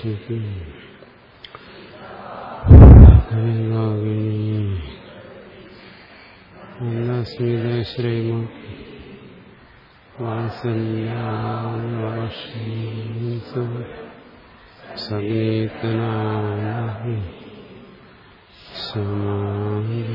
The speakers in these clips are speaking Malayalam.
तिष्ठति अन्नस्मितश्रयम वासल्यावशीस समेतना समाधि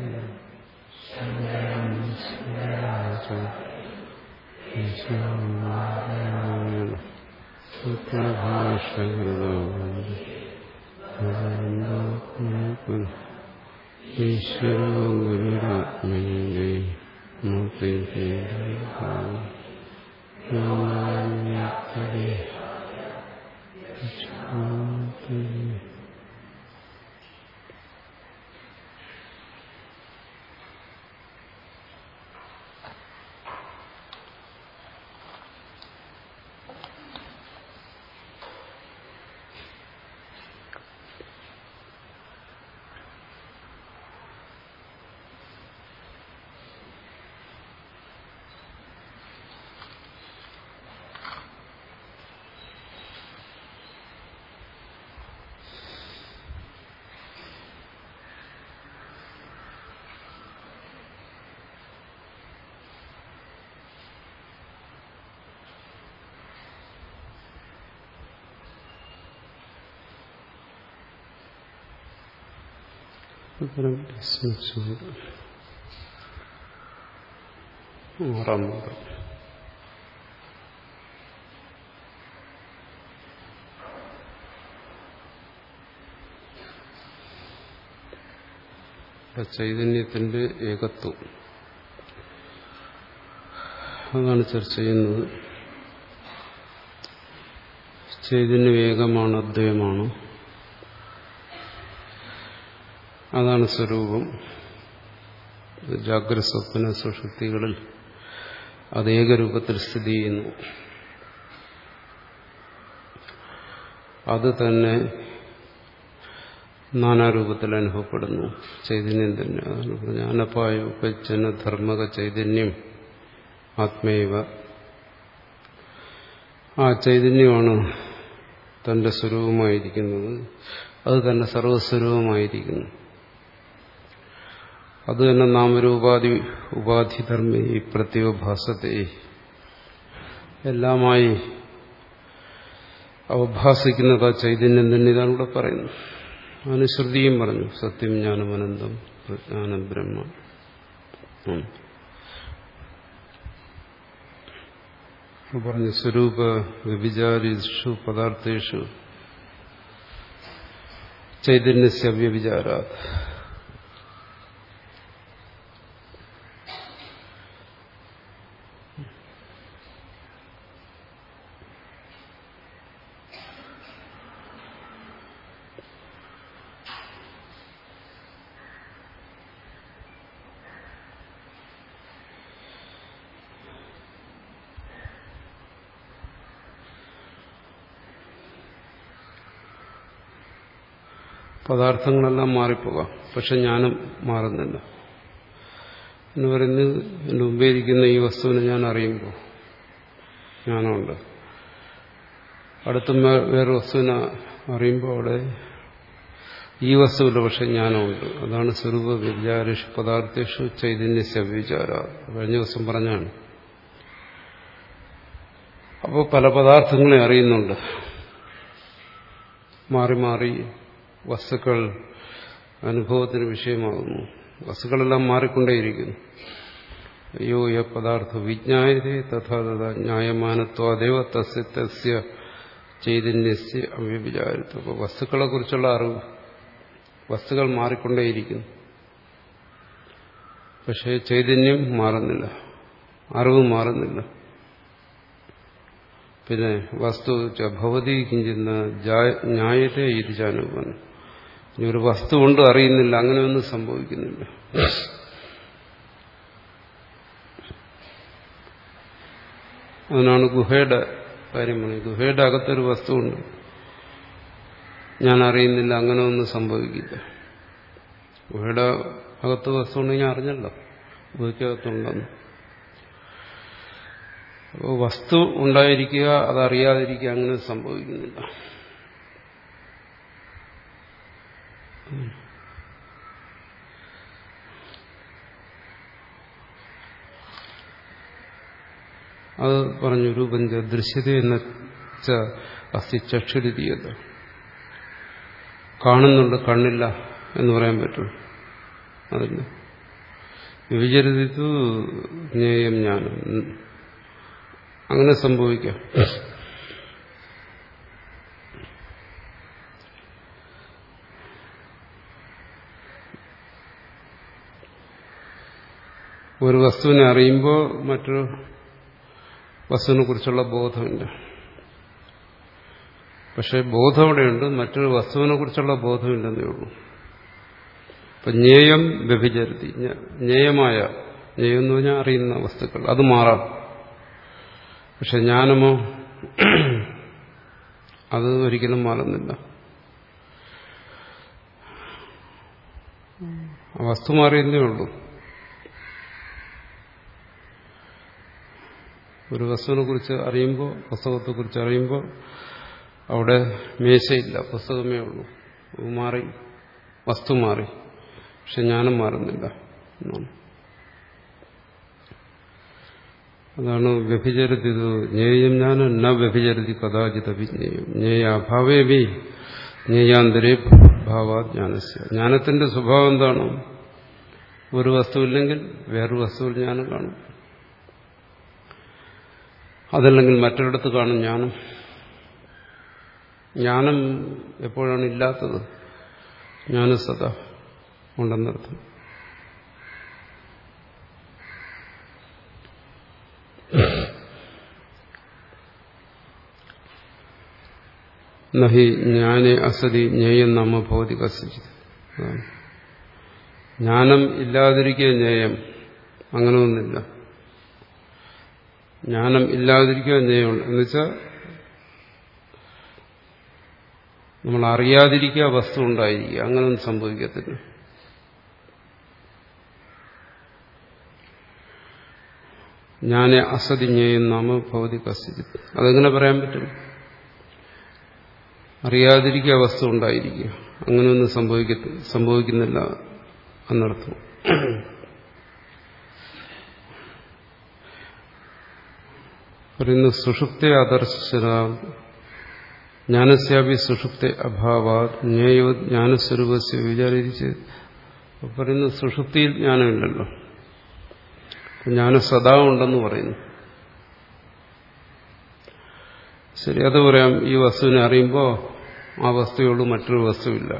Krishna. ചൈതന്യത്തിന്റെ ഏകത്വം. അതാണ് ചർച്ച ചെയ്യുന്നത്. ചൈതന്യം ഏകമാണ് അദ്വയമാണ്. അതാണ് സ്വരൂപം. ജാഗ്രത സ്വപ്ന സുഷുപ്തികളിൽ അത് ഏകരൂപത്തിൽ സ്ഥിതി ചെയ്യുന്നു. അത് തന്നെ നാനാരൂപത്തിൽ അനുഭവപ്പെടുന്നു. ചൈതന്യം തന്നെ. അതാണ് ധർമ്മക ചൈതന്യം ആത്മേവ. ആ ചൈതന്യമാണ് തന്റെ സ്വരൂപമായിരിക്കുന്നത്. അത് തന്നെ സർവസ്വരൂപമായിരിക്കുന്നു. അത് തന്നെ നാമരൂപാധി ഉപാധിധർമ്മേ പ്രത്യോഭാസത്തെ എല്ലാമായി അവഭാസിക്കുന്നത് ആ ചൈതന്യം തന്നെ ഇതാണ് ഇവിടെ പറയുന്നത്. അനുശ്രുതിയും പറഞ്ഞു സത്യം ജ്ഞാനം അനന്തം പ്രജ്ഞാനം ബ്രഹ്മ. പറഞ്ഞു സ്വരൂപ വ്യഭിചാരിഷു പദാർത്ഥേഷു ചൈതന്യസ്യ വ്യഭിചാരാത്. പദാർത്ഥങ്ങളെല്ലാം മാറിപ്പോകാം. പക്ഷെ ഞാനും മാറുന്നില്ല. എന്ന് പറയുന്നത് എന്റെ മുമ്പേ ഇരിക്കുന്ന ഈ വസ്തുവിനെ ഞാൻ അറിയുമ്പോൾ ഞാനുണ്ട്. അടുത്ത വേറെ വസ്തുവിനെ അറിയുമ്പോൾ അവിടെ ഈ വസ്തുവില്ല പക്ഷെ ജ്ഞാനമുണ്ട് അതാണ് സ്വരൂപ വിചാരേഷു പദാർത്ഥേഷു ചൈതന്യസ്യ വിചാര കഴിഞ്ഞ ദിവസം പറഞ്ഞാണ്. അപ്പോൾ പല പദാർത്ഥങ്ങളെ അറിയുന്നുണ്ട്. മാറി മാറി വസ്തുക്കൾ അനുഭവത്തിന് വിഷയമാകുന്നു. വസ്തുക്കളെല്ലാം മാറിക്കൊണ്ടേയിരിക്കുന്നു. അയ്യോ യ പദാർത്ഥ വിജ്ഞായതേ തഥാ തഥാ ന്യായമാനത്വാദേവ തസ്യ ചൈതന്യസ്യ അവ്യവിചാരിത്വം അപ്പോൾ വസ്തുക്കളെ കുറിച്ചുള്ള അറിവ് വസ്തുക്കൾ മാറിക്കൊണ്ടേയിരിക്കുന്നു. പക്ഷേ ചൈതന്യം മാറുന്നില്ല. അറിവ് മാറുന്നില്ല. പിന്നെ വസ്തു ഭവതി കിഞ്ചിന്ന ന്യായത്തെ ഇരിച്ചാനുപന്നു ഒരു വസ്തു കൊണ്ട് അറിയുന്നില്ല അങ്ങനെയൊന്നും സംഭവിക്കുന്നില്ല. അതിനാണ് ഗുഹയുടെ കാര്യം പറഞ്ഞത്. ഗുഹയുടെ അകത്തൊരു വസ്തുവുണ്ട് ഞാൻ അറിയുന്നില്ല അങ്ങനെ ഒന്നും സംഭവിക്കില്ല. ഗുഹയുടെ അകത്ത് വസ്തുണ്ട് ഞാൻ അറിഞ്ഞല്ലോ ഗുഹയ്ക്കകത്തുണ്ടെന്ന് അപ്പോൾ വസ്തു ഉണ്ടായിരിക്കുക അതറിയാതിരിക്കുക അങ്ങനെ സംഭവിക്കുന്നില്ല. അത് പറഞ്ഞു രൂപന്റെ ദൃശ്യത എന്ന അസ്ഥി ചക്ഷുരുതിയത്. കാണുന്നുണ്ട് കണ്ണില്ല എന്ന് പറയാൻ പറ്റും. അതില്ല വിചരിതു ജ്ഞേയം ജ്ഞാനം. അങ്ങനെ സംഭവിക്കാം. ഒരു വസ്തുവിനെ അറിയുമ്പോൾ മറ്റൊരു വസ്തുവിനെ കുറിച്ചുള്ള ബോധമില്ല പക്ഷെ ബോധം അവിടെയുണ്ട് മറ്റൊരു വസ്തുവിനെ കുറിച്ചുള്ള ബോധമില്ലെന്നേ ഉള്ളൂ. ഇപ്പൊ ജ്ഞേയം വ്യഭിചരുതി. ജ്ഞേയമായ ജ്ഞേയം എന്ന് പറഞ്ഞാൽ അറിയുന്ന വസ്തുക്കൾ അത് മാറാം. പക്ഷെ ജ്ഞാനമോ അത് ഒരിക്കലും മാറുന്നില്ല. വസ്തു മാറിയെന്നേ ഉള്ളൂ. ഒരു വസ്തുവിനെ കുറിച്ച് അറിയുമ്പോൾ പുസ്തകത്തെ കുറിച്ച് അറിയുമ്പോൾ അവിടെ മേശയില്ല പുസ്തകമേ ഉള്ളൂ. മാറി വസ്തു മാറി. പക്ഷെ ജ്ഞാനം മാറുന്നില്ല എന്നാണ്. അതാണ് വ്യഭിചരതി ജ്ഞേയം ജ്ഞാനം ന വ്യഭിചരതി കഥാചിത വിജ്ഞേയം. ജ്ഞേയ ബി വി ജ്ഞേയാന്തരേ ഭാവാ ജ്ഞാനസ്യ. ജ്ഞാനത്തിന്റെ സ്വഭാവം എന്താണ്? ഒരു വസ്തുവില്ലെങ്കിൽ വേറൊരു വസ്തുവിൽ ജ്ഞാനം കാണും. അതല്ലെങ്കിൽ മറ്റൊരിടത്ത് കാണും ജ്ഞാനം ജ്ഞാനം എപ്പോഴാണ് ഇല്ലാത്തത്? ജ്ഞാനസത ഉണ്ടെന്നർത്ഥം നഹി ജ്ഞാനെ അസതി ജ്ഞേയം നമ്മ ഭൗതിക ജ്ഞാനം ഇല്ലാതിരിക്കുക ജ്ഞേയം. അങ്ങനെ ഒന്നില്ല ജ്ഞാനം ഇല്ലാതിരിക്കുക എന്ന് എന്നുവെച്ചാൽ നമ്മൾ അറിയാതിരിക്കുക വസ്തു ഉണ്ടായിരിക്കുക. അങ്ങനൊന്നും സംഭവിക്കത്തില്ല. ഞാനെ അസതിഞ്ഞേയും നാമ ഭൗതിക സ്ഥിതി അതെങ്ങനെ പറയാൻ പറ്റും? അറിയാതിരിക്കുക വസ്തു ഉണ്ടായിരിക്കുക. അങ്ങനെയൊന്നും സംഭവിക്ക സംഭവിക്കുന്നില്ല എന്നർത്ഥം. പറയുന്നു സുഷുപ്തി ആദർശിച്ചത. ജ്ഞാനസ്യാപി സുഷുപ്തി അഭാവാ ജ്ഞേയോ ജ്ഞാനസ്വരൂപസ്യ വിചാരിച്ച് പറയുന്നു സുഷുപ്തിയിൽ ജ്ഞാനമില്ലല്ലോ. ജ്ഞാനം സദാ ഉണ്ടെന്ന് പറയുന്നു. ശരി അത് പറയാം. ഈ വസ്തുവിനെ അറിയുമ്പോൾ ആ വസ്തുവുള്ളൂ മറ്റൊരു വസ്തുവില്ല.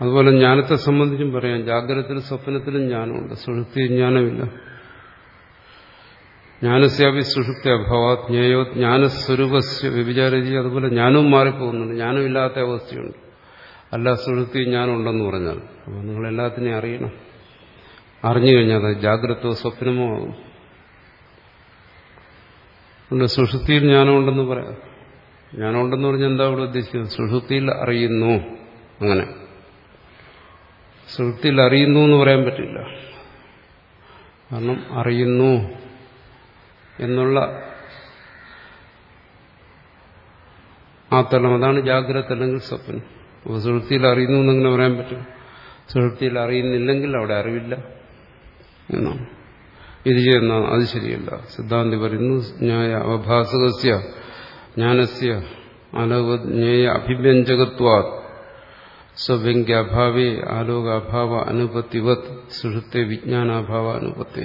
അതുപോലെ ജ്ഞാനത്തെ സംബന്ധിച്ചും പറയാം. ജാഗ്രതത്തിലും സ്വപ്നത്തിലും ജ്ഞാനമുണ്ട്. സുഷുപ്തി ജ്ഞാനമില്ല. ജ്ഞാനസ്യാപി സുഷുപ്തി അഭാവ ജ്ഞേയോ ജ്ഞാനസ്വരൂപസ്യ വ്യഭിചാരജി അതുപോലെ ജ്ഞാനവും മാറിപ്പോകുന്നുണ്ട്. ജ്ഞാനമില്ലാത്ത അവസ്ഥയുണ്ട്. അല്ല സുഷുപ്തി ജ്ഞാനം ഉണ്ടെന്ന് പറഞ്ഞാൽ അപ്പോൾ നിങ്ങൾ എല്ലാത്തിനെയും അറിയണം. അറിഞ്ഞു കഴിഞ്ഞാൽ അത് ജാഗ്രതോ സ്വപ്നമോ ആകും അതുകൊണ്ട് സുഷുപ്തിയിൽ ജ്ഞാനമുണ്ടെന്ന് പറയാം. ജ്ഞാനമുണ്ടെന്ന് പറഞ്ഞാൽ എന്താ ഇവിടെ ഉദ്ദേശിക്കുന്നത്? സുഷുപ്തിയിൽ അറിയുന്നു. അങ്ങനെ. സുഷുപ്തിയിൽ അറിയുന്നു എന്ന് പറയാൻ പറ്റില്ല. കാരണം അറിയുന്നു. എന്നുള്ള ആ തലം അതാണ് ജാഗ്രത അല്ലെങ്കിൽ സ്വപ്നം. അപ്പോൾ സുഹൃത്തിയിൽ അറിയുന്നു എന്നെങ്ങനെ പറയാൻ പറ്റും. സുഹൃത്തിയിൽ അറിയുന്നില്ലെങ്കിൽ അവിടെ അറിവില്ല എന്നാണ്. ഇത് ചെയ്യുന്ന അത് ശരിയല്ല. സിദ്ധാന്തി പറയുന്നു ന്യായ അവഭാസകസ്യ ജ്ഞാനസ്യ അനവജ്ഞേയ അഭിവ്യഞ്ജകത്വാ സ്വവ്യംഗ്യാഭാവേ ആലോകാഭാവ അനുപത്തിവത് സുഹൃത്തെ വിജ്ഞാനാഭാവ അനുപത്തേ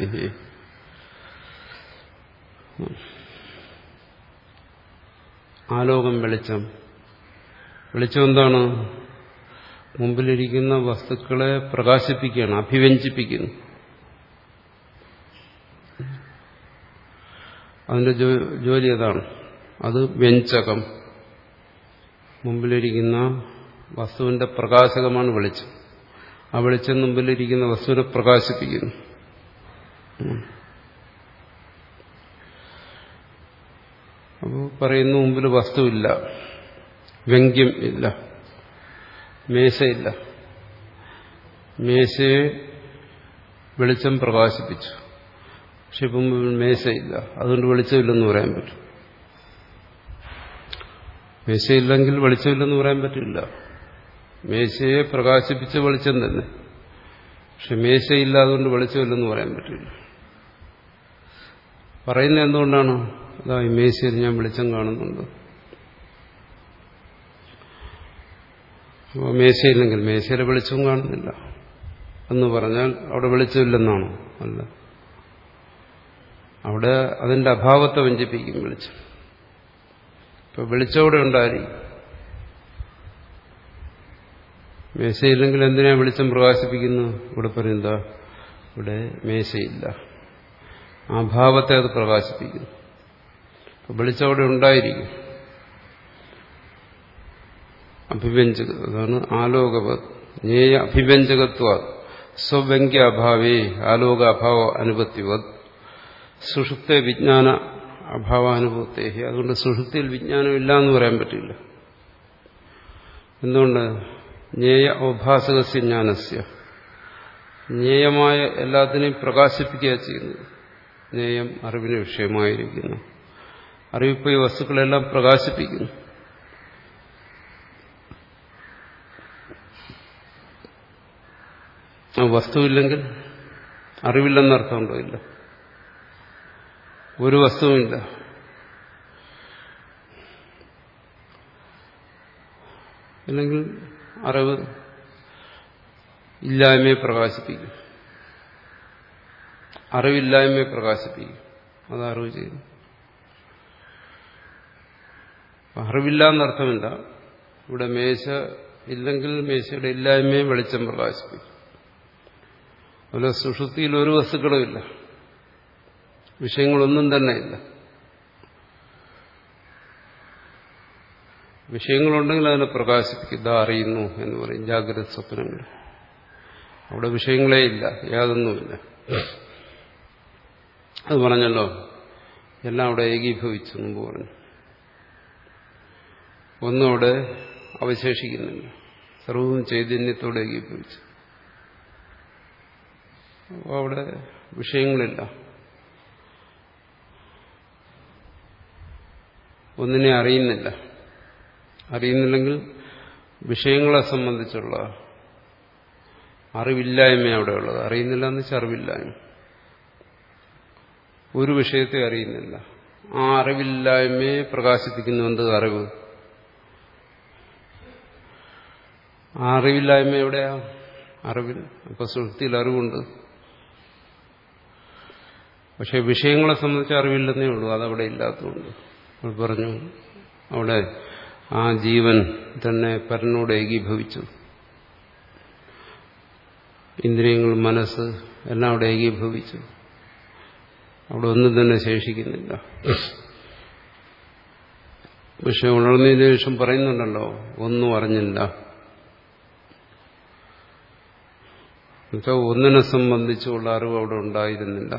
ആലോകം വെളിച്ചം. വെളിച്ചം എന്താണ്? മുമ്പിലിരിക്കുന്ന വസ്തുക്കളെ പ്രകാശിപ്പിക്കുകയാണ് അഭിവ്യഞ്ജിപ്പിക്കുന്നു. അതിന്റെ ജോലി അതാണ് അത് വ്യഞ്ചകം മുമ്പിലിരിക്കുന്ന വസ്തുവിന്റെ പ്രകാശകമാണ് വെളിച്ചം. ആ വെളിച്ചം മുമ്പിലിരിക്കുന്ന വസ്തുവിനെ പ്രകാശിപ്പിക്കുന്നു അപ്പോൾ പറയുന്നു മുമ്പിൽ വസ്തുവില്ല. വ്യംഗ്യം ഇല്ല. മേശയില്ല. മേശയെ വെളിച്ചം പ്രകാശിപ്പിച്ചു. പക്ഷെ ഇപ്പം മേശയില്ല. അതുകൊണ്ട് വെളിച്ചമില്ലെന്ന് പറയാൻ പറ്റും. മേശയില്ലെങ്കിൽ വെളിച്ചമില്ലെന്ന് പറയാൻ പറ്റില്ല. മേശയെ പ്രകാശിപ്പിച്ച വെളിച്ചം തന്നെ. പക്ഷെ മേശയില്ല അതുകൊണ്ട് വെളിച്ചമില്ലെന്ന് പറയാൻ പറ്റില്ല. പറയുന്നത് എന്തുകൊണ്ടാണ്? അതാ ഈ മേശയിൽ ഞാൻ വെളിച്ചം കാണുന്നുണ്ട്. അപ്പോൾ മേശയില്ലെങ്കിൽ മേശയിലെ വെളിച്ചവും കാണുന്നില്ല. എന്ന് പറഞ്ഞാൽ അവിടെ വെളിച്ചമില്ലെന്നാണോ? അല്ല. അവിടെ അതിന്റെ അഭാവത്തെ വഞ്ചിപ്പിക്കും വെളിച്ചം. ഇപ്പൊ വെളിച്ചം അവിടെ ഉണ്ടായിരിക്കും. മേശയില്ലെങ്കിൽ എന്തിനാ വെളിച്ചം പ്രകാശിപ്പിക്കുന്നു? ഇവിടെ പറയുന്നതാ ഇവിടെ മേശയില്ല. ആ ഭാവത്തെ അത് പ്രകാശിപ്പിക്കുന്നു. അപ്പൊ വെളിച്ചം അവിടെ ഉണ്ടായിരിക്കും. അഭിവ്യഞ്ജക അതാണ് ആലോകവത് ജ്ഞേയ അഭിവ്യഞ്ജകത്വ സ്വവ്യംഗ്യ അഭാവേ ആലോക അഭാവ അനുപത്തിവത് സുഷുപ്ത വിജ്ഞാന അഭാവാനുഭവത്തെ അതുകൊണ്ട് സുഷുപ്തിയിൽ വിജ്ഞാനമില്ല എന്ന് പറയാൻ പറ്റില്ല. എന്തുകൊണ്ട്? ജ്ഞേയ ഔഭാസകസ്യ ജ്ഞാനസ്യ. ജ്ഞേയമായ എല്ലാത്തിനെയും പ്രകാശിപ്പിക്കുക ചെയ്യുന്നത്. ജ്ഞേയം അറിവിന് വിഷയമായിരിക്കുന്നു. അറിവിപ്പോ ഈ വസ്തുക്കളെല്ലാം പ്രകാശിപ്പിക്കുന്നു. വസ്തുവില്ലെങ്കിൽ അറിവില്ലെന്നർത്ഥമുണ്ടോ ഇല്ല. ഒരു വസ്തുവില്ല അല്ലെങ്കിൽ അറിവ് ഇല്ലായ്മയെ പ്രകാശിപ്പിക്കും. അറിവില്ലായ്മയെ പ്രകാശിപ്പിക്കും. അത് അറിവ് ചെയ്യും അറിവില്ല എന്നർത്ഥമില്ല ഇവിടെ മേശ ഇല്ലെങ്കിൽ മേശയുടെ ഇല്ലായ്മയും വെളിച്ചം പ്രകാശിപ്പിക്കും. അതുപോലെ സുഷുതിയിൽ ഒരു വസ്തുക്കളുമില്ല വിഷയങ്ങളൊന്നും തന്നെ ഇല്ല. വിഷയങ്ങളുണ്ടെങ്കിൽ അതിനെ പ്രകാശിപ്പിക്കും. ഇതാ അറിയുന്നു എന്ന് പറയും. ജാഗ്രത സ്വപ്നങ്ങൾ. അവിടെ വിഷയങ്ങളേ ഇല്ല. യാതൊന്നുമില്ല. അത് പറഞ്ഞല്ലോ. എല്ലാം അവിടെ ഏകീഭവിച്ചു എന്ന് പറഞ്ഞു. ഒന്നും അവിടെ അവശേഷിക്കുന്നില്ല. സർവവും ചൈതന്യത്തോടെ ഏകീകരിച്ചു. അപ്പോൾ അവിടെ വിഷയങ്ങളില്ല. ഒന്നിനെ അറിയുന്നില്ല. അറിയുന്നില്ലെങ്കിൽ വിഷയങ്ങളെ സംബന്ധിച്ചുള്ള അറിവില്ലായ്മ അവിടെ ഉള്ളത്. അറിയുന്നില്ല എന്ന് വെച്ചാൽ അറിവില്ലായ്മ. ഒരു വിഷയത്തെ അറിയുന്നില്ല. ആ അറിവില്ലായ്മയെ പ്രകാശിപ്പിക്കുന്ന എന്ത് അറിവ്? ആ അറിവില്ലായ്മ എവിടെയാ? അറിവിൽ. അപ്പൊ സുഹൃത്തിയിൽ അറിവുണ്ട്. പക്ഷെ വിഷയങ്ങളെ സംബന്ധിച്ച് അറിവില്ലെന്നേ ഉള്ളൂ. അതവിടെ ഇല്ലാത്തതുകൊണ്ട്. പറഞ്ഞു അവിടെ ആ ജീവൻ തന്നെ പരനോട് ഏകീഭവിച്ചു. ഇന്ദ്രിയങ്ങൾ മനസ്സ് എല്ലാം അവിടെ ഏകീഭവിച്ചു. അവിടെ ഒന്നും തന്നെ ശേഷിക്കുന്നില്ല. പക്ഷെ ഉണർന്നതിന് ശേഷം പറയുന്നുണ്ടല്ലോ ഒന്നും അറിഞ്ഞില്ല. എന്നുവെച്ചാൽ ഒന്നിനെ സംബന്ധിച്ചുള്ള അറിവ് അവിടെ ഉണ്ടായിരുന്നില്ല.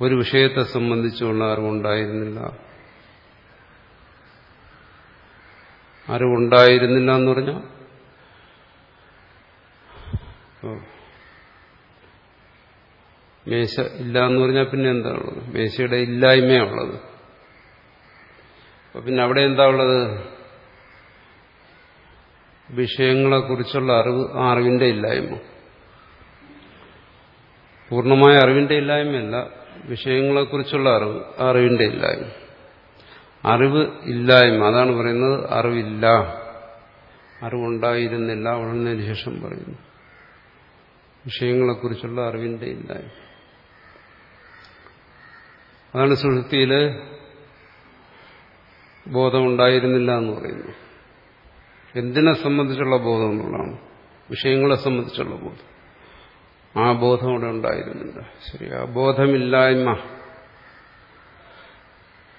ഒരു വിഷയത്തെ സംബന്ധിച്ചുള്ള അറിവുണ്ടായിരുന്നില്ല. അറിവുണ്ടായിരുന്നില്ല എന്ന് പറഞ്ഞാൽ മേശ ഇല്ല എന്ന് പറഞ്ഞാൽ പിന്നെ എന്താ ഉള്ളത്? മേശയുടെ ഇല്ലായ്മയുള്ളത് പിന്നെ അവിടെ എന്താ ഉള്ളത്? വിഷയങ്ങളെക്കുറിച്ചുള്ള അറിവ് ആ അറിവിന്റെ ഇല്ലായ്മ. പൂർണമായ അറിവിന്റെ ഇല്ലായ്മയല്ല വിഷയങ്ങളെക്കുറിച്ചുള്ള അറിവ് അറിവിന്റെ ഇല്ലായ്മ. അറിവ് ഇല്ലായ്മ അതാണ് പറയുന്നത് അറിവില്ല. അറിവുണ്ടായിരുന്നില്ല ഉണർന്നതിന് ശേഷം പറയുന്നു. വിഷയങ്ങളെക്കുറിച്ചുള്ള അറിവിന്റെ ഇല്ലായ്മ. അതാണ് സുഹൃത്തിയിൽ ബോധമുണ്ടായിരുന്നില്ല എന്ന് പറയുന്നു എന്തിനെ സംബന്ധിച്ചുള്ള ബോധം എന്നുള്ളതാണ്. വിഷയങ്ങളെ സംബന്ധിച്ചുള്ള ബോധം. ആ ബോധം അവിടെ ഉണ്ടായിരുന്നില്ല ശരി ആ ബോധമില്ലായ്മ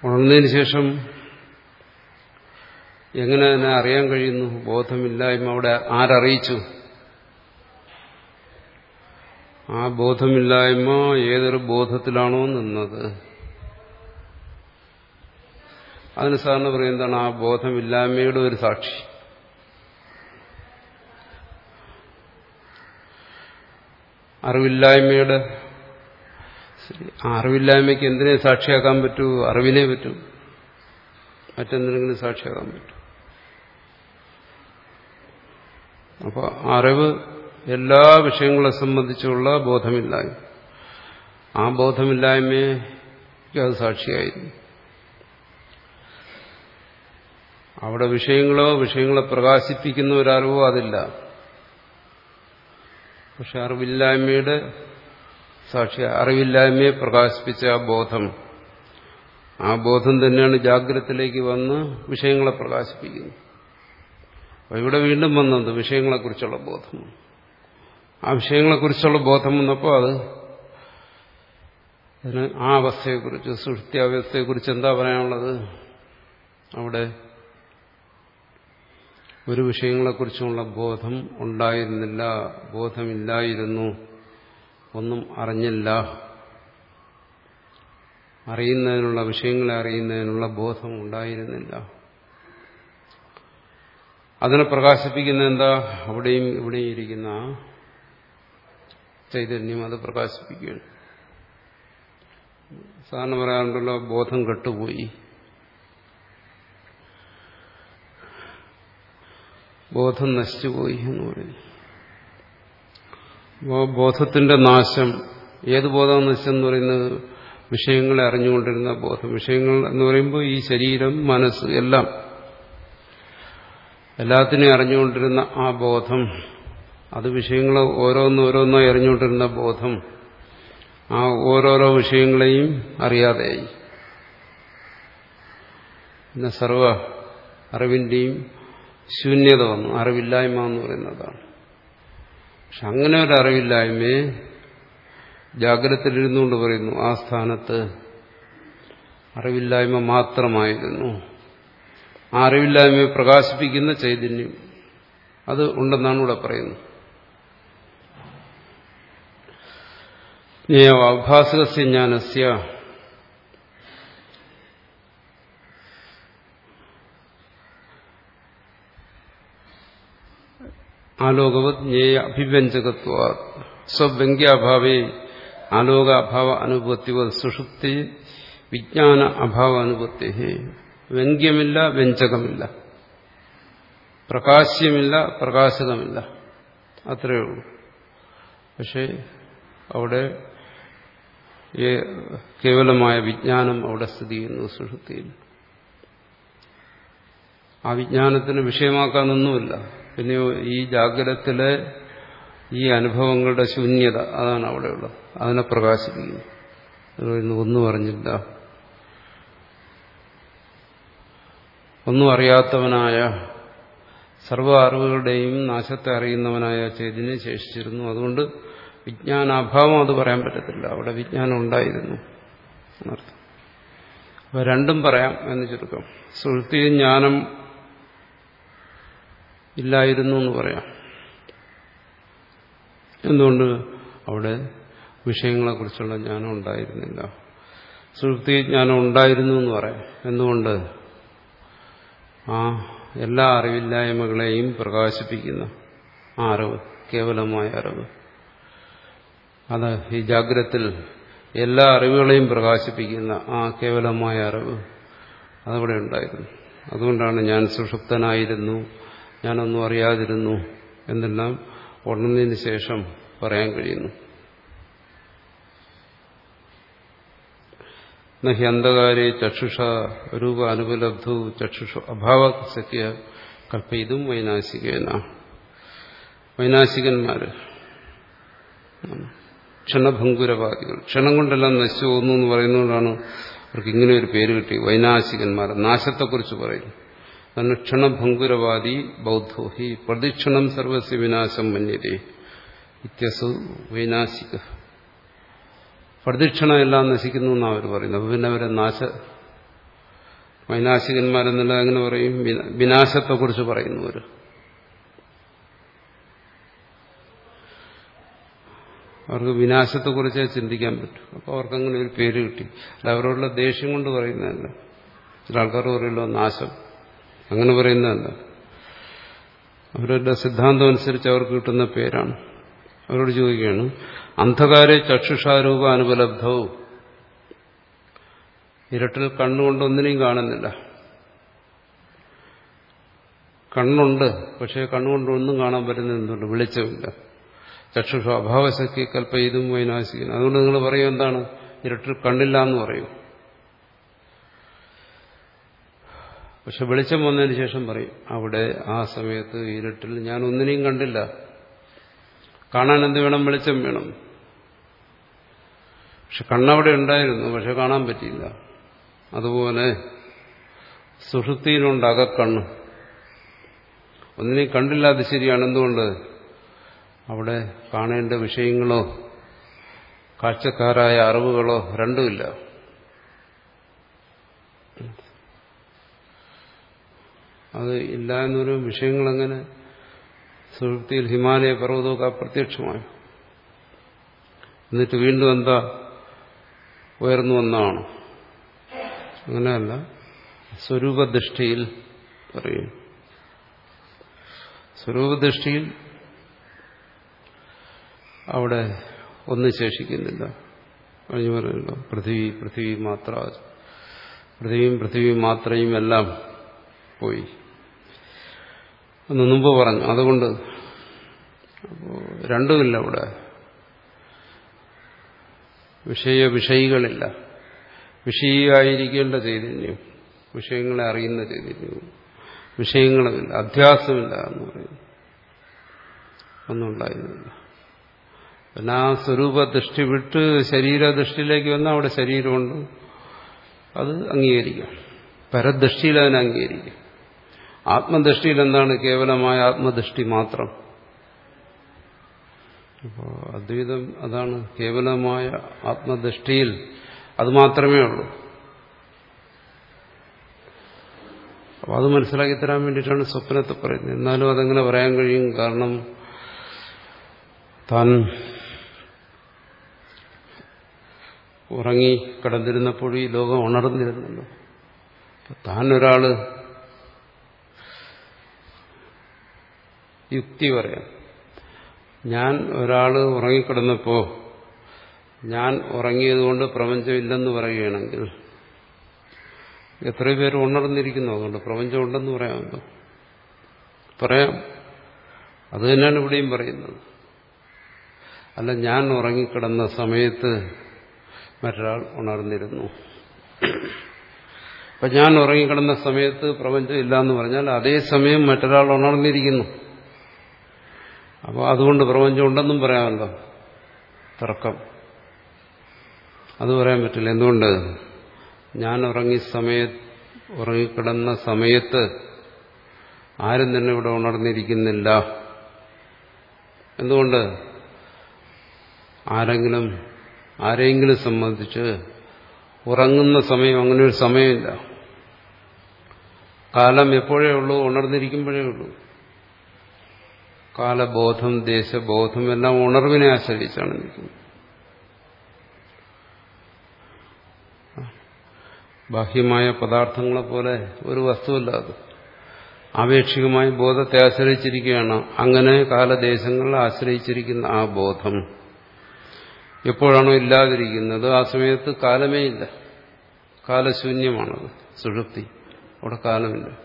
ഉണർന്നതിന് ശേഷം എങ്ങനെ തന്നെ അറിയാൻ കഴിയുന്നു? ബോധമില്ലായ്മ അവിടെ ആരറിയിച്ചു? ആ ബോധമില്ലായ്മ ഏതൊരു ബോധത്തിലാണോ നിന്നത്? അതിന് സാറിന് പറയും എന്താണ്? ആ ബോധമില്ലായ്മയുടെ ഒരു സാക്ഷി. അറിവില്ലായ്മയുടെ അറിവില്ലായ്മയ്ക്ക് എന്തിനെ സാക്ഷിയാക്കാൻ പറ്റൂ? അറിവിനെ പറ്റൂ. മറ്റെന്തിനെങ്കിലും സാക്ഷിയാക്കാൻ പറ്റൂ. അപ്പോൾ അറിവ് എല്ലാ വിഷയങ്ങളെ സംബന്ധിച്ചുള്ള ബോധമില്ലായ്മ. ആ ബോധമില്ലായ്മയ്ക്ക് അത് സാക്ഷിയായിരുന്നു. അവിടെ വിഷയങ്ങളോ വിഷയങ്ങളെ പ്രകാശിപ്പിക്കുന്ന ഒരറിവോ അതില്ല. പക്ഷെ അറിവില്ലായ്മയുടെ സാക്ഷി അറിവില്ലായ്മയെ പ്രകാശിപ്പിച്ച ആ ബോധം ആ ബോധം തന്നെയാണ് ജാഗ്രതത്തിലേക്ക് വന്ന് വിഷയങ്ങളെ പ്രകാശിപ്പിക്കുന്നത്. അപ്പോൾ ഇവിടെ വീണ്ടും വന്നത് വിഷയങ്ങളെക്കുറിച്ചുള്ള ബോധം. ആ വിഷയങ്ങളെക്കുറിച്ചുള്ള ബോധം വന്നപ്പോൾ അത് ആ അവസ്ഥയെക്കുറിച്ച് സൃഷ്ടി അവസ്ഥയെക്കുറിച്ച് എന്താ പറയാനുള്ളത്? അവിടെ ഒരു വിഷയങ്ങളെക്കുറിച്ചുമുള്ള ബോധം ഉണ്ടായിരുന്നില്ല ബോധമില്ലായിരുന്നു. ഒന്നും അറിഞ്ഞില്ല. അറിയുന്നതിനുള്ള വിഷയങ്ങളെ അറിയുന്നതിനുള്ള ബോധം ഉണ്ടായിരുന്നില്ല. അതിനെ പ്രകാശിപ്പിക്കുന്ന എന്താ? അവിടെയും ഇവിടെയും ഇരിക്കുന്ന ചൈതന്യം അത് പ്രകാശിപ്പിക്കുകയാണ്. സാധാരണ പറയാറുണ്ടല്ലോ ബോധം കെട്ടുപോയി. ബോധം നശിച്ചുപോയി എന്ന് പറയുന്നു അപ്പോൾ ബോധത്തിന്റെ നാശം ഏത് ബോധം നശിച്ചെന്ന് പറയുന്നത് വിഷയങ്ങളെ അറിഞ്ഞുകൊണ്ടിരുന്ന ബോധം. വിഷയങ്ങൾ എന്ന് പറയുമ്പോൾ ഈ ശരീരം മനസ്സ് എല്ലാം എല്ലാത്തിനെയും അറിഞ്ഞുകൊണ്ടിരുന്ന ആ ബോധം അത് വിഷയങ്ങൾ ഓരോന്നോരോന്നായി അറിഞ്ഞുകൊണ്ടിരുന്ന ബോധം ആ ഓരോരോ വിഷയങ്ങളെയും അറിയാതെയായി. പിന്നെ സർവ അറിവിന്റെയും ശൂന്യത വന്നു. അറിവില്ലായ്മ എന്ന് പറയുന്നതാണ്. പക്ഷെ അങ്ങനെ ഒരു അറിവില്ലായ്മയെ ജാഗ്രതയിലിരുന്നുകൊണ്ട് പറയുന്നു ആ സ്ഥാനത്ത് അറിവില്ലായ്മ മാത്രമായിരുന്നു. ആ അറിവില്ലായ്മയെ പ്രകാശിപ്പിക്കുന്ന ചൈതന്യം അത് ഉണ്ടെന്നാണ് ഇവിടെ പറയുന്നത്. അഭാസകസ്യ ജ്ഞാനസ്യ ആലോകവത് ജ്ഞേയ അഭിവ്യഞ്ജകത്വ സ്വവ്യംഗ്യാഭാവേ ആലോക അഭാവ സുഷുപ്തി വിജ്ഞാന അഭാവ അനുഭവത്തെ വ്യംഗ്യമില്ല വ്യഞ്ജകമില്ല. പ്രകാശ്യമില്ല പ്രകാശകമില്ല അത്രയേ ഉള്ളൂ. പക്ഷേ അവിടെ കേവലമായ വിജ്ഞാനം അവിടെ സ്ഥിതി ചെയ്യുന്നു സുഷുപ്തിയിൽ. ആ വിജ്ഞാനത്തിന് വിഷയമാക്കാനൊന്നുമില്ല. പിന്നെയോ ഈ ജാഗ്രതത്തിലെ ഈ അനുഭവങ്ങളുടെ ശൂന്യത അതാണ് അവിടെയുള്ളത്. അതിനെ പ്രകാശിപ്പിക്കുന്നു. ഒന്നും അറിഞ്ഞില്ല. ഒന്നും അറിയാത്തവനായ സർവ അറിവുകളുടെയും നാശത്തെ അറിയുന്നവനായ ചേതിനെ ശേഷിച്ചിരുന്നു. അതുകൊണ്ട് വിജ്ഞാനാഭാവം അത് പറയാൻ പറ്റത്തില്ല. അവിടെ വിജ്ഞാനം ഉണ്ടായിരുന്നു എന്നർത്ഥം. അപ്പൊ രണ്ടും പറയാം എന്ന് ചുരുക്കം. സുഹൃത്തി ജ്ഞാനം ഇല്ലായിരുന്നു എന്ന് പറയാം. എന്തുകൊണ്ട്? അവിടെ വിഷയങ്ങളെക്കുറിച്ചുള്ള ജ്ഞാനം ഉണ്ടായിരുന്നില്ല. സുഹൃത്തി ജ്ഞാനം ഉണ്ടായിരുന്നു എന്ന് പറയാം. എന്തുകൊണ്ട്? ആ എല്ലാ അറിവില്ലായ്മകളെയും പ്രകാശിപ്പിക്കുന്ന ആ അറിവ് കേവലമായ അറിവ്. അത് ഈ ജാഗ്രത്തിൽ എല്ലാ അറിവുകളെയും പ്രകാശിപ്പിക്കുന്ന ആ കേവലമായ അറിവ് അതവിടെ ഉണ്ടായിരുന്നു. അതുകൊണ്ടാണ് ഞാൻ സുഷുപ്തനായിരുന്നു. ഞാനൊന്നും അറിയാതിരുന്നു എന്നെല്ലാം ഉണർന്നതിന് ശേഷം പറയാൻ കഴിയുന്നു. നഹി അന്ധകാരെ ചക്ഷുഷ രൂപ അനുപലബ്ധു ചക്ഷുഷ അഭാവ സഖ്യ കൽപ്പയിതും വൈനാശികേന. വൈനാശികന്മാര്. ക്ഷണഭങ്കുരവാദികൾ ക്ഷണം കൊണ്ടെല്ലാം നശിച്ചു പോകുന്നു എന്ന് പറയുന്നതുകൊണ്ടാണ് അവർക്ക് ഇങ്ങനെ ഒരു പേര് കിട്ടി. വൈനാശികന്മാർ. നാശത്തെക്കുറിച്ച് പറയുന്നു. തന്നെ ക്ഷണഭങ്കുരവാദി ബൗദ്ധോ ഹി പ്രതിക്ഷണം സർവസ്യ വിനാശം മന്യതേ. ഇത്യസു വൈനാശിക. പ്രതിക്ഷണം എല്ലാം നശിക്കുന്നു എന്നാണ് അവർ പറയുന്നത്. അപ്പോൾ പിന്നെ അവരെ നാശ വൈനാശികന്മാരെന്നല്ല അങ്ങനെ പറയും. വിനാശത്തെക്കുറിച്ച് പറയുന്നവർ അവർക്ക് വിനാശത്തെക്കുറിച്ചേ ചിന്തിക്കാൻ പറ്റും. അപ്പോൾ അവർക്ക് അങ്ങനെ ഒരു പേര് കിട്ടി. അല്ല അവരോടുള്ള ദേഷ്യം കൊണ്ട് പറയുന്നതല്ല. ചില ആൾക്കാർ പറയുമല്ലോ നാശം. അങ്ങനെ പറയുന്നതല്ല അവരുടെ സിദ്ധാന്തം അനുസരിച്ച് അവർക്ക് കിട്ടുന്ന പേരാണ്. അവരോട് ചോദിക്കുകയാണ് അന്ധകാരെ ചക്ഷുഷാരൂപ അനുപലബ്ധവും ഇരട്ടിൽ കണ്ണുകൊണ്ട് ഒന്നിനെയും കാണുന്നില്ല. കണ്ണുണ്ട് പക്ഷേ കണ്ണുകൊണ്ട് ഒന്നും കാണാൻ പറ്റുന്ന എന്തുകൊണ്ട് വെളിച്ചമില്ല. ചക്ഷുഷ അഭാവശക്തി കൽപ്പ ഇതും വൈനാശിക്കുന്നു അതുകൊണ്ട് നിങ്ങൾ പറയും എന്താണ്? ഇരട്ടിൽ കണ്ണില്ല എന്ന് പറയും. പക്ഷെ വെളിച്ചം വന്നതിന് ശേഷം പറയും അവിടെ ആ സമയത്ത് ഇരുട്ടിൽ ഞാൻ ഒന്നിനെയും കണ്ടില്ല. കാണാൻ എന്ത് വേണം? വെളിച്ചം വേണം. പക്ഷെ കണ്ണവിടെ ഉണ്ടായിരുന്നു പക്ഷെ കാണാൻ പറ്റിയില്ല. അതുപോലെ സുഷുതിയിലുണ്ട് അകക്കണ്ണ് ഒന്നിനെയും കണ്ടില്ല അത് ശരിയാണ്. എന്തുകൊണ്ട്? അവിടെ കാണേണ്ട വിഷയങ്ങളോ കാഴ്ചക്കാരായ അറിവുകളോ രണ്ടുമില്ല. അത് ഇല്ല എന്നൊരു വിഷയങ്ങളങ്ങനെ സുഹൃത്തിയിൽ ഹിമാലയ പർവതമൊക്കെ അപ്രത്യക്ഷമായി. എന്നിട്ട് വീണ്ടും എന്താ? ഉയർന്നു വന്നാണ്. അങ്ങനെയല്ല. സ്വരൂപദൃഷ്ടിയിൽ പറയും. സ്വരൂപദൃഷ്ടിയിൽ അവിടെ ഒന്നും ശേഷിക്കുന്നില്ല കഴിഞ്ഞു പറയുമല്ലോ പൃഥ്വി പൃഥ്വി മാത്ര പൃഥ്വിയും പൃഥ്വിയും മാത്രയും എല്ലാം പോയി. എന്ന് മുമ്പ് പറഞ്ഞു. അതുകൊണ്ട് രണ്ടുമില്ല ഇവിടെ. വിഷയ വിഷയികളില്ല. വിഷയിയായിരിക്കേണ്ട ചൈതന്യം. വിഷയങ്ങളെ അറിയുന്ന ചൈതന്യവും വിഷയങ്ങളുമില്ല അധ്യാസമില്ല എന്ന് പറയുന്നു. ഒന്നും ഉണ്ടായിരുന്നില്ല പിന്നെ ആ സ്വരൂപദൃഷ്ടി വിട്ട് ശരീരദൃഷ്ടിയിലേക്ക് വന്നാൽ അവിടെ ശരീരമുണ്ട്. അത് അംഗീകരിക്കാം. പരദൃഷ്ടിയിൽ അതിനെ അംഗീകരിക്കാം. ആത്മദൃഷ്ടിയിൽ എന്താണ് കേവലമായ ആത്മദൃഷ്ടി മാത്രം? അപ്പോൾ അദ്വൈതം അതാണ് കേവലമായ ആത്മദൃഷ്ടിയിൽ അത് മാത്രമേ ഉള്ളൂ. അപ്പോൾ അത് മനസ്സിലാക്കി തരാൻ വേണ്ടിയിട്ടാണ് സ്വപ്നത്തെ പറയുന്നത്. എന്നാലും അതെങ്ങനെ പറയാൻ കഴിയും. കാരണം താൻ ഉറങ്ങി കിടന്നിരുന്നപ്പോൾ ഈ ലോകം ഉണർന്നിരുന്നല്ലോ. താൻ ഒരാൾ യുക്തി പറയാം. ഞാൻ ഒരാൾ ഉറങ്ങിക്കിടന്നപ്പോ ഞാൻ ഉറങ്ങിയതുകൊണ്ട് പ്രപഞ്ചമില്ലെന്ന് പറയുകയാണെങ്കിൽ എത്ര പേര് ഉണർന്നിരിക്കുന്നു. അതുകൊണ്ട് പ്രപഞ്ചം ഉണ്ടെന്ന് പറയാമല്ലോ. പറയാം. അത് തന്നെയാണ് ഇവിടെയും പറയുന്നത്. അല്ല ഞാൻ ഉറങ്ങിക്കിടന്ന സമയത്ത് മറ്റൊരാൾ ഉണർന്നിരുന്നു. അപ്പൊ ഞാൻ ഉറങ്ങിക്കിടന്ന സമയത്ത് പ്രപഞ്ചം ഇല്ല എന്ന് പറഞ്ഞാൽ അതേ സമയം മറ്റൊരാൾ ഉണർന്നിരിക്കുന്നു. അപ്പോൾ അതുകൊണ്ട് പ്രപഞ്ചം ഉണ്ടെന്നും പറയാമല്ലോ. തർക്കം. അത് പറയാൻ പറ്റില്ല. എന്തുകൊണ്ട്? ഞാൻ ഉറങ്ങി സമയ ഉറങ്ങിക്കിടന്ന സമയത്ത് ആരും തന്നെ ഇവിടെ ഉണർന്നിരിക്കുന്നില്ല. എന്തുകൊണ്ട്? ആരെങ്കിലും ആരെങ്കിലും സംബന്ധിച്ച് ഉറങ്ങുന്ന സമയം അങ്ങനെ ഒരു സമയമില്ല. കാലം എപ്പോഴേ ഉള്ളൂ? ഉണർന്നിരിക്കുമ്പോഴേ ഉള്ളൂ. കാലബോധം ദേശബോധം എല്ലാം ഉണർവിനെ ആശ്രയിച്ചാണ് നിൽക്കുന്നത്. ബാഹ്യമായ പദാർത്ഥങ്ങളെ പോലെ ഒരു വസ്തുവല്ല അത്. ആപേക്ഷികമായ ബോധത്തെ ആശ്രയിച്ചിരിക്കുകയാണ്. അങ്ങനെ കാലദേശങ്ങളെ ആശ്രയിച്ചിരിക്കുന്ന ആ ബോധം എപ്പോഴാണോ ഇല്ലാതിരിക്കുന്നത് ആ സമയത്ത് കാലമേ ഇല്ല. കാലശൂന്യമാണത്. സുഷുപ്തി. അവിടെ കാലമില്ല.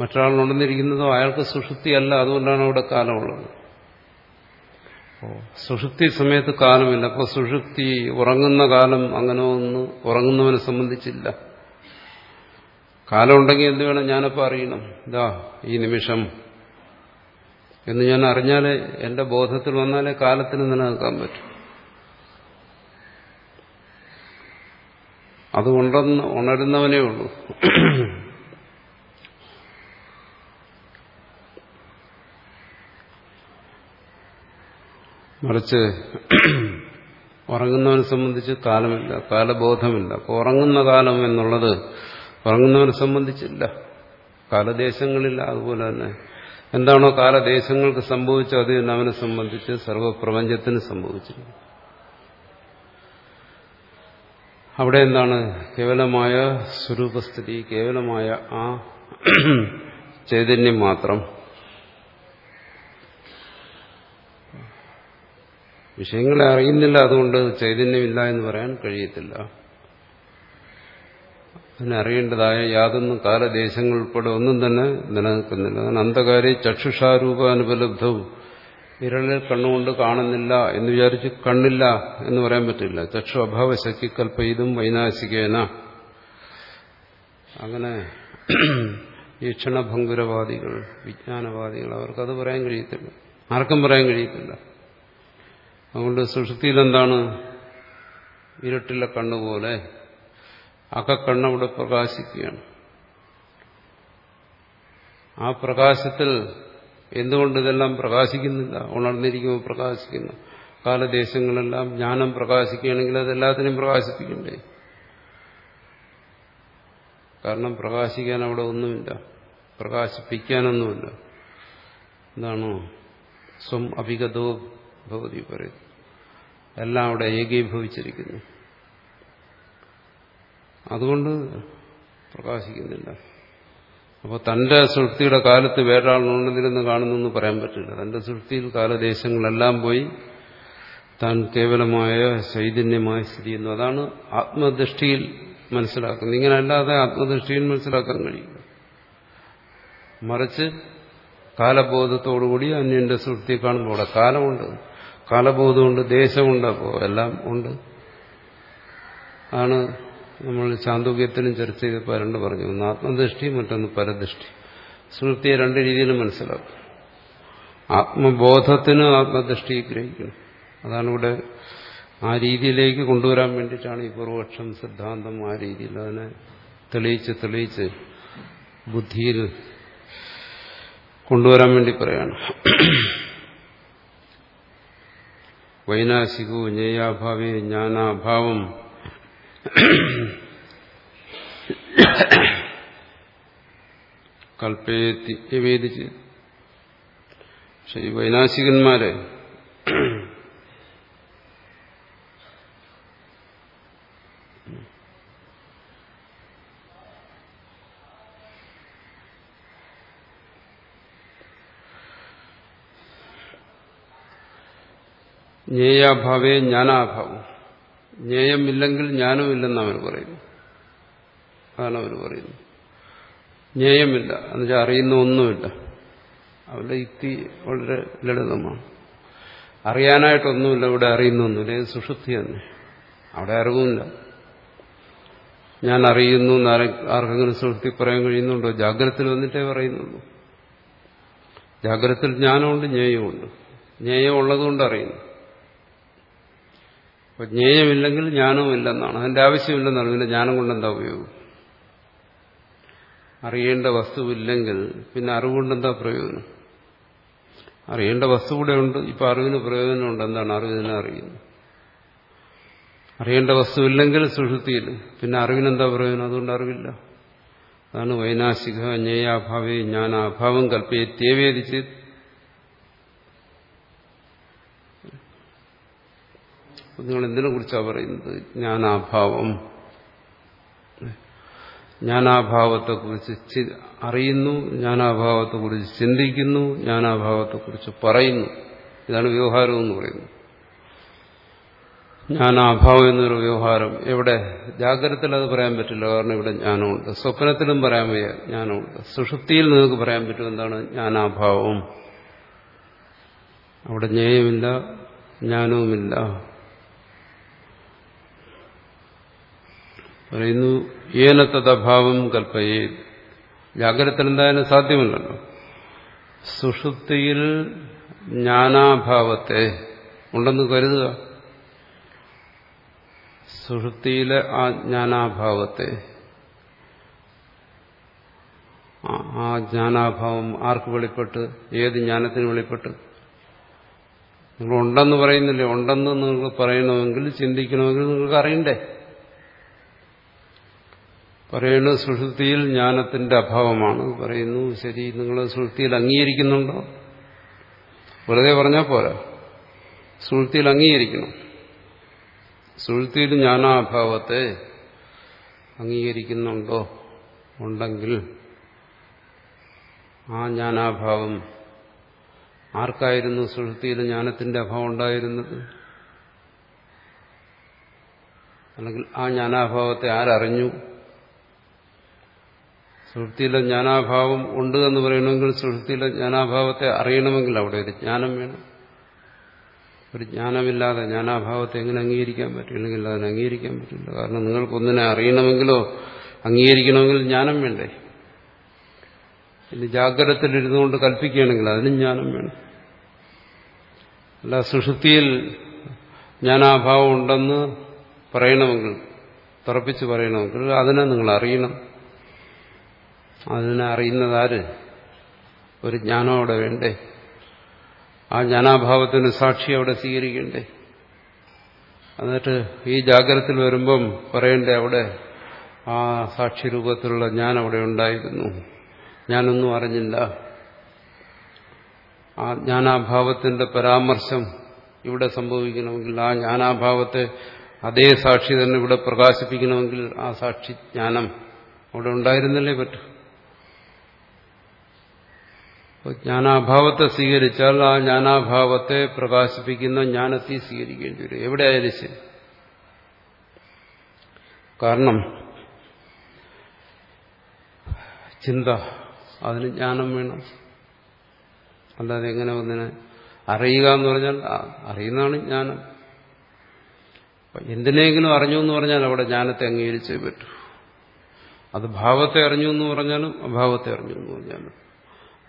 മറ്റൊരാൾ ഉണർന്നിരിക്കുന്നതോ അയാൾക്ക് സുഷുപ്തി അല്ല അതുകൊണ്ടാണ് അവിടെ കാലമുള്ളത്. സുഷുപ്തി സമയത്ത് കാലമില്ല. അപ്പോൾ സുഷുപ്തി ഉറങ്ങുന്ന കാലം അങ്ങനെ ഒന്ന് ഉറങ്ങുന്നവനെ സംബന്ധിച്ചില്ല. കാലമുണ്ടെങ്കിൽ എന്ത് വേണം? ഞാനപ്പോൾ അറിയണം. ഇതാ ഈ നിമിഷം. എന്ന് ഞാൻ അറിഞ്ഞാലേ എന്റെ ബോധത്തിൽ വന്നാലേ കാലത്തിന് നിലനിൽക്കാൻ പറ്റും. അത് ഉണ്ടെന്ന് ഉണരുന്നവനേ ഉള്ളൂ. മറിച്ച് ഉറങ്ങുന്നവനെ സംബന്ധിച്ച് കാലമില്ല കാലബോധമില്ല. അപ്പോൾ ഉറങ്ങുന്ന കാലം എന്നുള്ളത് ഉറങ്ങുന്നവനെ സംബന്ധിച്ചില്ല. കാലദേശങ്ങളില്ല അതുപോലെ തന്നെ. എന്താണോ കാലദേശങ്ങൾക്ക് സംഭവിച്ചത് അത് തന്നെ അവനെ സംബന്ധിച്ച് സർവപ്രപഞ്ചത്തിന് സംഭവിച്ചിരിക്കുന്നു. അവിടെ എന്താണ്? കേവലമായ സ്വരൂപസ്ഥിതി കേവലമായ ആ ചൈതന്യം മാത്രം വിഷയങ്ങളെ അറിയുന്നില്ല അതുകൊണ്ട് ചൈതന്യമില്ല എന്ന് പറയാൻ കഴിയത്തില്ല. അതിനെ അറിയേണ്ടതായ യാതൊന്നും കാലദേശങ്ങൾ ഉൾപ്പെടെ ഒന്നും തന്നെ നിലനിൽക്കുന്നില്ല. അതാണ് അന്ധകാരി ചക്ഷുഷാരൂപ അനുപലബ്ധവും വിരളിൽ കണ്ണുകൊണ്ട് കാണുന്നില്ല എന്ന് വിചാരിച്ച് കണ്ണില്ല എന്ന് പറയാൻ പറ്റില്ല. ചക്ഷു അഭാവ ശക്തി കൽപ്പയിതും വൈനാശികേന. അങ്ങനെ വീക്ഷണഭങ്കുരവാദികൾ വിജ്ഞാനവാദികൾ അവർക്കത് പറയാൻ കഴിയത്തില്ല. ആർക്കും പറയാൻ കഴിയത്തില്ല. അതുകൊണ്ട് സുഷുതിയിൽ എന്താണ് ഇരുട്ടിലെ കണ്ണുപോലെ അകക്കണ്ണവിടെ പ്രകാശിക്കുകയാണ്. ആ പ്രകാശത്തിൽ എന്തുകൊണ്ട് ഇതെല്ലാം പ്രകാശിക്കുന്നില്ല? ഉണർന്നിരിക്കുമ്പോൾ പ്രകാശിക്കുന്നു. കാലദേശങ്ങളെല്ലാം ജ്ഞാനം പ്രകാശിക്കുകയാണെങ്കിൽ അതെല്ലാത്തിനും പ്രകാശിപ്പിക്കണ്ടേ? കാരണം പ്രകാശിക്കാൻ അവിടെ ഒന്നുമില്ല. പ്രകാശിപ്പിക്കാനൊന്നുമില്ല. എന്താണോ സ്വം അഭിഗതോ ഭഗവതി പറയുന്നു. എല്ലാം അവിടെ ഏകീഭവിച്ചിരിക്കുന്നു. അതുകൊണ്ട് പ്രകാശിക്കുന്നില്ല. അപ്പോൾ തന്റെ സൃഷ്ടിയുടെ കാലത്ത് വേറൊരാളുണ്ടെന്നിരുന്ന് കാണുന്നെന്ന് പറയാൻ പറ്റില്ല. തന്റെ സൃഷ്ടിയിൽ കാലദേശങ്ങളെല്ലാം പോയി താൻ കേവലമായ ചൈതന്യമായി സ്ഥിതി ചെയ്യുന്നു. അതാണ് ആത്മദൃഷ്ടിയിൽ മനസ്സിലാക്കുന്നത്. ഇങ്ങനെ അല്ലാതെ ആത്മദൃഷ്ടിയിൽ മനസ്സിലാക്കാൻ കഴിയില്ല. മറിച്ച് കാലബോധത്തോടുകൂടി അന്യന്റെ സൃഷ്ടി കാണുമ്പോൾ അവിടെ കാലമുണ്ട്. കാലബോധമുണ്ട് ദേശമുണ്ട് അപ്പോൾ എല്ലാം ഉണ്ട്. ആണ് നമ്മൾ ചാന്തോക്യത്തിനും ചർച്ച ചെയ്തപ്പോൾ രണ്ട് പറഞ്ഞു. ഒന്ന് ആത്മദൃഷ്ടി മറ്റൊന്ന് പരദൃഷ്ടി. സുഹൃത്തിയെ രണ്ട് രീതിയിലും മനസ്സിലാക്കും. ആത്മബോധത്തിന് ആത്മദൃഷ്ടി ഗ്രഹിക്കണം. അതാണ് ഇവിടെ ആ രീതിയിലേക്ക് കൊണ്ടുവരാൻ വേണ്ടിയിട്ടാണ് ഈ പൂർവപക്ഷം സിദ്ധാന്തം ആ രീതിയിൽ അതിനെ തെളിയിച്ച് തെളിയിച്ച് ബുദ്ധിയിൽ കൊണ്ടുവരാൻ വേണ്ടി പറയാണ്. വൈനാശികോ ജ്ഞേയാഭാവേ ജ്ഞാനാഭാവം. കൽപ്പേത്തി വേദിച്ച് പക്ഷെ ഈ വൈനാശികന്മാരെ ജ്ഞേയാഭാവേ ജ്ഞാനാഭാവം. ജ്ഞേയമില്ലെങ്കിൽ ജ്ഞാനമില്ലെന്ന് അവർ പറയുന്നു. അതാണ് അവർ പറയുന്നത്. ജ്ഞേയമില്ല. എന്നുവെച്ചാൽ അറിയുന്ന ഒന്നുമില്ല. അവരുടെ യുക്തി വളരെ ലളിതമാണ്. അറിയാനായിട്ടൊന്നുമില്ല. ഇവിടെ അറിയുന്നൊന്നുമില്ല. ഇത് സുഷുപ്തി തന്നെ. അവിടെ അറിവുമില്ല. ഞാൻ അറിയുന്നു ആർക്കെങ്കിലും സുഷുപ്തി പറയാൻ കഴിയുന്നുണ്ടോ? ജാഗ്രതത്തിൽ വന്നിട്ടേ പറയുന്നുള്ളൂ. ജാഗ്രതത്തിൽ ജ്ഞാനമുണ്ട് ജ്ഞേയമുണ്ട് ജ്ഞേയം ഉള്ളതുകൊണ്ട് അറിയുന്നു. അപ്പൊ ജ്ഞേയമില്ലെങ്കിൽ ജ്ഞാനവുമില്ലെന്നാണ് അതിന്റെ ആവശ്യമില്ലെന്നാണ്. പിന്നെ ജ്ഞാനം കൊണ്ട് എന്താ ഉപയോഗം? അറിയേണ്ട വസ്തുവില്ലെങ്കിൽ പിന്നെ അറിവുകൊണ്ട് എന്താ പ്രയോജനം? അറിയേണ്ട വസ്തു കൂടെ ഉണ്ട്. ഇപ്പൊ അറിവിന് പ്രയോജനമുണ്ട് എന്താണ് അറിവിനെ അറിയുന്നത്? അറിയേണ്ട വസ്തു ഇല്ലെങ്കിൽ സുഷുതിയിൽ. പിന്നെ അറിവിനെന്താ പ്രയോജനം? അതുകൊണ്ട് അറിവില്ല. അതാണ് വൈനാശിക ജ്ഞേയാഭാവേ ജ്ഞാനാഭാവം കൽപ്പയത്യേവേദിച്ച് നിങ്ങൾ എന്തിനെ കുറിച്ചാണ് പറയുന്നത്? ജ്ഞാനാഭാവം. ജ്ഞാനാഭാവത്തെക്കുറിച്ച് അറിയുന്നു ജ്ഞാനാഭാവത്തെക്കുറിച്ച് ചിന്തിക്കുന്നു ജ്ഞാനാഭാവത്തെക്കുറിച്ച് പറയുന്നു. ഇതാണ് വ്യവഹാരം എന്ന് പറയുന്നത്. ജ്ഞാനാഭാവം എന്നൊരു വ്യവഹാരം എവിടെ? ജാഗ്രതത്തിൽ അത് പറയാൻ പറ്റില്ല കാരണം ഇവിടെ ജ്ഞാനമുണ്ട്. സ്വപ്നത്തിലും പറയാൻ വയ്യ ജ്ഞാനമുണ്ട്. സുഷുപ്തിയിൽ നിങ്ങൾക്ക് പറയാൻ പറ്റും എന്താണ്? ജ്ഞാനാഭാവം. അവിടെ ജ്ഞേയമില്ല ജ്ഞാനവുമില്ല. പറയുന്നു ഏനത്തതഭാവം കൽപ്പയെ ജാഗ്രത എന്തായാലും സാധ്യമല്ലല്ലോ. സുഷുപ്തിയിൽ ജ്ഞാനാഭാവത്തെ ഉണ്ടെന്ന് കരുതുക. സുഷുപ്തിയിലെ ആ ജ്ഞാനാഭാവത്തെ ആ ജ്ഞാനാഭാവം ആർക്ക് വെളിപ്പെട്ട് ഏത് ജ്ഞാനത്തിന് വെളിപ്പെട്ട്? നിങ്ങൾ ഉണ്ടെന്ന് പറയുന്നില്ലേ? ഉണ്ടെന്ന് നിങ്ങൾ പറയണമെങ്കിൽ ചിന്തിക്കണമെങ്കിൽ നിങ്ങൾക്ക് അറിയണ്ടേ? പറയുന്നത് സുഷുതിയിൽ ജ്ഞാനത്തിന്റെ അഭാവമാണ്. പറയുന്നു ശരി നിങ്ങൾ സുഷുതിയിൽ അംഗീകരിക്കുന്നുണ്ടോ? വെറുതെ പറഞ്ഞാൽ പോരാ. സുഷുതിയിൽ അംഗീകരിക്കണം. സുഷുതിയിൽ ജ്ഞാനാഭാവത്തെ അംഗീകരിക്കുന്നുണ്ടോ? ഉണ്ടെങ്കിൽ ആ ജ്ഞാനാഭാവം ആർക്കായിരുന്നു സുഷുതിയിൽ ജ്ഞാനത്തിന്റെ അഭാവം ഉണ്ടായിരുന്നത്? അല്ലെങ്കിൽ ആ ജ്ഞാനാഭാവത്തെ ആരറിഞ്ഞു? സുഹൃത്തിയിലെ ജ്ഞാനാഭാവം ഉണ്ട് എന്ന് പറയണമെങ്കിൽ സുഹൃത്തിയിലെ ജ്ഞാനാഭാവത്തെ അറിയണമെങ്കിൽ അവിടെ ഒരു ജ്ഞാനം വേണം. ഒരു ജ്ഞാനമില്ലാതെ ജ്ഞാനാഭാവത്തെ എങ്ങനെ അംഗീകരിക്കാൻ പറ്റില്ലെങ്കിൽ അതിനെ അംഗീകരിക്കാൻ പറ്റില്ല. കാരണം നിങ്ങൾക്കൊന്നിനെ അറിയണമെങ്കിലോ അംഗീകരിക്കണമെങ്കിൽ ജ്ഞാനം വേണ്ടേ? ഇനി ജാഗ്രതത്തിലിരുന്നുകൊണ്ട് കൽപ്പിക്കുകയാണെങ്കിൽ അതിനും ജ്ഞാനം വേണം. അല്ല സുഷുതിയിൽ ജ്ഞാനാഭാവം ഉണ്ടെന്ന് പറയണമെങ്കിൽ തറപ്പിച്ച് പറയണമെങ്കിൽ അതിനെ നിങ്ങൾ അറിയണം. അതിനെ അറിയുന്നതാര്? ഒരു ജ്ഞാനം അവിടെ വേണ്ടേ? ആ ജ്ഞാനാഭാവത്തിന് സാക്ഷി അവിടെ സ്വീകരിക്കണ്ടേ? എന്നിട്ട് ഈ ജാഗ്രതത്തിൽ വരുമ്പം പറയണ്ടേ അവിടെ ആ സാക്ഷി രൂപത്തിലുള്ള ഞാൻ അവിടെ ഉണ്ടായിരുന്നു. ഞാനൊന്നും അറിഞ്ഞില്ല. ആ ജ്ഞാനാഭാവത്തിന്റെ പരാമർശം ഇവിടെ സംഭവിക്കണമെങ്കിൽ ആ ജ്ഞാനാഭാവത്തെ അതേ സാക്ഷി തന്നെ ഇവിടെ പ്രകാശിപ്പിക്കണമെങ്കിൽ ആ സാക്ഷി ജ്ഞാനം അവിടെ ഉണ്ടായിരുന്നല്ലേ പറ്റൂ? ജ്ഞാനാഭാവത്തെ സ്വീകരിച്ചാൽ ആ ജ്ഞാനാഭാവത്തെ പ്രകാശിപ്പിക്കുന്ന ജ്ഞാനത്തെ സ്വീകരിക്കേണ്ടി വരും. എവിടെയായാലും ശരി. കാരണം ചിന്ത അതിന് ജ്ഞാനം വേണം. അല്ലാതെ എങ്ങനെ ഒന്നിനെ അറിയുക എന്ന് പറഞ്ഞാൽ അറിയുന്നതാണ് ജ്ഞാനം. എന്തിനെങ്കിലും അറിഞ്ഞു എന്ന് പറഞ്ഞാൽ അവിടെ ജ്ഞാനത്തെ അംഗീകരിച്ചേ പറ്റൂ. അത് ഭാവത്തെ അറിഞ്ഞു എന്ന് പറഞ്ഞാലും അഭാവത്തെ അറിഞ്ഞു എന്ന് പറഞ്ഞാലും.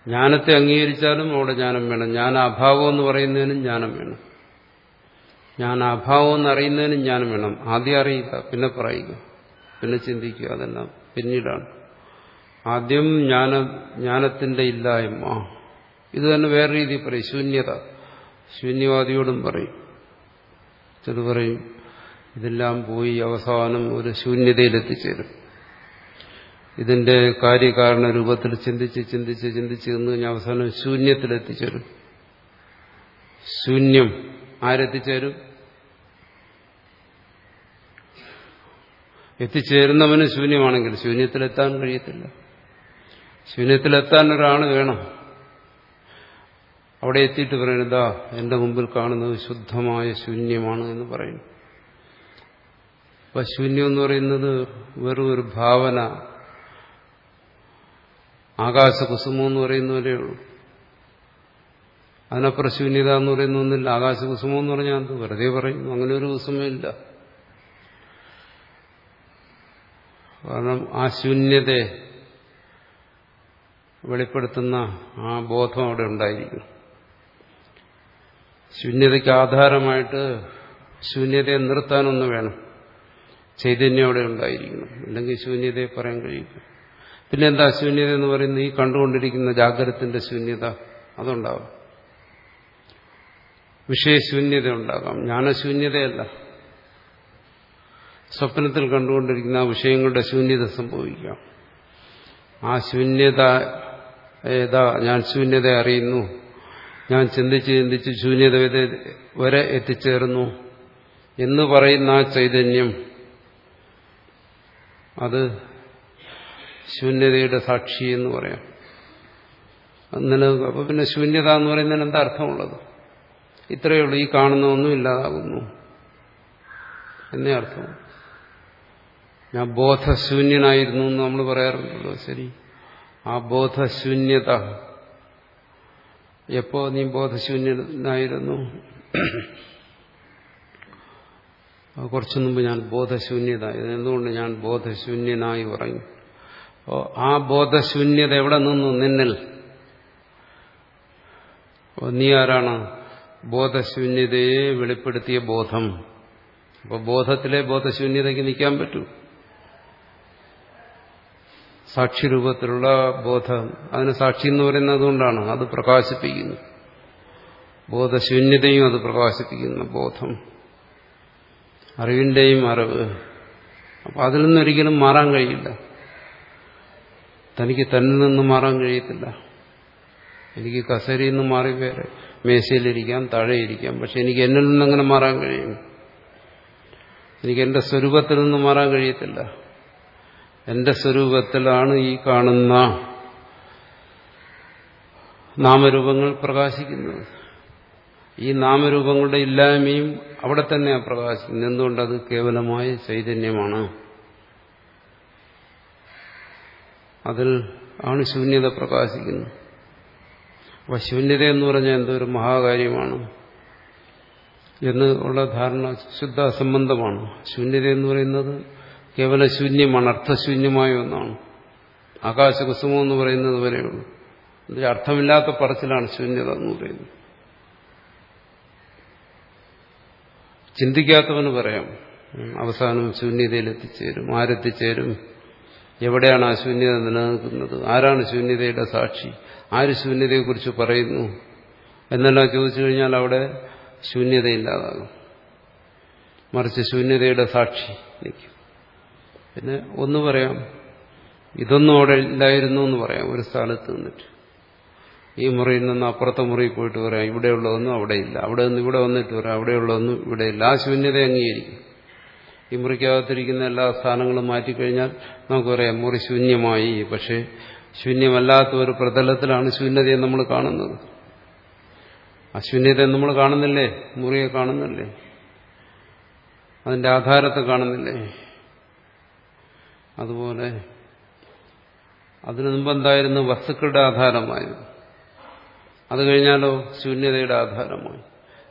ജ്ഞാനത്തെ അംഗീകരിച്ചാലും അവിടെ ജ്ഞാനം വേണം. ജ്ഞാന അഭാവം എന്ന് പറയുന്നതിനും ജ്ഞാനം വേണം. ജ്ഞാന അഭാവം എന്ന് ജ്ഞാനം വേണം. ആദ്യം അറിയുക പിന്നെ പറയുക പിന്നെ ചിന്തിക്കുക അതെല്ലാം പിന്നീടാണ്. ആദ്യം ജ്ഞാന ജ്ഞാനത്തിന്റെ ഇല്ലായ്മ. ഇത് തന്നെ വേറെ രീതിയിൽ പറയും. ശൂന്യത. ശൂന്യവാദിയോടും പറയും. ചില പറയും ഇതെല്ലാം പോയി അവസാനം ഒരു ശൂന്യതയിലെത്തിച്ചേരും. ഇതിന്റെ കാര്യകാരണ രൂപത്തിൽ ചിന്തിച്ച് ചിന്തിച്ച് ചിന്തിച്ച് ഇന്ന് ഞാൻ അവസാനം ശൂന്യത്തിലെത്തിച്ചേരും. ശൂന്യം ആരെത്തിച്ചേരും? എത്തിച്ചേരുന്നവന് ശൂന്യമാണെങ്കിൽ ശൂന്യത്തിലെത്താൻ കഴിയത്തില്ല. ശൂന്യത്തിലെത്താൻ ഒരാൾ വേണം. അവിടെ എത്തിയിട്ട് പറയണതാ എന്റെ മുമ്പിൽ കാണുന്നത് ശുദ്ധമായ ശൂന്യമാണ് എന്ന് പറയുന്നു. അപ്പൊ ശൂന്യം എന്ന് പറയുന്നത് വെറും ഒരു ഭാവന ആകാശകുസുമം എന്ന് പറയുന്നവരേ ഉള്ളൂ. അതിനപ്പുറം ശൂന്യത എന്ന് പറയുന്ന ഒന്നില്ല. ആകാശകുസുമം എന്ന് പറഞ്ഞാൽ അത് വെറുതെ പറയുന്നു. അങ്ങനെ ഒരു കുസുമില്ല കാരണം ആ ശൂന്യതയെ വെളിപ്പെടുത്തുന്ന ആ ബോധം അവിടെ ഉണ്ടായിരിക്കും. ശൂന്യതയ്ക്ക് ആധാരമായിട്ട് ശൂന്യതയെ നിർത്താനൊന്ന് വേണം. ചൈതന്യം അവിടെ ഉണ്ടായിരിക്കണം. അല്ലെങ്കിൽ ശൂന്യതയെ പറയാൻ കഴിയില്ല. പിന്നെ എന്താ ശൂന്യത എന്ന് പറയുന്നത്? ഈ കണ്ടുകൊണ്ടിരിക്കുന്ന ജാഗ്രതത്തിന്റെ ശൂന്യത അതുണ്ടാവും. വിഷയശൂന്യത ഉണ്ടാകാം. ജ്ഞാനശൂന്യതയല്ല. സ്വപ്നത്തിൽ കണ്ടുകൊണ്ടിരിക്കുന്ന ആ വിഷയങ്ങളുടെ ശൂന്യത സംഭവിക്കാം. ആ ശൂന്യത ഏതാ ഞാൻ ശൂന്യത അറിയുന്നു. ഞാൻ ചിന്തിച്ച് ചിന്തിച്ച് ശൂന്യത വരെ എത്തിച്ചേർന്നു എന്ന് പറയുന്ന ആ ചൈതന്യം അത് ശൂന്യതയുടെ സാക്ഷി എന്ന് പറയാം. അങ്ങനെ അപ്പൊ പിന്നെ ശൂന്യത എന്ന് പറയുന്നതിന് എന്താ അർത്ഥമുള്ളത്? ഇത്രയേ ഉള്ളൂ. ഈ കാണുന്ന ഒന്നും ഇല്ലാതാകുന്നു എന്നേ അർത്ഥം. ഞാൻ ബോധശൂന്യനായിരുന്നു എന്ന് നമ്മൾ പറയാറുണ്ടല്ലോ. ശരി. ആ ബോധശൂന്യത. എപ്പോ നീ ബോധശൂന്യനായിരുന്നു? കുറച്ചു മുമ്പ് ഞാൻ ബോധശൂന്യത എന്തുകൊണ്ട് ഞാൻ ബോധശൂന്യനായി പറഞ്ഞു ആ ബോധശൂന്യത എവിടെ നിന്നു? നിന്നിൽ. നീ ആരാണ്? ബോധശൂന്യതയെ വെളിപ്പെടുത്തിയ ബോധം. അപ്പോൾ ബോധത്തിലെ ബോധശൂന്യതയ്ക്ക് നിൽക്കാൻ പറ്റൂ. സാക്ഷിരൂപത്തിലുള്ള ബോധം. അതിന് സാക്ഷി എന്ന് പറയുന്നത് അതുകൊണ്ടാണ് അത് പ്രകാശിപ്പിക്കുന്നു. ബോധശൂന്യതയും അത് പ്രകാശിപ്പിക്കുന്ന ബോധം. അറിവിന്റെയും അറിവ്. അപ്പൊ അതിൽ നിന്നൊരിക്കലും മാറാൻ കഴിയില്ല. തനിക്ക് തന്നിൽ നിന്ന് മാറാൻ കഴിയത്തില്ല. എനിക്ക് കസേരയിൽ നിന്ന് മാറി വേറെ മേശയിലിരിക്കാം താഴെയിരിക്കാം. പക്ഷെ എനിക്ക് എന്നിൽ നിന്നങ്ങനെ മാറാൻ കഴിയും. എനിക്ക് എന്റെ സ്വരൂപത്തിൽ നിന്ന് മാറാൻ കഴിയത്തില്ല. എന്റെ സ്വരൂപത്തിലാണ് ഈ കാണുന്ന നാമരൂപങ്ങൾ പ്രകാശിക്കുന്നത്. ഈ നാമരൂപങ്ങളുടെ ഇല്ലായ്മയും അവിടെ തന്നെയാണ് പ്രകാശിക്കുന്നത്. എന്തുകൊണ്ടത്? കേവലമായ ചൈതന്യമാണ്. അതിൽ ആണ് ശൂന്യത പ്രകാശിക്കുന്നത്. അപ്പൊ ശൂന്യത എന്ന് പറഞ്ഞാൽ എന്തൊരു മഹാകാര്യമാണ്. എന്ന് ഉള്ള ധാരണ ശുദ്ധ അസംബന്ധമാണ് ശൂന്യത എന്ന് പറയുന്നത് കേവല ശൂന്യമാണ് അർത്ഥശൂന്യമായ ഒന്നാണ്. ആകാശകുസുമം എന്ന് പറയുന്നത് ഇതിൽ അർത്ഥമില്ലാത്ത പറച്ചിലാണ് ശൂന്യത എന്ന് പറയുന്നത്. ചിന്തിക്കാത്തവന് പറയാം അവസാനം ശൂന്യതയിൽ എത്തിച്ചേരും ആരെത്തിച്ചേരും എവിടെയാണ് ആ ശൂന്യത നിലനിൽക്കുന്നത്? ആരാണ് ശൂന്യതയുടെ സാക്ഷി? ആര് ശൂന്യതയെക്കുറിച്ച് പറയുന്നു? എന്നെല്ലാം ചോദിച്ചു കഴിഞ്ഞാൽ അവിടെ ശൂന്യതയില്ലാതാകും മറിച്ച് ശൂന്യതയുടെ സാക്ഷി നിൽക്കും. പിന്നെ ഒന്ന് പറയാം. ഇതൊന്നും അവിടെ ഇല്ലായിരുന്നു എന്ന് പറയാം. ഒരു സ്ഥലത്ത് നിന്നിട്ട്. ഈ മുറിയിൽ നിന്ന് അപ്പുറത്തെ മുറിയിൽ പോയിട്ട് പറയാം ഇവിടെയുള്ളതൊന്നും അവിടെ ഇല്ല. അവിടെ നിന്ന് ഇവിടെ വന്നിട്ട് പറയാം അവിടെയുള്ളതൊന്നും ഇവിടെ ഇല്ല. ആ ശൂന്യത അംഗീകരിക്കും ഈ മുറിക്കകത്തിരിക്കുന്ന എല്ലാ സ്ഥാനങ്ങളും മാറ്റിക്കഴിഞ്ഞാൽ നമുക്ക് പറയാം മുറി ശൂന്യമായി. പക്ഷേ ശൂന്യമല്ലാത്ത ഒരു പ്രതലത്തിലാണ് ശൂന്യതയെ നമ്മൾ കാണുന്നത്. ആ ശൂന്യതയെ നമ്മൾ കാണുന്നില്ലേ? മുറിയെ കാണുന്നില്ലേ? അതിന്റെ ആധാരത്തെ കാണുന്നില്ലേ? അതുപോലെ അതിനു മുമ്പ് എന്തായിരുന്നു വസ്തുക്കളുടെ ആധാരമായിരുന്നു. അത് കഴിഞ്ഞാലോ? ശൂന്യതയുടെ ആധാരമായി.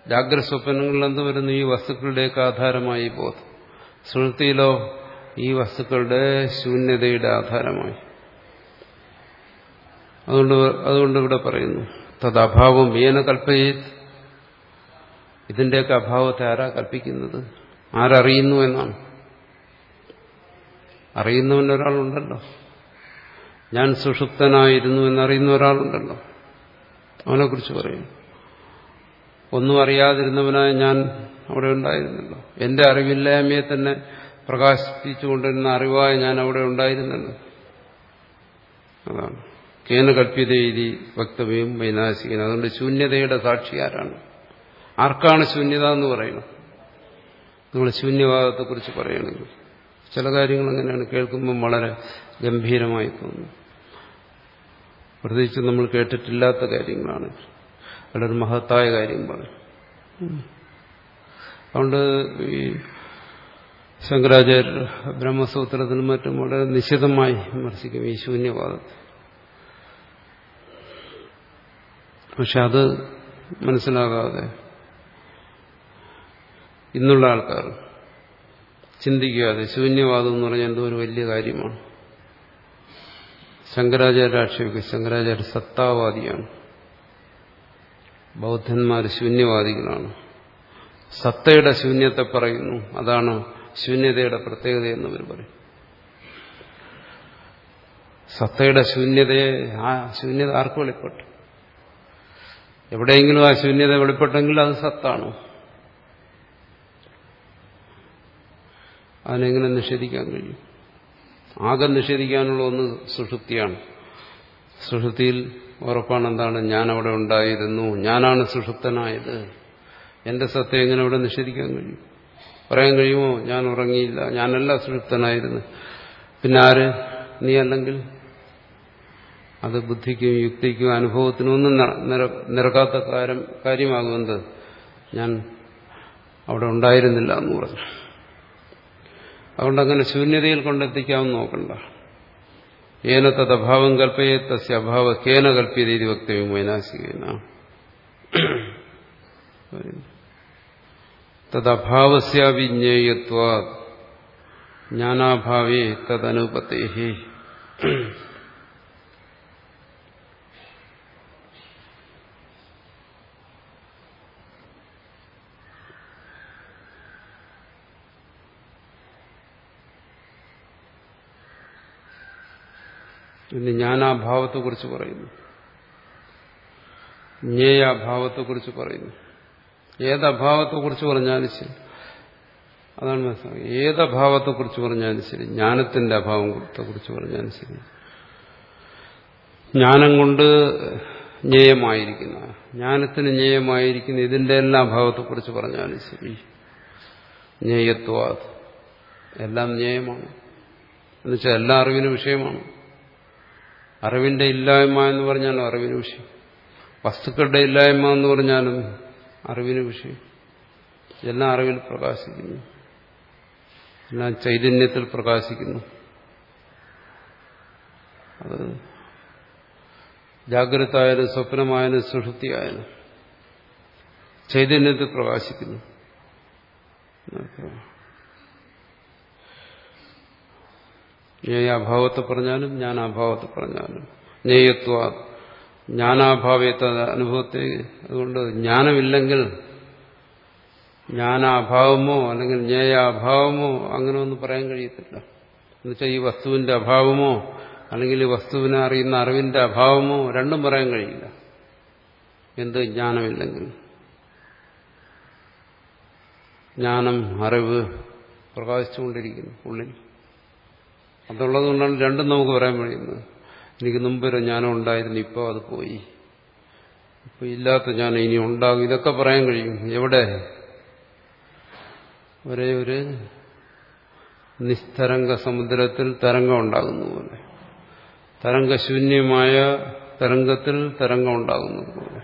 ജാഗ്രസ്വപ്നങ്ങളിൽ എന്ത് വരുന്നു ഈ വസ്തുക്കളുടെയൊക്കെ ആധാരമായി ബോധം. സുഹൃത്തിയിലോ ഈ വസ്തുക്കളുടെ ശൂന്യതയുടെ ആധാരമായി. അതുകൊണ്ട് അതുകൊണ്ട് ഇവിടെ പറയുന്നു തദ്ഭാവം ഏന കൽപ്പയത്? ഇതിന്റെയൊക്കെ അഭാവത്തെ ആരാ കൽപ്പിക്കുന്നത്? ആരറിയുന്നു എന്നാണ്. അറിയുന്നവൻ ഒരാളുണ്ടല്ലോ. ഞാൻ സുഷുപ്തനായിരുന്നു എന്നറിയുന്ന ഒരാളുണ്ടല്ലോ. അവനെക്കുറിച്ച് പറയും. ഒന്നും അറിയാതിരുന്നവനായ ഞാൻ അവിടെ ഉണ്ടായിരുന്നല്ലോ. എന്റെ അറിവില്ലായ്മയെ തന്നെ പ്രകാശിപ്പിച്ചുകൊണ്ടിരുന്ന അറിവായി ഞാൻ അവിടെ ഉണ്ടായിരുന്നല്ലോ. അതാണ്. കേന കൽപ്പിത രീതി വക്തവ്യം വൈനാശികൻ അതുകൊണ്ട് ശൂന്യതയുടെ സാക്ഷി ആരാണ് ആർക്കാണ് ശൂന്യത എന്ന് പറയുന്നത്? നിങ്ങൾ ശൂന്യവാദത്തെക്കുറിച്ച് പറയുകയാണെങ്കിൽ ചില കാര്യങ്ങൾ അങ്ങനെയാണ് കേൾക്കുമ്പം വളരെ ഗംഭീരമായി തോന്നുന്നു പ്രത്യേകിച്ച് നമ്മൾ കേട്ടിട്ടില്ലാത്ത കാര്യങ്ങളാണ്. വളരെ മഹത്തായ കാര്യം പറയും അതുകൊണ്ട് ഈ ശങ്കരാചാര്യർ ബ്രഹ്മസൂത്രത്തിനും മറ്റും വളരെ നിശിതമായി വിമർശിക്കും ഈ ശൂന്യവാദത്തെ. പക്ഷെ അത് മനസ്സിലാകാതെ ഇന്നുള്ള ആൾക്കാർ ചിന്തിക്കാതെ ശൂന്യവാദം എന്ന് പറഞ്ഞാൽ എന്തോ ഒരു വലിയ കാര്യമാണ്. ശങ്കരാചാര്യ ആക്ഷേപിക്കും ശങ്കരാചാര്യ സത്താവാദിയാണ്. ബൗദ്ധന്മാർ ശൂന്യവാദികളാണ്. സത്തയുടെ ശൂന്യത്തെ പറയുന്നു. അതാണ് ശൂന്യതയുടെ പ്രത്യേകത എന്നവർ പറയും. സത്തയുടെ ശൂന്യതയെ ആ ശൂന്യത ആർക്ക് വെളിപ്പെട്ടു? എവിടെയെങ്കിലും ആ ശൂന്യത വെളിപ്പെട്ടെങ്കിൽ അത് സത്താണ്? അതിനെങ്ങനെ നിഷേധിക്കാൻ കഴിയും? ആകെ നിഷേധിക്കാനുള്ള ഒന്ന് സുഷുപ്തിയാണ്. സുഷുപ്തിയിൽ ഉറപ്പാണ് എന്താണ്? ഞാൻ അവിടെ ഉണ്ടായിരുന്നു. ഞാനാണ് സുഷുപ്തനായത്. എന്റെ സത്യം എങ്ങനെ ഇവിടെ നിഷേധിക്കാൻ കഴിയും? പറയാൻ കഴിയുമോ? ഞാൻ ഉറങ്ങിയില്ല. ഞാനല്ല സുഷുപ്തനായിരുന്നു പിന്നെ ആര്? നീ അല്ലെങ്കിൽ? അത് ബുദ്ധിക്കും യുക്തിക്കും അനുഭവത്തിനും ഒന്നും നിരക്കാത്ത കാര്യമാകുമെന്ന് ഞാൻ അവിടെ ഉണ്ടായിരുന്നില്ല എന്ന് പറഞ്ഞു. അതുകൊണ്ട് അങ്ങനെ ശൂന്യതയിൽ കൊണ്ടെത്തിക്കാമെന്ന് നോക്കണ്ട. ഏന തദ്ഭാവം കൽപ്പയെ തസ്യ അഭാവ കേന കൽപ്പിയ രീതി വക്തവ്യം വൈനാശികേന തദ്ഭാവസ്യാവിജ്ഞേയത്വ ജ്ഞാനാഭാവേ തദനുപത്തേ ഇനി ജ്ഞാനാഭാവത്തെക്കുറിച്ച് പറയുന്നു. ജ്ഞേയാഭാവത്തെക്കുറിച്ച് പറയുന്നു. ഏതഭാവത്തെക്കുറിച്ച് പറഞ്ഞാലും ശരി. അതാണ് മനസ്സിലാക്കുക ഏതഭാവത്തെക്കുറിച്ച് പറഞ്ഞാലും ശരി. ജ്ഞാനത്തിന്റെ അഭാവത്തെക്കുറിച്ച് പറഞ്ഞാലും ശരി. ജ്ഞാനം കൊണ്ട് ജ്ഞേയമായിരിക്കുന്ന ജ്ഞാനത്തിന് ജ്ഞേയമായിരിക്കുന്ന ഇതിന്റെ എല്ലാ അഭാവത്തെക്കുറിച്ച് പറഞ്ഞാലും ശരി. ജ്ഞേയത്വ എല്ലാം ജ്ഞേയമാണ്. എന്നുവെച്ചാൽ എല്ലാ അറിവിനും വിഷയമാണ്. അറിവിന്റെ ഇല്ലായ്മ എന്ന് പറഞ്ഞാലും അറിവിന് വിഷയം. വസ്തുക്കളുടെ ഇല്ലായ്മ എന്ന് പറഞ്ഞാലും അറിവിന് വിഷയം. എല്ലാം അറിവിൽ പ്രകാശിക്കുന്നു. എല്ലാം ചൈതന്യത്തിൽ പ്രകാശിക്കുന്നു. അത് ജാഗ്രതായാലും സ്വപ്നമായാലും സുഷുപ്തിയായാലും ചൈതന്യത്തിൽ പ്രകാശിക്കുന്നു. ഞാൻ അഭാവത്തെ പറഞ്ഞാലും ഞാൻ അഭാവത്തെ പറഞ്ഞാലും. ജ്ഞേയത്വ ജ്ഞാനാഭാവത്തെ അനുഭവത്തെ അതുകൊണ്ട് ജ്ഞാനമില്ലെങ്കിൽ ജ്ഞാനാഭാവമോ അല്ലെങ്കിൽ ജ്ഞേയാഭാവമോ അങ്ങനെ ഒന്നും പറയാൻ കഴിയത്തില്ല. എന്നുവെച്ചാൽ ഈ വസ്തുവിന്റെ അഭാവമോ അല്ലെങ്കിൽ ഈ വസ്തുവിനെ അറിയുന്ന അറിവിന്റെ അഭാവമോ രണ്ടും പറയാൻ കഴിയില്ല. എന്ത് ജ്ഞാനമില്ലെങ്കിൽ. ജ്ഞാനം അറിവ് പ്രകാശിച്ചുകൊണ്ടിരിക്കുന്നു ഉള്ളിൽ. അതുള്ളത് കൊണ്ടാണ് രണ്ടും നമുക്ക് പറയാൻ കഴിയുന്നത്. എനിക്ക് മുമ്പൊരു ജ്ഞാനം ഉണ്ടായിരുന്നു ഇപ്പോൾ അത് പോയി. ഇപ്പൊ ഇല്ലാത്ത ജ്ഞാനം ഇനി ഉണ്ടാകും. ഇതൊക്കെ പറയാൻ കഴിയും. എവിടെ? ഒരേ ഒരു നിസ്തരംഗ സമുദ്രത്തിൽ തരംഗം ഉണ്ടാകുന്ന പോലെ. തരംഗശൂന്യമായ തരംഗത്തിൽ തരംഗം ഉണ്ടാകുന്നത് പോലെ.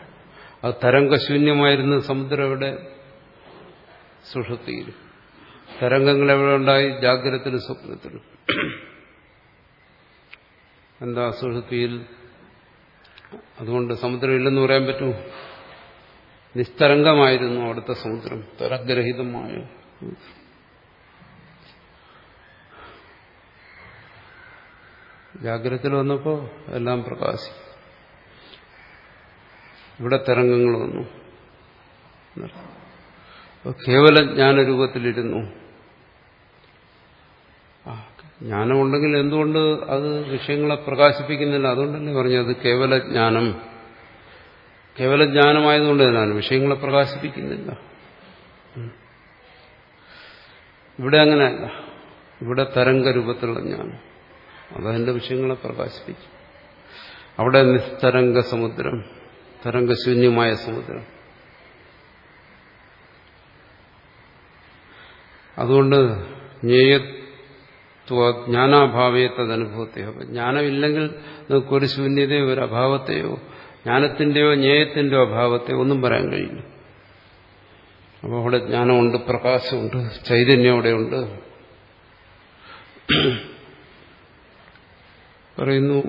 അത് തരംഗശൂന്യമായിരുന്ന സമുദ്രം എവിടെ? സുഷുപ്തിയിൽ. തരംഗങ്ങൾ എവിടെ ഉണ്ടായി? ജാഗ്രതത്തിലും സ്വപ്നത്തിലും. എന്താ സുഹൃത്തിയിൽ? അതുകൊണ്ട് സമുദ്രം ഇല്ലെന്ന് പറയാൻ പറ്റൂ. നിസ്തരംഗമായിരുന്നു അവിടുത്തെ സമുദ്രം. തരഗ്രഹിതമായ. ജാഗ്രതയിൽ വന്നപ്പോ എല്ലാം പ്രകാശിക്കും ഇവിടെ തരംഗങ്ങൾ വന്നു. കേവല ജ്ഞാനരൂപത്തിലിരുന്നു. ജ്ഞാനമുണ്ടെങ്കിൽ എന്തുകൊണ്ട് അത് വിഷയങ്ങളെ പ്രകാശിപ്പിക്കുന്നില്ല? അതുകൊണ്ടല്ലേ അത് കേവല ജ്ഞാനം കേവല ജ്ഞാനമായതുകൊണ്ട് തന്നെയാണ് വിഷയങ്ങളെ പ്രകാശിപ്പിക്കുന്നില്ല. ഇവിടെ അങ്ങനെയല്ല. ഇവിടെ തരംഗരൂപത്തിലുള്ള ജ്ഞാനം. അതതിന്റെ വിഷയങ്ങളെ പ്രകാശിപ്പിക്കും. അവിടെ നിസ്തരംഗ സമുദ്രം തരംഗശൂന്യമായ സമുദ്രം. അതുകൊണ്ട് ജ്ഞേയത്വ ജ്ഞാനാഭാവയത്തനുഭവത്തെ അപ്പൊ ജ്ഞാനമില്ലെങ്കിൽ നമുക്കൊരു ശൂന്യതയോ ഒരു അഭാവത്തെയോ ജ്ഞാനത്തിന്റെയോ ജ്ഞേയത്തിന്റെയോ അഭാവത്തെയോ ഒന്നും പറയാൻ കഴിയില്ല. അപ്പോൾ അവിടെ ജ്ഞാനമുണ്ട് പ്രകാശമുണ്ട് ചൈതന്യം അവിടെയുണ്ട് പറയുന്നു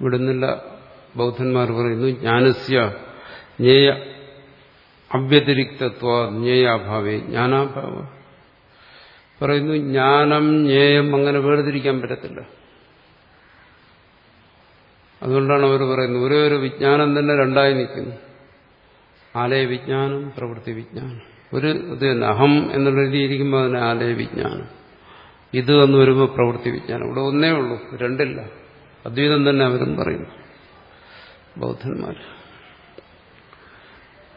വിടുന്നില്ല. ബൗദ്ധന്മാർ പറയുന്നു ജ്ഞാനസ്യ ജ്ഞേയ അവ്യതിരിക്തത്വ ജ്ഞേയാഭാവേ ജ്ഞാനാഭാവ. പറയുന്നു ജ്ഞാനം ജ്ഞേയം അങ്ങനെ വേർതിരിക്കാൻ പറ്റത്തില്ല. അതുകൊണ്ടാണ് അവർ പറയുന്നത് ഒരേ ഒരു വിജ്ഞാനം തന്നെ രണ്ടായി നിൽക്കുന്നു. ആലയ വിജ്ഞാനം പ്രവൃത്തി വിജ്ഞാനം. ഒരു ഇത് തന്നെ അഹം എന്നുള്ള രീതിയിരിക്കുമ്പോൾ അതിന് ആലയ വിജ്ഞാനം. ഇത് എന്ന് വരുമ്പോൾ പ്രവൃത്തി വിജ്ഞാനം. ഇവിടെ ഒന്നേ ഉള്ളൂ രണ്ടില്ല. അദ്വൈതം തന്നെ അവരും പറയുന്നു ബൗദ്ധന്മാർ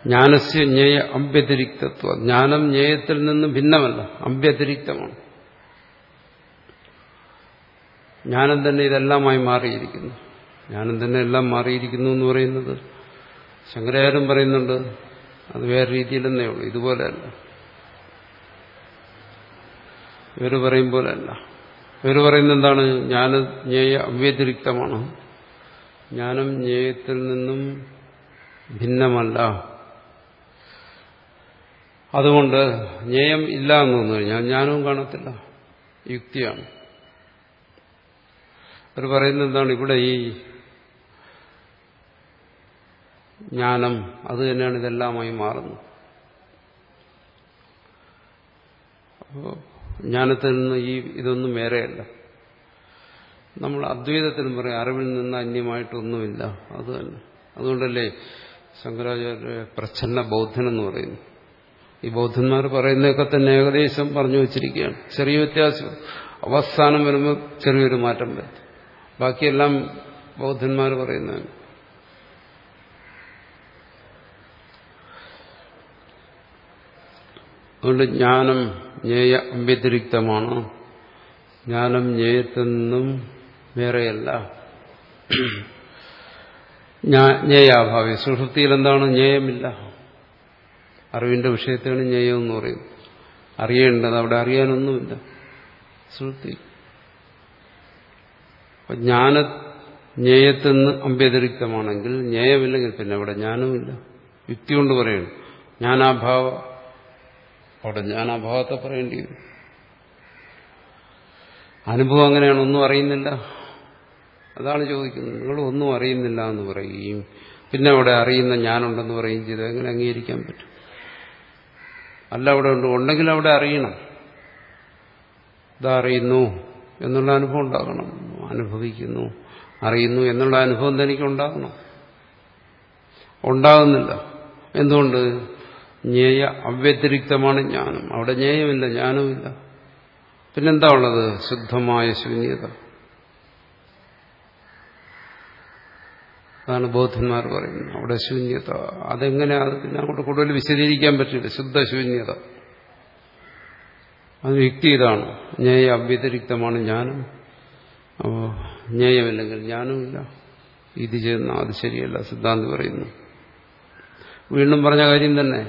ജ്ഞാനസ്യ ജ്ഞേയ അഭ്യതിരിക്തത്വ ജ്ഞാനം ജ്ഞേയത്തിൽ നിന്ന് ഭിന്നമല്ല അഭ്യതിരിക്തമാണ് ജ്ഞാനം തന്നെ ഇതെല്ലാമായി മാറിയിരിക്കുന്നു. ജ്ഞാനം തന്നെ എല്ലാം മാറിയിരിക്കുന്നു എന്ന് പറയുന്നത് ശങ്കരാചാര്യം പറയുന്നുണ്ട്. അത് വേറെ രീതിയിലെന്നേ ഉള്ളൂ ഇതുപോലെയല്ല. ഇവർ പറയും പോലെയല്ല. ഇവർ പറയുന്നത് എന്താണ്? ജ്ഞാന ജ്ഞേയ അവ്യതിരിക്തമാണ്. ജ്ഞാനം ജ്ഞേയത്തിൽ നിന്നും ഭിന്നമല്ല. അതുകൊണ്ട് ജ്ഞേയം ഇല്ല എന്ന് വന്നു കഴിഞ്ഞാൽ ജ്ഞാനവും കാണത്തില്ല. യുക്തിയാണ്. അവർ പറയുന്നത് എന്താണ്? ഇവിടെ ഈ ജ്ഞാനം അത് തന്നെയാണ് ഇതെല്ലാമായി മാറുന്നത്. ജ്ഞാനത്തിൽ നിന്ന് ഈ ഇതൊന്നും വേറെയല്ല. നമ്മൾ അദ്വൈതത്തിനും പറയും അറിവിൽ നിന്ന് അന്യമായിട്ടൊന്നുമില്ല. അത് തന്നെ. അതുകൊണ്ടല്ലേ ശങ്കരാചാര്യ പ്രച്ഛന്ന ബൗദ്ധനെന്ന് പറയുന്നു. ഈ ബൗദ്ധന്മാർ പറയുന്നതൊക്കെ തന്നെ ഏകദേശം പറഞ്ഞു വെച്ചിരിക്കുകയാണ്. ചെറിയ വ്യത്യാസം. അവസാനം വരുമ്പോൾ ചെറിയൊരു മാറ്റം വരും ബാക്കിയെല്ലാം ബൗദ്ധന്മാർ പറയുന്നതാണ്. അതുകൊണ്ട് ജ്ഞാനം ജ്ഞേയ വ്യതിരിക്തമാണ്. ജ്ഞാനം ജ്ഞേയത്തെന്നും വേറെയല്ല. ജ്ഞേയാഭാവി. സുഷുപ്തിയിൽ എന്താണ് ജ്ഞേയമില്ല? അറിവിന്റെ വിഷയത്തെയാണ് ജ്ഞേയം എന്ന് പറയുന്നത്. അറിയേണ്ടത് അവിടെ അറിയാനൊന്നുമില്ല. ശ്രുതി. ജ്ഞാന ജ്ഞേയത്തിൽ നിന്ന് അഭ്യതിരിക്തമാണെങ്കിൽ ജ്ഞേയമില്ലെങ്കിൽ പിന്നെ അവിടെ ജ്ഞാനമില്ല യുക്തി കൊണ്ട് പറയണം. ജ്ഞാനാഭാവ. അവിടെ ജ്ഞാനാഭാവത്തെ പറയേണ്ടി വരും. അനുഭവം അങ്ങനെയാണ്. ഒന്നും അറിയുന്നില്ല. അതാണ് ചോദിക്കുന്നത്. നിങ്ങൾ ഒന്നും അറിയുന്നില്ല എന്ന് പറയുകയും പിന്നെ അവിടെ അറിയുന്ന ഞാനുണ്ടെന്ന് പറയുകയും ചെയ്ത് എങ്ങനെ അംഗീകരിക്കാൻ പറ്റും? അല്ല അവിടെ ഉണ്ട്. ഉണ്ടെങ്കിൽ അവിടെ അറിയണം. ഇതറിയുന്നു എന്നുള്ള അനുഭവം ഉണ്ടാകണം. അനുഭവിക്കുന്നു അറിയുന്നു എന്നുള്ള അനുഭവം തനിക്ക് ഉണ്ടാകണം. ഉണ്ടാകുന്നില്ല. എന്തുകൊണ്ട്? ജ്ഞേയ അവ്യതിരിക്തമാണ് ജ്ഞാനം. അവിടെ ജ്ഞേയമില്ല ജ്ഞാനവുമില്ല. പിന്നെന്താ ഉള്ളത്? ശുദ്ധമായ ശൂന്യത. അതാണ് ബൗദ്ധന്മാർ പറയുന്നത്. അവിടെ ശൂന്യത അതെങ്ങനെയാണ് പിന്നെ അങ്ങോട്ട് കൂടുതൽ വിശദീകരിക്കാൻ പറ്റില്ല. ശുദ്ധ ശൂന്യത. അത് യുക്തി ഇതാണ്. ജ്ഞേയ അവ്യതിരിക്തമാണ് ജ്ഞാനം. അപ്പോൾ ജ്ഞേയമില്ലെങ്കിൽ ജ്ഞാനമില്ല ഇത് ചെയ്യുന്ന അത് ശരിയല്ല സിദ്ധാന്തി പറയുന്നു. വീണ്ടും പറഞ്ഞ കാര്യം തന്നെ.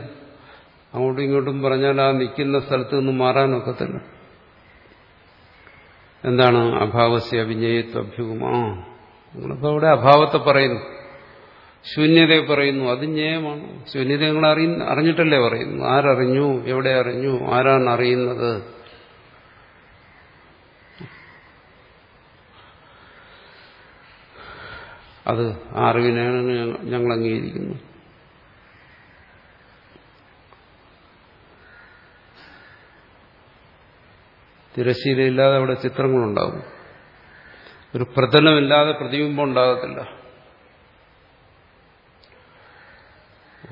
അങ്ങോട്ടും ഇങ്ങോട്ടും പറഞ്ഞാൽ ആ നിൽക്കുന്ന സ്ഥലത്ത് നിന്ന് മാറാനൊക്കത്തില്ല എന്താണ് അഭാവസ്യ അഭിജ്ഞേയത്വ അഭ്യൂമാ നിങ്ങളിപ്പോൾ അവിടെ അഭാവത്തെ പറയുന്നു. ശൂന്യതയെ പറയുന്നു. അത് ന്യായമാണ്. ശൂന്യത നിങ്ങൾ അറിയ അറിഞ്ഞിട്ടല്ലേ പറയുന്നു. ആരറിഞ്ഞു? എവിടെ അറിഞ്ഞു? ആരാണ് അറിയുന്നത്? അത് ആ അറിവിനെയാണ് ഞങ്ങൾ അംഗീകരിക്കുന്നു. തിരശീലയില്ലാതെ അവിടെ ചിത്രങ്ങളുണ്ടാകും. ഒരു പ്രതലമില്ലാതെ പ്രതിബിംബം ഉണ്ടാകത്തില്ല.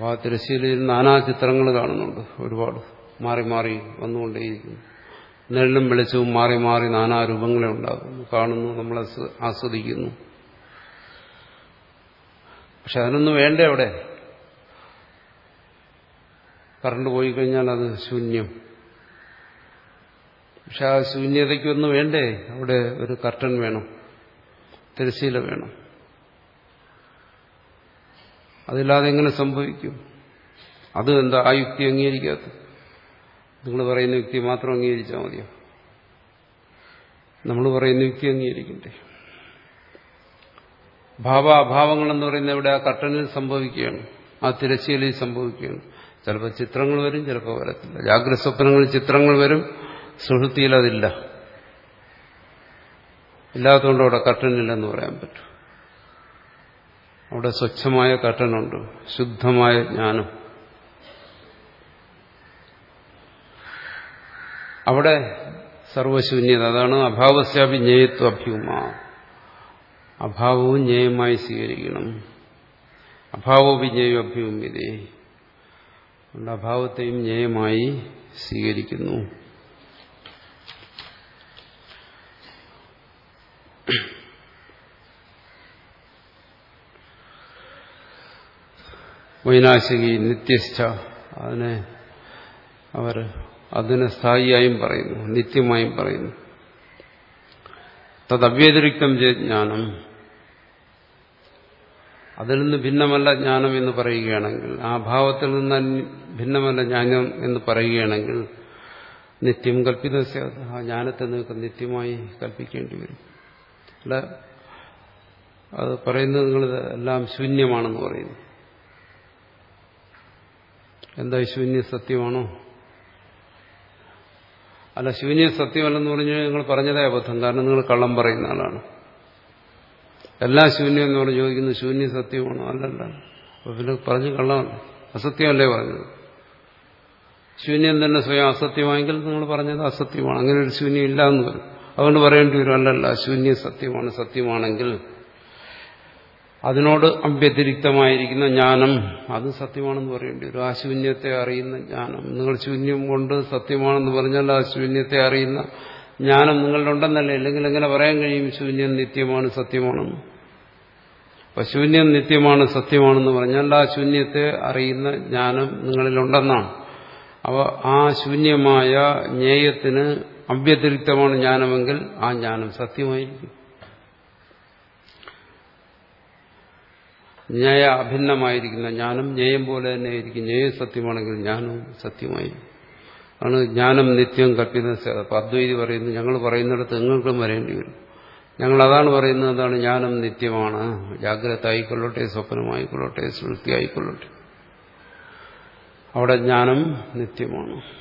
ആ തിരശ്ശീലയിൽ നാനാ ചിത്രങ്ങൾ കാണുന്നുണ്ട് ഒരുപാട്. മാറി മാറി വന്നുകൊണ്ടേയിരിക്കുന്നു. നെല്ലും വെളിച്ചവും മാറി മാറി നാനാ രൂപങ്ങളെ ഉണ്ടാകുന്നു. കാണുന്നു നമ്മൾ ആസ്വദിക്കുന്നു. പക്ഷെ അതിനൊന്നും വേണ്ടേ അവിടെ? കറണ്ട് പോയി കഴിഞ്ഞാൽ അത് ശൂന്യം. പക്ഷെ ആ ശൂന്യതയ്ക്കൊന്നും വേണ്ടേ? അവിടെ ഒരു കർട്ടൻ വേണം. തിരശീല വേണം. അതില്ലാതെ എങ്ങനെ സംഭവിക്കും? അത് എന്താ ആ യുക്തി അംഗീകരിക്കാത്ത നിങ്ങൾ പറയുന്ന യുക്തി മാത്രം അംഗീകരിച്ചാൽ മതിയോ? നമ്മൾ പറയുന്ന യുക്തി അംഗീകരിക്കണ്ടേ? ഭാവാഭാവങ്ങൾ എന്ന് പറയുന്നത് ഇവിടെ ആ കർട്ടനിൽ സംഭവിക്കുകയാണ്. ആ തിരശ്ശീലയിൽ സംഭവിക്കുകയാണ്. ചിലപ്പോൾ ചിത്രങ്ങൾ വരും ചിലപ്പോൾ വരത്തില്ല. ജാഗ്രത സ്വപ്നങ്ങളിൽ ചിത്രങ്ങൾ വരും സുഹൃത്തിയിൽ അതില്ല. ഇല്ലാത്തതുകൊണ്ട് അവിടെ കർട്ടനില്ലെന്ന് പറയാൻ പറ്റും. അവിടെ സ്വച്ഛമായ കർട്ടനുണ്ട് ശുദ്ധമായ ജ്ഞാനം. അവിടെ സർവശൂന്യത അതാണ് അഭാവസ്യാപി ജ്ഞേയത്വ അഭ്യൂമ അഭാവവും ജ്ഞേയമായി സ്വീകരിക്കണം. ജ്ഞേയ അഭ്യൂമ്യതേ അതുകൊണ്ട് അഭാവത്തെയും ജ്ഞേയമായി സ്വീകരിക്കുന്നു. വൈനാശികി നിത്യസ്ഥ. അതിനെ അവർ അതിനെ സ്ഥായിയായും പറയുന്നു നിത്യമായും പറയുന്നു. തദ്വ്യതിരിക്തം ജ്ഞാനം. അതിൽ നിന്ന് ഭിന്നമല്ല ജ്ഞാനം എന്ന് പറയുകയാണെങ്കിൽ ആ ഭാവത്തിൽ നിന്ന് ഭിന്നമല്ല ജ്ഞാനം എന്ന് പറയുകയാണെങ്കിൽ നിത്യം കൽപ്പിത ആ ജ്ഞാനത്തെ നിങ്ങൾക്ക് നിത്യമായി കൽപ്പിക്കേണ്ടി വരും. അല്ല അത് പറയുന്നത് നിങ്ങൾ എല്ലാം ശൂന്യമാണെന്ന് പറയുന്നു എന്താ ശൂന്യ സത്യമാണോ? അല്ല ശൂന്യ സത്യമല്ലെന്ന് പറഞ്ഞു നിങ്ങൾ പറഞ്ഞതേ അബദ്ധം. കാരണം നിങ്ങൾ കള്ളം പറയുന്ന ആളാണ്. എല്ലാ ശൂന്യം എന്ന് പറഞ്ഞ് ചോദിക്കുന്നത് ശൂന്യ സത്യമാണോ? അല്ലല്ല. അപ്പൊ പിന്നെ പറഞ്ഞ് കള്ളമാണ്. അസത്യമല്ലേ പറഞ്ഞത്? ശൂന്യം തന്നെ സ്വയം അസത്യമായെങ്കിൽ നിങ്ങൾ പറഞ്ഞത് അസത്യമാണ്. അങ്ങനെ ഒരു ശൂന്യം ഇല്ല എന്ന് പറയും അതുകൊണ്ട് പറയേണ്ടി വരും അല്ലല്ല ശൂന്യ സത്യമാണ് സത്യമാണെങ്കിൽ അതിനോട് അവ്യതിരിക്തമായിരിക്കുന്ന ജ്ഞാനം അത് സത്യമാണെന്ന് പറയേണ്ടി വരും. ആ ശൂന്യത്തെ അറിയുന്ന ജ്ഞാനം നിങ്ങൾ ശൂന്യം കൊണ്ട് സത്യമാണെന്ന് പറഞ്ഞാൽ ആ ശൂന്യത്തെ അറിയുന്ന ജ്ഞാനം നിങ്ങളിലുണ്ടെന്നല്ലേ അല്ലെങ്കിൽ എങ്ങനെ പറയാൻ കഴിയും? ശൂന്യം നിത്യമാണ് സത്യമാണെന്ന്. അപ്പൊ ശൂന്യം നിത്യമാണ് സത്യമാണെന്ന് പറഞ്ഞാൽ ആ ശൂന്യത്തെ അറിയുന്ന ജ്ഞാനം നിങ്ങളിലുണ്ടെന്നാണ് അപ്പോൾ ആ ശൂന്യമായ ജ്ഞേയത്തിന് അവ്യതിരിക്തമാണ് ജ്ഞാനമെങ്കിൽ ആ ജ്ഞാനം സത്യമായിരിക്കും. ജ്ഞേയ അഭിന്നമായിരിക്കുന്ന ജ്ഞാനം ജ്ഞേയം പോലെ തന്നെ ആയിരിക്കും. ജ്ഞേയം സത്യമാണെങ്കിൽ ജ്ഞാനവും സത്യമായിരിക്കും. ആണ് ജ്ഞാനം നിത്യം കൽപ്പിത അദ്വൈതി പറയുന്നു ഞങ്ങൾ പറയുന്നിടത്ത് നിങ്ങൾക്കും വരേണ്ടി വരും. ഞങ്ങൾ അതാണ് പറയുന്നത് എന്താണ് ജ്ഞാനം നിത്യമാണ്. ജാഗ്രത ആയിക്കൊള്ളട്ടെ സ്വപ്നമായിക്കൊള്ളട്ടെ സുഹൃത്തി ആയിക്കൊള്ളട്ടെ അവിടെ ജ്ഞാനം നിത്യമാണ്.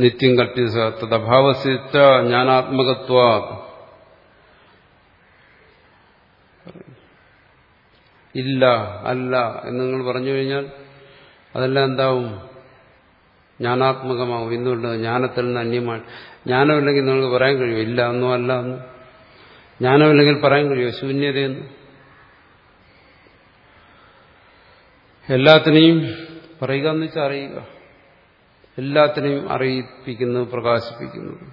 നിത്യം കൽപ്പിച്ച തദ്ഭാവസിച്ച ജ്ഞാനാത്മകത്വ ഇല്ല അല്ല എന്ന് നിങ്ങൾ പറഞ്ഞു കഴിഞ്ഞാൽ അതെല്ലാം എന്താവും? ജ്ഞാനാത്മകമാവും. എന്തുകൊണ്ട് ജ്ഞാനത്തിൽ നിന്ന് അന്യമാണ് ജ്ഞാനമില്ലെങ്കിൽ നിങ്ങൾക്ക് പറയാൻ കഴിയും ഇല്ല എന്നോ അല്ല എന്ന്. ജ്ഞാനമില്ലെങ്കിൽ പറയാൻ കഴിയുമോ ശൂന്യതയെന്ന്. എല്ലാത്തിനെയും പറയുക എന്ന് വെച്ചാൽ അറിയുക. എല്ലാത്തിനെയും അറിയിപ്പിക്കുന്നു പ്രകാശിപ്പിക്കുന്നു.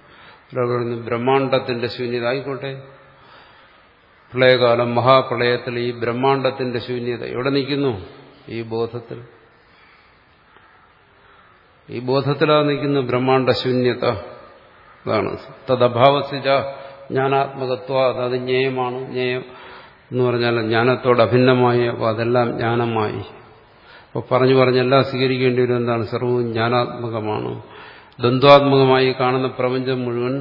പറയുന്നു ബ്രഹ്മാണ്ടത്തിന്റെ ശൂന്യത ആയിക്കോട്ടെ. പ്രളയകാലം മഹാപ്രളയത്തിൽ ഈ ബ്രഹ്മാണ്ടത്തിന്റെ ശൂന്യത എവിടെ നിൽക്കുന്നു? ഈ ബോധത്തിൽ. ഈ ബോധത്തിലാണ് നിൽക്കുന്ന ബ്രഹ്മാണ്ട ശൂന്യത. അതാണ് തദ്ഭാവസിച്ച ജ്ഞാനാത്മകത്വ. അതത് ജ്ഞേയമാണ്. ജ്ഞേയം എന്ന് പറഞ്ഞാൽ ജ്ഞാനത്തോട് അഭിന്നമായി അപ്പോൾ അതെല്ലാം ജ്ഞാനമായി. അപ്പോൾ പറഞ്ഞു പറഞ്ഞെല്ലാം സ്വീകരിക്കേണ്ടി വരും എന്താണ്? സർവവും ജ്ഞാനാത്മകമാണ്. ദ്വന്ദ്വാത്മകമായി കാണുന്ന പ്രപഞ്ചം മുഴുവൻ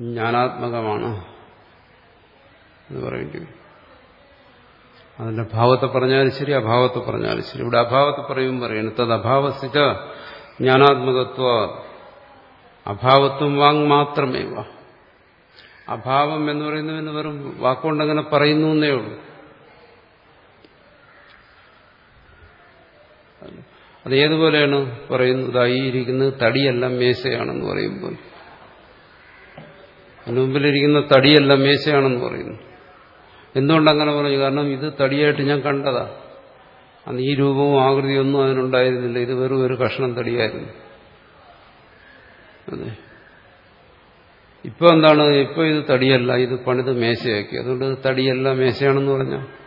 ജ്ഞാനാത്മകമാണ് എന്ന് പറയേണ്ടി വരും അതിന്റെ ഭാവത്തെ പറഞ്ഞാലും ശരി അഭാവത്തെ പറഞ്ഞാലും ശരി. ഇവിടെ അഭാവത്തെ പറയും പറയുന്നു തത് അഭാവസിച്ച ജ്ഞാനാത്മകത്വ അഭാവത്വം വാങ് മാത്രമേ വാ അഭാവം എന്ന് പറയുന്നതിന് വെറും വാക്കുകൊണ്ടങ്ങനെ പറയുന്നു എന്നേ ഉള്ളൂ. അത് ഏതുപോലെയാണ് പറയുന്നത്? ഈ ഇരിക്കുന്നത് തടിയല്ല മേശയാണെന്ന് പറയുമ്പോൾ. മുമ്പിലിരിക്കുന്ന തടിയല്ല മേശയാണെന്ന് പറയുന്നു. എന്തുകൊണ്ടങ്ങനെ പറഞ്ഞു? കാരണം ഇത് തടിയായിട്ട് ഞാൻ കണ്ടതാ. അന്ന് ഈ രൂപവും ആകൃതിയൊന്നും അതിനുണ്ടായിരുന്നില്ല. ഇത് വെറും ഒരു കഷ്ണം തടിയായിരുന്നു. അതെ. ഇപ്പൊ എന്താണ്? ഇപ്പൊ ഇത് തടിയല്ല. ഇത് പണിത് മേശയാക്കി. അതുകൊണ്ട് തടിയല്ല മേശയാണെന്ന് പറഞ്ഞാൽ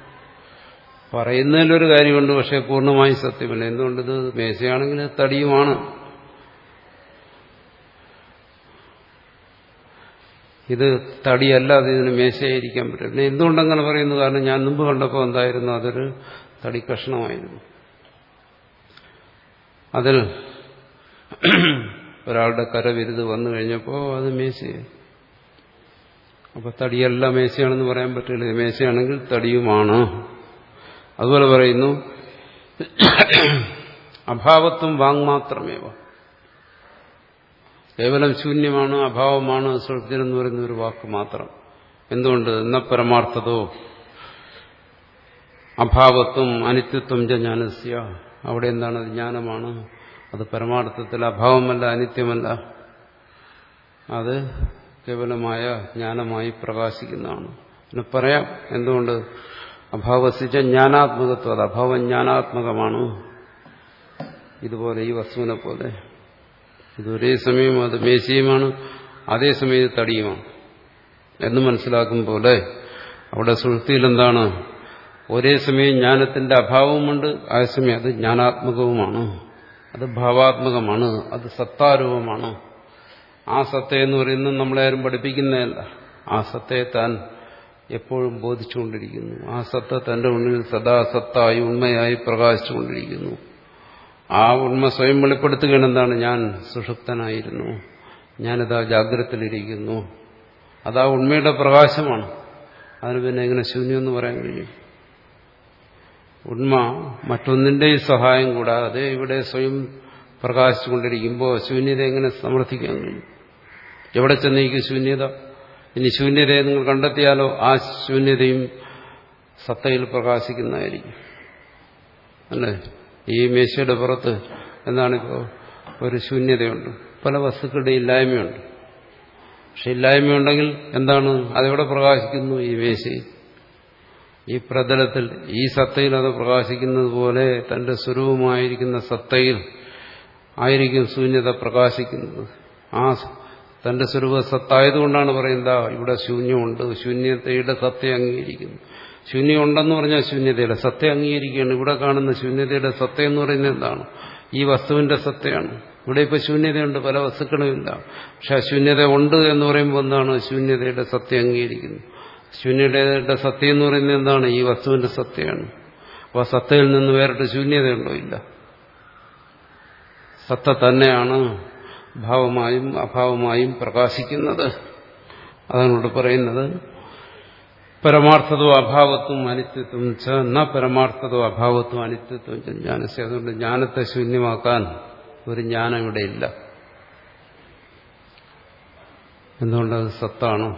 പറയുന്നതിലൊരു കാര്യമുണ്ട് പക്ഷെ പൂർണമായും സത്യമല്ല. എന്തുകൊണ്ടിത് മേശയാണെങ്കിൽ തടിയുമാണ്. ഇത് തടിയല്ല അത് ഇതിന് മേശയായിരിക്കാൻ പറ്റില്ല. എന്തുകൊണ്ടങ്ങനെ പറയുന്നു? കാരണം ഞാൻ മുമ്പ് കണ്ടപ്പോൾ എന്തായിരുന്നു? അതൊരു തടി കഷ്ണമായിരുന്നു. അതിൽ ഒരാളുടെ കരവിരുത് വന്നു കഴിഞ്ഞപ്പോൾ അത് മേശയായി. അപ്പൊ തടിയല്ല മേശയാണെന്ന് പറയാൻ പറ്റില്ല. മേശയാണെങ്കിൽ തടിയുമാണ്. അതുപോലെ പറയുന്നു അഭാവത്വം വാങ് മാത്രമേ കേവലം ശൂന്യമാണ് അഭാവമാണ് സൃഷ്ടിനെന്ന് പറയുന്ന ഒരു വാക്ക് മാത്രം. എന്തുകൊണ്ട്? എന്ന പരമാർത്ഥതോ. അഭാവത്വം അനിത്യത്വം ച ജ്ഞാനസ്യ. അവിടെ എന്താണ്? ജ്ഞാനമാണ്. അത് പരമാർത്ഥത്തിൽ അഭാവമല്ല അനിത്യമല്ല. അത് കേവലമായ ജ്ഞാനമായി പ്രകാശിക്കുന്നതാണ്. പിന്നെ പറയാം എന്തുകൊണ്ട്? അഭാവസിച്ച ജ്ഞാനാത്മകത്വം അത് അഭാവം ജ്ഞാനാത്മകമാണ്. ഇതുപോലെ ഈ വസ്തുവിനെ പോലെ. ഇത് ഒരേ സമയം അത് മേശയുമാണ് അതേസമയം ഇത് തടിയുമാണ്. എന്ന് മനസ്സിലാക്കും പോലെ അവിടെ സുഹൃത്തിയിൽ എന്താണ് ഒരേ സമയം ജ്ഞാനത്തിന്റെ അഭാവമുണ്ട് അതേസമയം അത് ജ്ഞാനാത്മകവുമാണ്. അത് ഭാവാത്മകമാണ് അത് സത്താരൂപമാണ്. ആ സത്ത എന്ന് പറയുന്നത് നമ്മളെ ആരും പഠിപ്പിക്കുന്നതല്ല. ആ സത്തയെ താൻ എപ്പോഴും ബോധിച്ചുകൊണ്ടിരിക്കുന്നു. ആ സത്ത തന്റെ ഉള്ളിൽ സദാ സത്തായി ഉണ്മയായി പ്രകാശിച്ചുകൊണ്ടിരിക്കുന്നു. ആ ഉണ്മ സ്വയം വെളിപ്പെടുത്തുകയാണ് എന്താണ്? ഞാൻ സുഷുപ്തനായിരുന്നു. ഞാനിതാ ജാഗ്രതയിലിരിക്കുന്നു. അതാ ഉണ്മയുടെ പ്രകാശമാണ്. അതിന് പിന്നെ എങ്ങനെ ശൂന്യമെന്ന് പറയാൻ കഴിയും? ഉണ്മ മറ്റൊന്നിന്റെയും സഹായം കൂടാതെ ഇവിടെ സ്വയം പ്രകാശിച്ചുകൊണ്ടിരിക്കുമ്പോൾ ശൂന്യത എങ്ങനെ സമർത്ഥിക്കാൻ കഴിയും? എവിടെ ചെന്നേക്കും ശൂന്യത? ഇനി ശൂന്യതയെ നിങ്ങൾ കണ്ടെത്തിയാലോ ആ ശൂന്യതയും സത്തയിൽ പ്രകാശിക്കുന്നതായിരിക്കും. അല്ലേ? ഈ മേശയുടെ പുറത്ത് എന്താണിപ്പോൾ ഒരു ശൂന്യതയുണ്ട്. പല വസ്തുക്കളുടെ ഇല്ലായ്മയുണ്ട്. പക്ഷെ ഇല്ലായ്മയുണ്ടെങ്കിൽ എന്താണ്? അതെവിടെ പ്രകാശിക്കുന്നു? ഈ മേശയിൽ. ഈ പ്രതലത്തിൽ ഈ സത്തയിൽ അത് പ്രകാശിക്കുന്നത് പോലെ തന്റെ സ്വരൂപമായിരിക്കുന്ന സത്തയിൽ ആയിരിക്കും ശൂന്യത പ്രകാശിക്കുന്നത്. ആ തന്റെ സ്വരൂപ സത്തായതുകൊണ്ടാണ് പറയുന്നത് ഇവിടെ ശൂന്യമുണ്ട്. ശൂന്യതയുടെ സത്യം അംഗീകരിക്കുന്നു. ശൂന്യമുണ്ടെന്ന് പറഞ്ഞാൽ ശൂന്യതയുടെ സത്യം അംഗീകരിക്കുകയാണ്. ഇവിടെ കാണുന്ന ശൂന്യതയുടെ സത്യം എന്ന് പറയുന്നത് എന്താണ്? ഈ വസ്തുവിന്റെ സത്യമാണ്. ഇവിടെ ഇപ്പൊ ശൂന്യതയുണ്ട്. പല വസ്തുക്കളുമില്ല പക്ഷെ ശൂന്യത ഉണ്ട് എന്ന് പറയുമ്പോൾ എന്താണ്? ശൂന്യതയുടെ സത്യം അംഗീകരിക്കുന്നു. ശൂന്യതയുടെ സത്യം എന്ന് പറയുന്നത് എന്താണ്? ഈ വസ്തുവിന്റെ സത്യമാണ്. അപ്പോൾ ആ സത്തയിൽ നിന്ന് വേറിട്ട് ശൂന്യതയുണ്ടോ? ഇല്ല. സത്ത തന്നെയാണ്. ഭാവമായും അഭാവമായും പ്രകാശിക്കുന്നത്. അതാണ് ഇവിടെ പറയുന്നത്. പരമാർത്ഥതോ അഭാവത്വം അനിത്യത്വം ച ന പരമാർത്ഥതോ അഭാവത്വം അനിത്യത്വം ച ജ്ഞാനത്തെ അതുകൊണ്ട് ജ്ഞാനത്തെ ശൂന്യമാക്കാൻ ഒരു ജ്ഞാനം ഇവിടെ ഇല്ല. എന്തുകൊണ്ടത് സത്താണ്?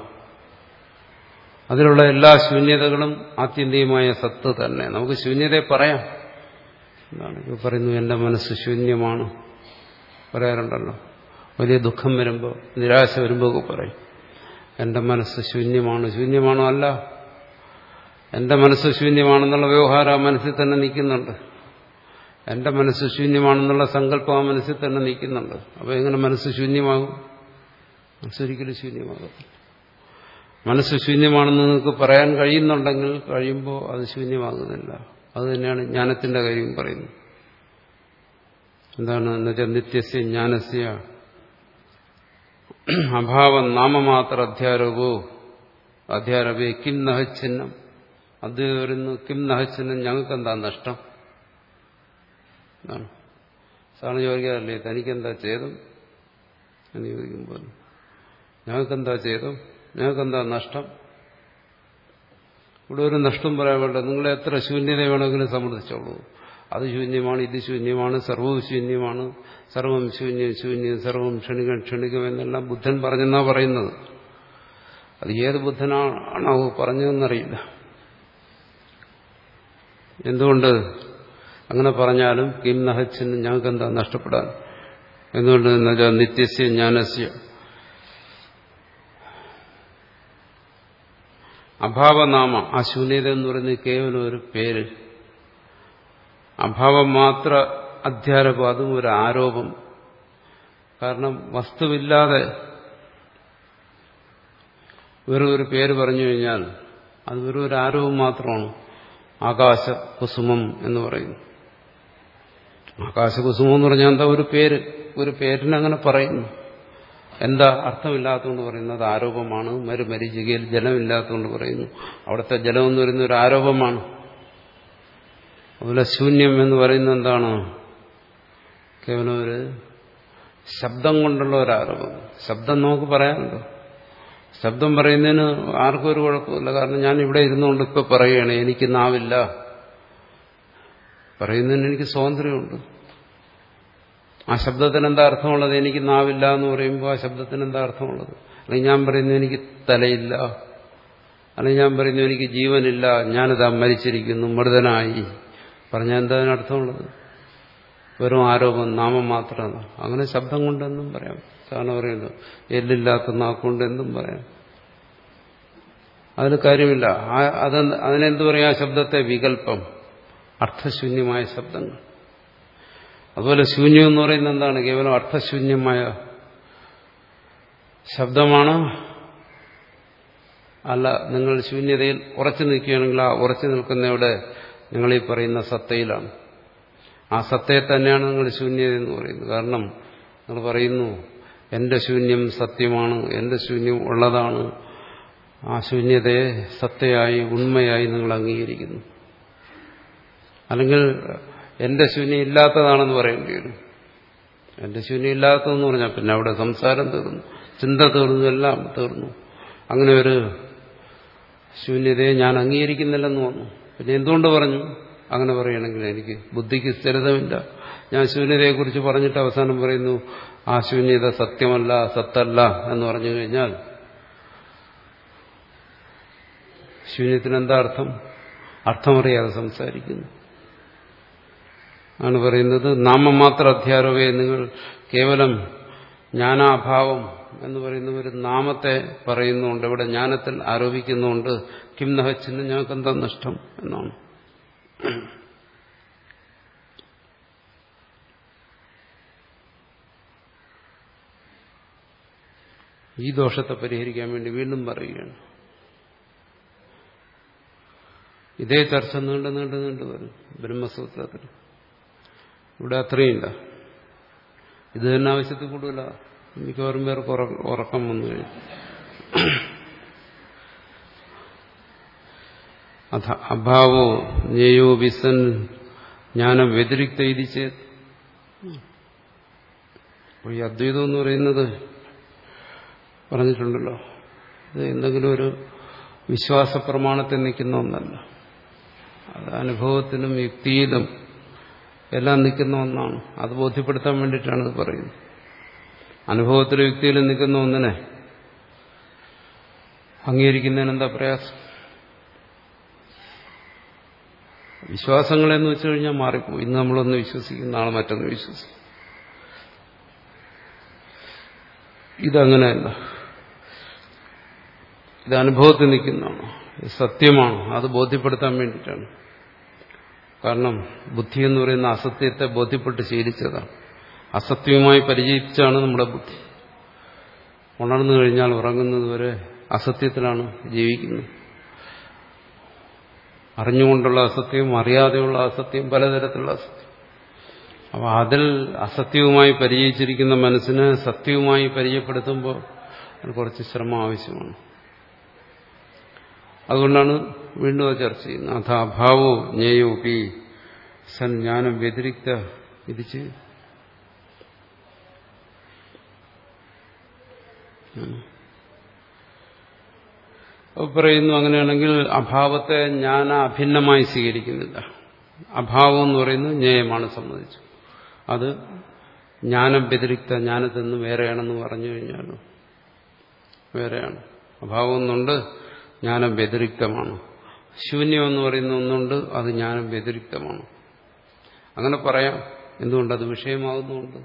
അതിലുള്ള എല്ലാ ശൂന്യതകളും ആത്യന്തികമായ സത്ത് തന്നെ. നമുക്ക് ശൂന്യതയെ പറയാം. എന്താണ്? പറയുന്നു എന്റെ മനസ്സ് ശൂന്യമാണ്. പറയാറുണ്ടല്ലോ. വലിയ ദുഃഖം വരുമ്പോൾ നിരാശ വരുമ്പോൾ ഒക്കെ പറയും. എന്റെ മനസ്സ് ശൂന്യമാണ് ശൂന്യമാണോ അല്ല? എന്റെ മനസ്സ് ശൂന്യമാണെന്നുള്ള വ്യവഹാരം ആ മനസ്സിൽ തന്നെ നിൽക്കുന്നുണ്ട്. എന്റെ മനസ്സ് ശൂന്യമാണെന്നുള്ള സങ്കല്പം ആ മനസ്സിൽ തന്നെ നിൽക്കുന്നുണ്ട്. അപ്പോൾ എങ്ങനെ മനസ്സ് ശൂന്യമാകും? മനസ്സൊരിക്കലും ശൂന്യമാകും. മനസ്സ് ശൂന്യമാണെന്ന് നിങ്ങൾക്ക് പറയാൻ കഴിയുന്നുണ്ടെങ്കിൽ കഴിയുമ്പോൾ അത് ശൂന്യമാകുന്നില്ല. അത് തന്നെയാണ് ജ്ഞാനത്തിന്റെ കാര്യം പറയുന്നത്. എന്താണ്? എന്നുവെച്ചാൽ നിത്യസ്യ ജ്ഞാനസ്യ അഭാവം നാമമാത്ര അധ്യാരോപോ അധ്യാരോപേ കിം നഹച്ഛിന്നം അത് വരുന്നു കിം നഹച്ഛിന്നം ഞങ്ങൾക്ക് എന്താ നഷ്ടം? സാറിന് ചോദിക്കാറില്ലേ തനിക്കെന്താ ചെയ്തും എന്ന് ചോദിക്കുമ്പോൾ ഞങ്ങൾക്കെന്താ ചെയ്തും ഞങ്ങൾക്കെന്താ നഷ്ടം? ഇവിടെ ഒരു നഷ്ടം പറയാൻ വേണ്ട നിങ്ങളെ എത്ര ശൂന്യത വേണമെങ്കിലും സമ്മർദ്ദിച്ചോളൂ. അത് ശൂന്യമാണ് ഇത് ശൂന്യമാണ് സർവവും ശൂന്യമാണ് സർവം ശൂന്യം ശൂന്യം സർവം ക്ഷണികം ക്ഷണികം എന്നെല്ലാം ബുദ്ധൻ പറഞ്ഞെന്നാ പറയുന്നത്. അത് ഏത് ബുദ്ധനാണോ പറഞ്ഞതെന്നറിയില്ല. എന്തുകൊണ്ട് അങ്ങനെ പറഞ്ഞാലും കിം നഹച്ചിന് ഞങ്ങൾക്ക് എന്താ നഷ്ടപ്പെടാൻ? എന്തുകൊണ്ട് നിത്യസ്യ ജ്ഞാനസ്യ. അഭാവനാമ ആ ശൂന്യത എന്ന് പറയുന്നത് കേവലം ഒരു പേര്. അഭാവം മാത്ര അധ്യാരോപം അതും ഒരു ആരോപം. കാരണം വസ്തുവില്ലാതെ വെറും ഒരു പേര് പറഞ്ഞു കഴിഞ്ഞാൽ അത് വെറും ഒരു ആരോപം മാത്രമാണ്. ആകാശ കുസുമം എന്ന് പറയുന്നു. ആകാശകുസുമം എന്ന് പറഞ്ഞാൽ എന്താ ഒരു പേര്? ഒരു പേരിനങ്ങനെ പറയുന്നു. എന്താ അർത്ഥമില്ലാത്തതുകൊണ്ട് പറയുന്നത് ആരോപമാണ്. മരുമരിചികയിൽ ജലമില്ലാത്തതുകൊണ്ട് പറയുന്നു. അവിടുത്തെ ജലം എന്ന് പറയുന്ന ഒരു ആരോപമാണ്. അതുപോലെ ശൂന്യം എന്ന് പറയുന്നത് എന്താണ്? കേവലം ഒരു ശബ്ദം കൊണ്ടുള്ള ഒരു ആരോപം ശബ്ദം നമുക്ക് പറയാനുണ്ടോ? ശബ്ദം പറയുന്നതിന് ആർക്കും ഒരു കുഴപ്പമില്ല. കാരണം ഞാൻ ഇവിടെ ഇരുന്നുകൊണ്ട് ഇപ്പൊ പറയുകയാണ് എനിക്ക് നാവില്ല. പറയുന്നതിന് എനിക്ക് സ്വാതന്ത്ര്യമുണ്ട്. ആ ശബ്ദത്തിന് എന്താ അർത്ഥമുള്ളത്? എനിക്ക് നാവില്ല എന്ന് പറയുമ്പോൾ ആ ശബ്ദത്തിന് എന്താ അർത്ഥമുള്ളത്? അല്ലെങ്കിൽ ഞാൻ പറയുന്നു എനിക്ക് തലയില്ല. അല്ലെങ്കിൽ ഞാൻ പറയുന്നു എനിക്ക് ജീവനില്ല. ഞാനിതാ മരിച്ചിരിക്കുന്നു മൃതനായി. പറഞ്ഞാൽ എന്താ അതിനർത്ഥമുള്ളത്? വെറും ആരോപം നാമം മാത്രമാണ് അങ്ങനെ ശബ്ദം കൊണ്ടെന്നും പറയാം. സാധാരണ പറയുന്നു എല്ലില്ലാത്ത നാക്കൊണ്ട് എന്നും പറയാം. അതിന് കാര്യമില്ല. അത് അതിനെന്ത് പറയാം? ശബ്ദത്തെ വികല്പം അർത്ഥശൂന്യമായ ശബ്ദങ്ങൾ. അതുപോലെ ശൂന്യം എന്ന് പറയുന്നത് എന്താണ്? കേവലം അർത്ഥശൂന്യമായ ശബ്ദമാണ്? അല്ല നിങ്ങൾ ശൂന്യതയിൽ ഉറച്ചു നിൽക്കുകയാണെങ്കിൽ ആ ഉറച്ചു നിൽക്കുന്നവിടെ നിങ്ങൾ ഈ പറയുന്ന സത്തയിലാണ്. ആ സത്തയെ തന്നെയാണ് നിങ്ങൾ ശൂന്യത എന്ന് പറയുന്നത്. കാരണം നിങ്ങൾ പറയുന്നു എന്റെ ശൂന്യം സത്യമാണ് എന്റെ ശൂന്യം ഉള്ളതാണ്. ആ ശൂന്യതയെ സത്തയായി ഉണ്മയായി നിങ്ങൾ അംഗീകരിക്കുന്നു. അല്ലെങ്കിൽ എന്റെ ശൂന്യം ഇല്ലാത്തതാണെന്ന് പറയേണ്ടി വരും. എന്റെ ശൂന്യം ഇല്ലാത്തതെന്ന് പറഞ്ഞാൽ പിന്നെ അവിടെ സംസാരം തീർന്നു ചിന്ത തീർന്നു എല്ലാം തീർന്നു. അങ്ങനെ ഒരു ശൂന്യതയെ ഞാൻ അംഗീകരിക്കുന്നില്ലെന്ന് വന്നു പിന്നെ എന്തുകൊണ്ട് പറഞ്ഞു? അങ്ങനെ പറയുകയാണെങ്കിൽ എനിക്ക് ബുദ്ധിക്ക് സ്ഥിരതമില്ല ഞാൻ ശൂന്യതയെക്കുറിച്ച് പറഞ്ഞിട്ട് അവസാനം പറയുന്നു ആ ശൂന്യത സത്യമല്ല സത്തല്ല എന്ന് പറഞ്ഞു കഴിഞ്ഞാൽ ശൂന്യത്തിന് എന്താ അർത്ഥം? അർത്ഥമറിയാതെ സംസാരിക്കുന്നു. ആണ് പറയുന്നത് നാമമാത്ര അധ്യാരോപയെ നിങ്ങൾ കേവലം ജ്ഞാനാഭാവം എന്ന് പറയുന്ന ഒരു നാമത്തെ പറയുന്നുണ്ട് ഇവിടെ ജ്ഞാനത്തിൽ ആരോപിക്കുന്നുണ്ട് കിം നഹച്ചിന് ഞങ്ങൾക്ക് എന്താ നഷ്ടം എന്നാണ്. ഈ ദോഷത്തെ പരിഹരിക്കാൻ വേണ്ടി വീണ്ടും പറയുകയാണ്. ഇതേ ചർച്ച നീണ്ടു നീണ്ടു നീണ്ടു വരും ബ്രഹ്മസൂത്രത്തിൽ. ഇവിടെ അത്രയില്ല ഇത് തന്നെ ആവശ്യത്തിൽ കൂടുതല മിക്കവാറും പേർക്ക് ഉറക്കം വന്നു കഴിഞ്ഞു. അഥ അഭാവോ ജ്ഞേയോ വിസൻ ജ്ഞാനം വ്യതിരിക്ത ഇത് ചേത്. ഈ അദ്വൈതം എന്ന് പറയുന്നത് പറഞ്ഞിട്ടുണ്ടല്ലോ. ഇത് എന്തെങ്കിലും ഒരു വിശ്വാസ പ്രമാണത്തിൽ നിൽക്കുന്ന ഒന്നല്ല. അത് അനുഭവത്തിനും യുക്തിയിലും എല്ലാം നിൽക്കുന്ന ഒന്നാണ്. അത് ബോധ്യപ്പെടുത്താൻ വേണ്ടിയിട്ടാണ് ഇത് പറയുന്നത്. അനുഭവത്തിലും യുക്തിയിലും നിൽക്കുന്ന ഒന്നിനെ അംഗീകരിക്കുന്നതിന് എന്താ പ്രയാസം? വിശ്വാസങ്ങളെന്ന് വെച്ചു കഴിഞ്ഞാൽ മാറിപ്പോയി. ഇന്ന് നമ്മളൊന്ന് വിശ്വസിക്കും നാളെ മറ്റൊന്ന് വിശ്വസിക്കും. ഇതങ്ങനെയല്ല. ഇത് അനുഭവത്തിൽ നിൽക്കുന്നതാണ്. സത്യമാണ്. അത് ബോധ്യപ്പെടുത്താൻ വേണ്ടിയിട്ടാണ്. കാരണം ബുദ്ധി എന്ന് പറയുന്ന അസത്യത്തെ ബോധ്യപ്പെട്ട് ശീലിച്ചതാണ്. അസത്യവുമായി പരിചയിച്ചാണ് നമ്മുടെ ബുദ്ധി. ഉണർന്നു കഴിഞ്ഞാൽ ഉറങ്ങുന്നത് വരെ അസത്യത്തിലാണ് ജീവിക്കുന്നത്. അറിഞ്ഞുകൊണ്ടുള്ള അസത്യവും അറിയാതെയുള്ള അസത്യം പലതരത്തിലുള്ള അസത്യം. അപ്പോൾ അതിൽ അസത്യവുമായി പരിചയിച്ചിരിക്കുന്ന മനസ്സിന് സത്യവുമായി പരിചയപ്പെടുത്തുമ്പോൾ അതിന് കുറച്ച് ശ്രമം ആവശ്യമാണ്. അതുകൊണ്ടാണ് വീണ്ടും അത് ചർച്ച ചെയ്യുന്നത്. അഥ അഭാവോ ജ്ഞേയോ പി ജ്ഞാനം വ്യതിരിക്ത വിധിച്ച് പറയുന്നു അങ്ങനെയാണെങ്കിൽ അഭാവത്തെ ഞാൻ അഭിന്നമായി സ്വീകരിക്കുന്നില്ല. അഭാവം എന്ന് പറയുന്നത് ജ്ഞേയമാണ് സംബന്ധിച്ചു. അത് ജ്ഞാനം വ്യതിരിക്ത ജ്ഞാനത്തിൽ നിന്ന് വേറെയാണെന്ന് പറഞ്ഞു കഴിഞ്ഞാൽ വേറെയാണ്. അഭാവം ഒന്നുണ്ട് ജ്ഞാനം വ്യതിരിക്തമാണ്. ശൂന്യം എന്ന് പറയുന്ന ഒന്നുണ്ട് അത് ജ്ഞാനം വ്യതിരിക്തമാണ്. അങ്ങനെ പറയാം. എന്തുകൊണ്ടത് വിഷയമാകുന്നുണ്ട്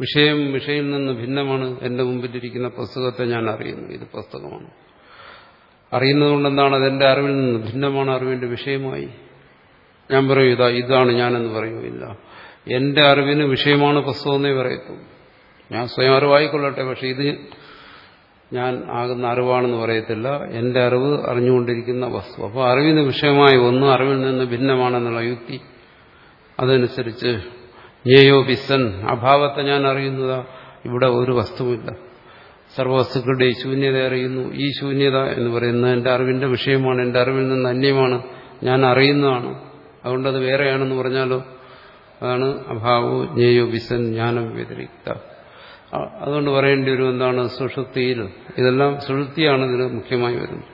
വിഷയം വിഷയം നിന്ന് ഭിന്നമാണ്. എന്റെ മുമ്പിലിരിക്കുന്ന പുസ്തകത്തെ ഞാൻ അറിയുന്നു. ഇത് പുസ്തകമാണ്. അറിയുന്നതുകൊണ്ട് എന്താണ് അതെന്റെ അറിവിൽ നിന്ന് ഭിന്നമാണ് അറിവിന്റെ വിഷയമായി? ഞാൻ പറയൂ ഇതാ ഇതാണ് ഞാനെന്ന് പറയുമില്ല എന്റെ അറിവിന് വിഷയമാണ് പുസ്തകമെന്നേ പറയത്തുള്ളൂ. ഞാൻ സ്വയം അറിവായിക്കൊള്ളട്ടെ പക്ഷെ ഇത് ഞാൻ ആകുന്ന അറിവാണെന്ന് പറയത്തില്ല. എന്റെ അറിവ് അറിഞ്ഞുകൊണ്ടിരിക്കുന്ന വസ്തു. അപ്പോൾ അറിവിന് വിഷയമായി ഒന്ന് അറിവിൽ നിന്ന് ഭിന്നമാണെന്നുള്ള യുക്തി. അതനുസരിച്ച് ജ്ഞേയോ ബിസൻ അഭാവത്തെ ഞാൻ അറിയുന്നതാ. ഇവിടെ ഒരു വസ്തുവില്ല സർവവസ്തുക്കളുടെ ശൂന്യത അറിയുന്നു. ഈ ശൂന്യത എന്ന് പറയുന്നത് എന്റെ അറിവിന്റെ വിഷയമാണ്. എന്റെ അറിവിൽ നിന്ന് അന്യമാണ്. ഞാൻ അറിയുന്നതാണ്. അതുകൊണ്ടത് വേറെയാണെന്ന് പറഞ്ഞാലോ? അതാണ് അഭാവോ ജ്ഞേയോ വിസൻ ജ്ഞാനം വ്യതിരിക്ത. അതുകൊണ്ട് പറയേണ്ടി വരും എന്താണ്? സുഷുപ്തിയിൽ. ഇതെല്ലാം സുഷുപ്തിയാണ് ഇതിന് മുഖ്യമായി വരുന്നത്.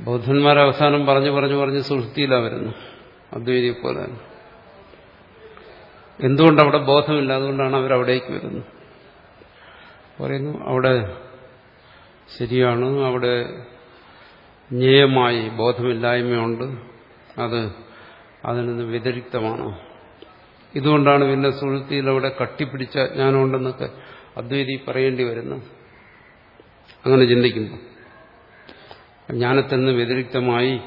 ബൗദ്ധന്മാർ അവസാനം പറഞ്ഞു പറഞ്ഞു പറഞ്ഞ് സുഷുപ്തിയിലാണ് വരുന്നത്. അദ്വൈതിയെ പോലെ എന്തുകൊണ്ട് അവിടെ ബോധമില്ല? അതുകൊണ്ടാണ് അവരവിടേക്ക് വരുന്നത്. പറയുന്നു അവിടെ ശരിയാണ് അവിടെ ജ്ഞേയമായി ബോധമില്ലായ്മയുണ്ട്. അത് അതിൽ നിന്ന് വ്യതിരിക്തമാണ്. ഇതുകൊണ്ടാണ് പിന്നെ സുഹൃത്തിയിൽ അവിടെ കട്ടിപ്പിടിച്ച ജ്ഞാനമുണ്ടെന്നൊക്കെ അദ്വൈതി പറയേണ്ടി വരുന്നത് അങ്ങനെ ചിന്തിക്കുന്നു. ജ്ഞാനത്തിൽ നിന്ന് വ്യതിരിക്തമായി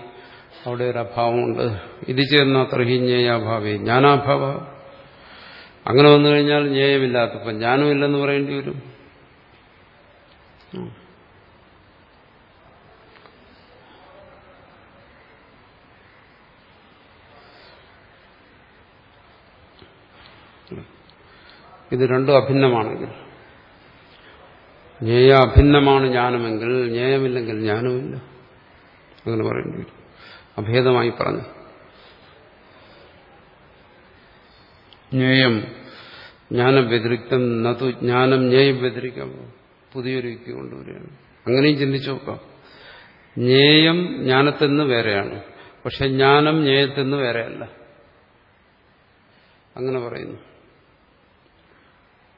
അവിടെ ഒരു അഭാവമുണ്ട്. ഇത് ചേർന്ന അത്രഹി ജ്ഞേയാഭാവേ ജ്ഞാനാഭാവ. അങ്ങനെ വന്നു കഴിഞ്ഞാൽ ജ്ഞേയമില്ലാത്തപ്പം ജ്ഞാനമില്ലെന്ന് പറയേണ്ടി വരും. ഇത് രണ്ടും അഭിന്നമാണെങ്കിൽ. ജ്ഞേയ അഭിന്നമാണ് ജ്ഞാനമെങ്കിൽ ജ്ഞേയമില്ലെങ്കിൽ ജ്ഞാനമില്ല അങ്ങനെ പറയേണ്ടി വരും. അഭേദമായി പറഞ്ഞു. ജ്ഞേയം ജ്ഞാനം വ്യതിരിക്തം നതു ജ്ഞാനം ജ്ഞേയം വ്യതിരിക്കാം പുതിയൊരു യുക്തി കൊണ്ടുവരികയാണ്. അങ്ങനെയും ചിന്തിച്ചു നോക്കാം. ജ്ഞേയം ജ്ഞാനത്തിൽ നിന്ന് വേറെയാണ്. പക്ഷെ ജ്ഞാനം ജ്ഞേയത്തിൽ നിന്ന് വേറെയല്ല. അങ്ങനെ പറയുന്നു.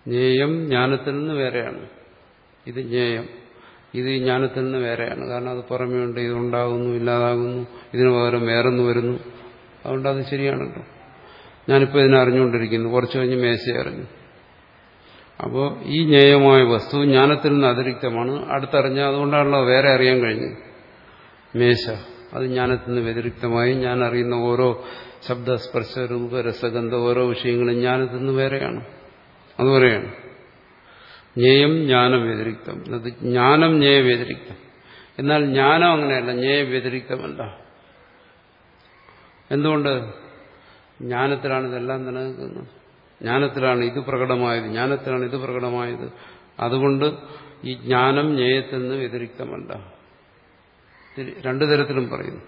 ജ്ഞേയം ജ്ഞാനത്തിൽ നിന്ന് വേറെയാണ്. ഇത് ജ്ഞേയം. ഇത് ജ്ഞാനത്തിൽ നിന്ന് വേറെയാണ്. കാരണം അത് പുറമേ ഉണ്ട്. ഇതുണ്ടാകുന്നു ഇല്ലാതാകുന്നു. ഇതിനു പകരം വേറെന്ന് വരുന്നു. അതുകൊണ്ട് അത് ശരിയാണല്ലോ. ഞാനിപ്പോൾ ഇതിനെ അറിഞ്ഞുകൊണ്ടിരിക്കുന്നു. കുറച്ച് കഴിഞ്ഞ് മേശയെ അറിഞ്ഞു. അപ്പോൾ ഈ ജ്ഞേയമായ വസ്തു ജ്ഞാനത്തിൽ നിന്ന് അതിരിക്തമാണ്. അടുത്തറിഞ്ഞ അതുകൊണ്ടാണല്ലോ വേറെ അറിയാൻ കഴിഞ്ഞു മേശ. അത് ജ്ഞാനത്തിൽ നിന്ന് വ്യതിരിക്തമായി ഞാൻ അറിയുന്ന ഓരോ ശബ്ദ സ്പർശ രൂപ രസഗന്ധ ഓരോ വിഷയങ്ങളും ജ്ഞാനത്തിൽ നിന്ന് വേറെയാണ്. അത് പറയാണ് ജ്ഞേയം ജ്ഞാനം വ്യതിരിക്തം. അത് ജ്ഞാനം ജ്ഞേയ വ്യതിരിക്തം. എന്നാൽ ജ്ഞാനം അങ്ങനെയല്ല ജ്ഞേയ വ്യതിരിക്തമല്ല എന്തുകൊണ്ട്? ജ്ഞാനത്തിലാണ് ഇതെല്ലാം നിലനിൽക്കുന്നത്. ജ്ഞാനത്തിലാണ് ഇത് പ്രകടമായത് ജ്ഞാനത്തിലാണ് ഇത് പ്രകടമായത്. അതുകൊണ്ട് ഈ ജ്ഞാനം ജ്ഞേയത്തെന്ന് വ്യതിരിക്തമല്ല. രണ്ടു തരത്തിലും പറയുന്നു.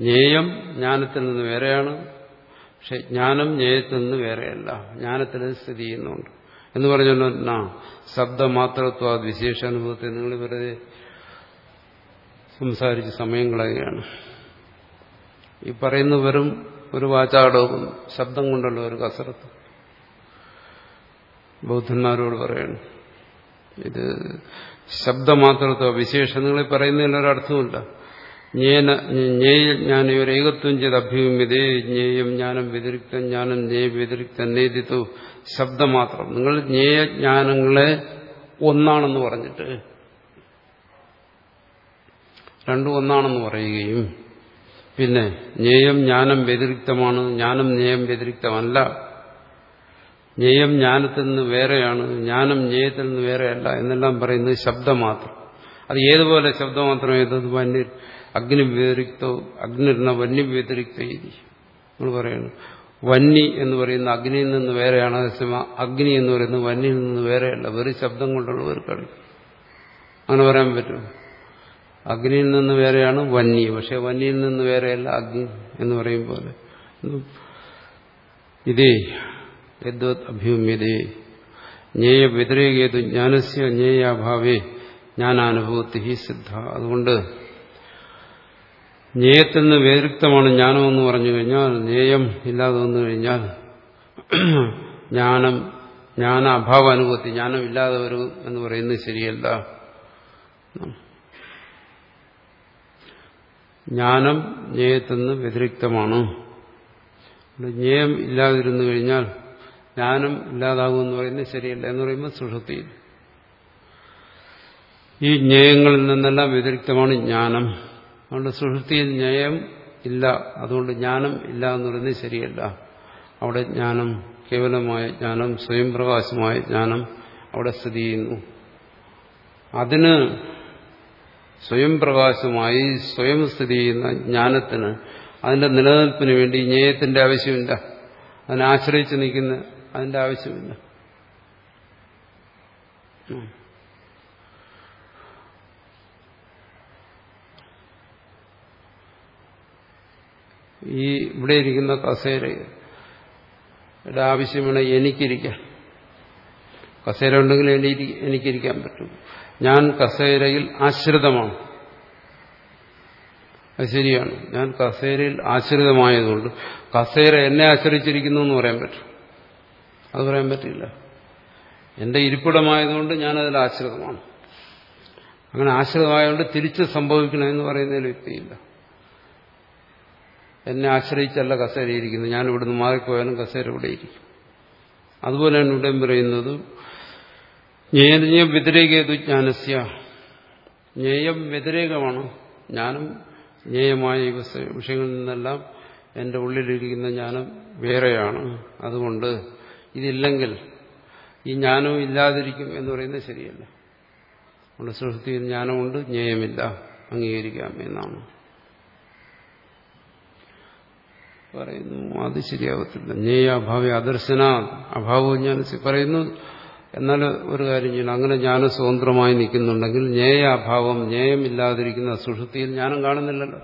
ജ്ഞേയം ജ്ഞാനത്തിൽ നിന്ന് വേറെയാണ് പക്ഷെ ജ്ഞാനം ജ്ഞേയത്തിൽ നിന്ന് വേറെയല്ല. ജ്ഞാനത്തിൽ സ്ഥിതി ചെയ്യുന്നുണ്ട്. എന്ന് പറഞ്ഞാൽ ശബ്ദമാത്രത്വ വിശേഷ അനുഭവത്തെ നിങ്ങൾ വെറുതെ സംസാരിച്ച് സമയം കളയുകയാണ്. ഈ പറയുന്ന വെറും ഒരു വാചാടവും ശബ്ദം കൊണ്ടുള്ള ഒരു കസരത്ത്. ബൗദ്ധന്മാരോട് പറയണം. ഇത് ശബ്ദമാത്രത്തോ വിശേഷങ്ങളെ പറയുന്നതിന് ഒരർത്ഥമില്ല ജ്ഞേന ജ്ഞേയ ഏകത്വം ചെയ്ത് അഭ്യൂമ്യതേ ജ്ഞേയം ജ്ഞാനം വ്യതിരിക്തം ജ്ഞാനം ജ്ഞേയ വ്യതിരിക്തം നേതിത്വ ശബ്ദമാത്രം. നിങ്ങൾ ജ്ഞേയ ജ്ഞാനങ്ങളെ ഒന്നാണെന്ന് പറഞ്ഞിട്ട് രണ്ടും ഒന്നാണെന്ന് പറയുകയും പിന്നെ ജ്ഞേയം ജ്ഞാനം വ്യതിരിക്തമാണ് ജ്ഞാനം ജ്ഞേയം വ്യതിരിക്തമല്ല. ജ്ഞേയം ജ്ഞാനത്തിൽ നിന്ന് വേറെയാണ് ജ്ഞാനം ജ്ഞേയത്തിൽ നിന്ന് വേറെയല്ല എന്നെല്ലാം പറയുന്നത് ശബ്ദം മാത്രം. അത് ഏതുപോലെ ശബ്ദം മാത്രം ഏതത് വന്യ അഗ്നി വ്യതിരിക്തോ അഗ്നിർണ വന്യ വ്യതിരിക്ത നമ്മൾ പറയുന്നു വന്നി എന്ന് പറയുന്ന അഗ്നിയിൽ നിന്ന് വേറെയാണ് അഗ്നി എന്ന് പറയുന്നത് വന്യയിൽ നിന്ന് വേറെയല്ല. വെറും ശബ്ദം കൊണ്ടുള്ള ഒരു കളി. അങ്ങനെ പറയാൻ പറ്റും. അഗ്നിയിൽ നിന്ന് വേറെയാണ് വന്നി. പക്ഷെ വന്നിയിൽ നിന്ന് വേറെയല്ല അഗ്നി എന്ന് പറയും പോലെ. ഇതേ. യദ്വത് ജ്ഞേയ വ്യതിരേകേതു ജ്ഞാനസ്യ ജ്ഞേയാഭാവേ ജ്ഞാനാനുഭവത്തി ഹി സിദ്ധ അതുകൊണ്ട് ജ്ഞേയത്തിൽ നിന്ന് വ്യതിരിക്തമാണ് ജ്ഞാനമെന്ന് പറഞ്ഞു കഴിഞ്ഞാൽ ജ്ഞേയം ഇല്ലാതെ വന്നു കഴിഞ്ഞാൽ ജ്ഞാനം ജ്ഞാന അഭാവ അനുഭവത്തിൽ ജ്ഞാനം ഇല്ലാതെ വരും എന്ന് പറയുന്നത് ശരിയല്ല. ജ്ഞാനം ജ്ഞേയത്തിൽ നിന്ന് വ്യതിരിക്തമാണ്. ജ്ഞേയം ഇല്ലാതിരുന്നു കഴിഞ്ഞാൽ ജ്ഞാനം ഇല്ലാതാകുമെന്ന് പറയുന്നത് ശരിയല്ല എന്ന് പറയുമ്പോൾ സുഷുതിയിൽ ഈ ജ്ഞേയങ്ങളിൽ നിന്നെല്ലാം വ്യതിരിക്തമാണ് ജ്ഞാനം. അതുകൊണ്ട് സുഷുതിയിൽ ജ്ഞേയം ഇല്ല. അതുകൊണ്ട് ജ്ഞാനം ഇല്ല എന്ന് പറയുന്നത് ശരിയല്ല. അവിടെ ജ്ഞാനം കേവലമായ ജ്ഞാനം സ്വയം പ്രകാശമായ ജ്ഞാനം അവിടെ സ്ഥിതി ചെയ്യുന്നു. അതിന് സ്വയം പ്രകാശമായി സ്വയം സ്ഥിതി ചെയ്യുന്ന ജ്ഞാനത്തിന് അതിന്റെ നിലനിൽപ്പിന് വേണ്ടി ജ്ഞേയത്തിന്റെ ആവശ്യമില്ല. അതിനെ ആശ്രയിച്ച് നിൽക്കുന്ന അതിന്റെ ആവശ്യമില്ല. ഈ ഇവിടെ ഇരിക്കുന്ന കസേരയുടെ ആവശ്യമാണ് എനിക്കിരിക്കാൻ. കസേര ഉണ്ടെങ്കിൽ എനിക്കിരിക്കാൻ പറ്റും. ഞാൻ കസേരയിൽ ആശ്രിതമാണ്. അത് ശരിയാണ്. ഞാൻ കസേരയിൽ ആശ്രിതമായതുകൊണ്ട് കസേര എന്നെ ആശ്രയിച്ചിരിക്കുന്നു എന്ന് പറയാൻ പറ്റും. അത് പറയാൻ പറ്റില്ല. എന്റെ ഇരിപ്പിടമായതുകൊണ്ട് ഞാനതിൽ ആശ്രിതമാണ്. അങ്ങനെ ആശ്രിതമായതുകൊണ്ട് തിരിച്ച് സംഭവിക്കണമെന്ന് പറയുന്നതിൽ വ്യക്തിയില്ല എന്നെ ആശ്രയിച്ചല്ല കസേര ഇരിക്കുന്നത്. ഞാൻ ഇവിടുന്ന് മാറിപ്പോയാലും കസേര ഇവിടെ ഇരിക്കും. അതുപോലെ അതുപോലെയാണ് ഇവിടെ പറയുന്നത് ജ്ഞേയം വ്യതിരേകേതു ജ്ഞാനസ്യ. ജ്ഞേയം വ്യതിരേകമാണ്. ഞാനും ജ്ഞേയമായ ഈ വിഷയങ്ങളിൽ നിന്നെല്ലാം എന്റെ ഉള്ളിലിരിക്കുന്ന ജ്ഞാനം വേറെയാണ്. അതുകൊണ്ട് ഇതില്ലെങ്കിൽ ഈ ജ്ഞാനവും ഇല്ലാതിരിക്കും എന്ന് പറയുന്നത് ശരിയല്ല. നമ്മുടെ സുഹൃത്തിയിൽ ജ്ഞാനമുണ്ട് ജ്ഞേയമില്ല അംഗീകരിക്കാം എന്നാണ്. പറയുന്നു അത് ശരിയാവത്തില്ല. ജ്ഞേയ അഭാവി അദർശന അഭാവവും ഞാൻ പറയുന്നു. എന്നാൽ ഒരു കാര്യം ചെയ്യണം. അങ്ങനെ ജ്ഞാനം സ്വതന്ത്രമായി നിൽക്കുന്നുണ്ടെങ്കിൽ ജ്ഞേയ അഭാവം ജ്ഞേയമില്ലാതിരിക്കുന്ന സുഷുതിയിൽ ജ്ഞാനം കാണുന്നില്ലല്ലോ.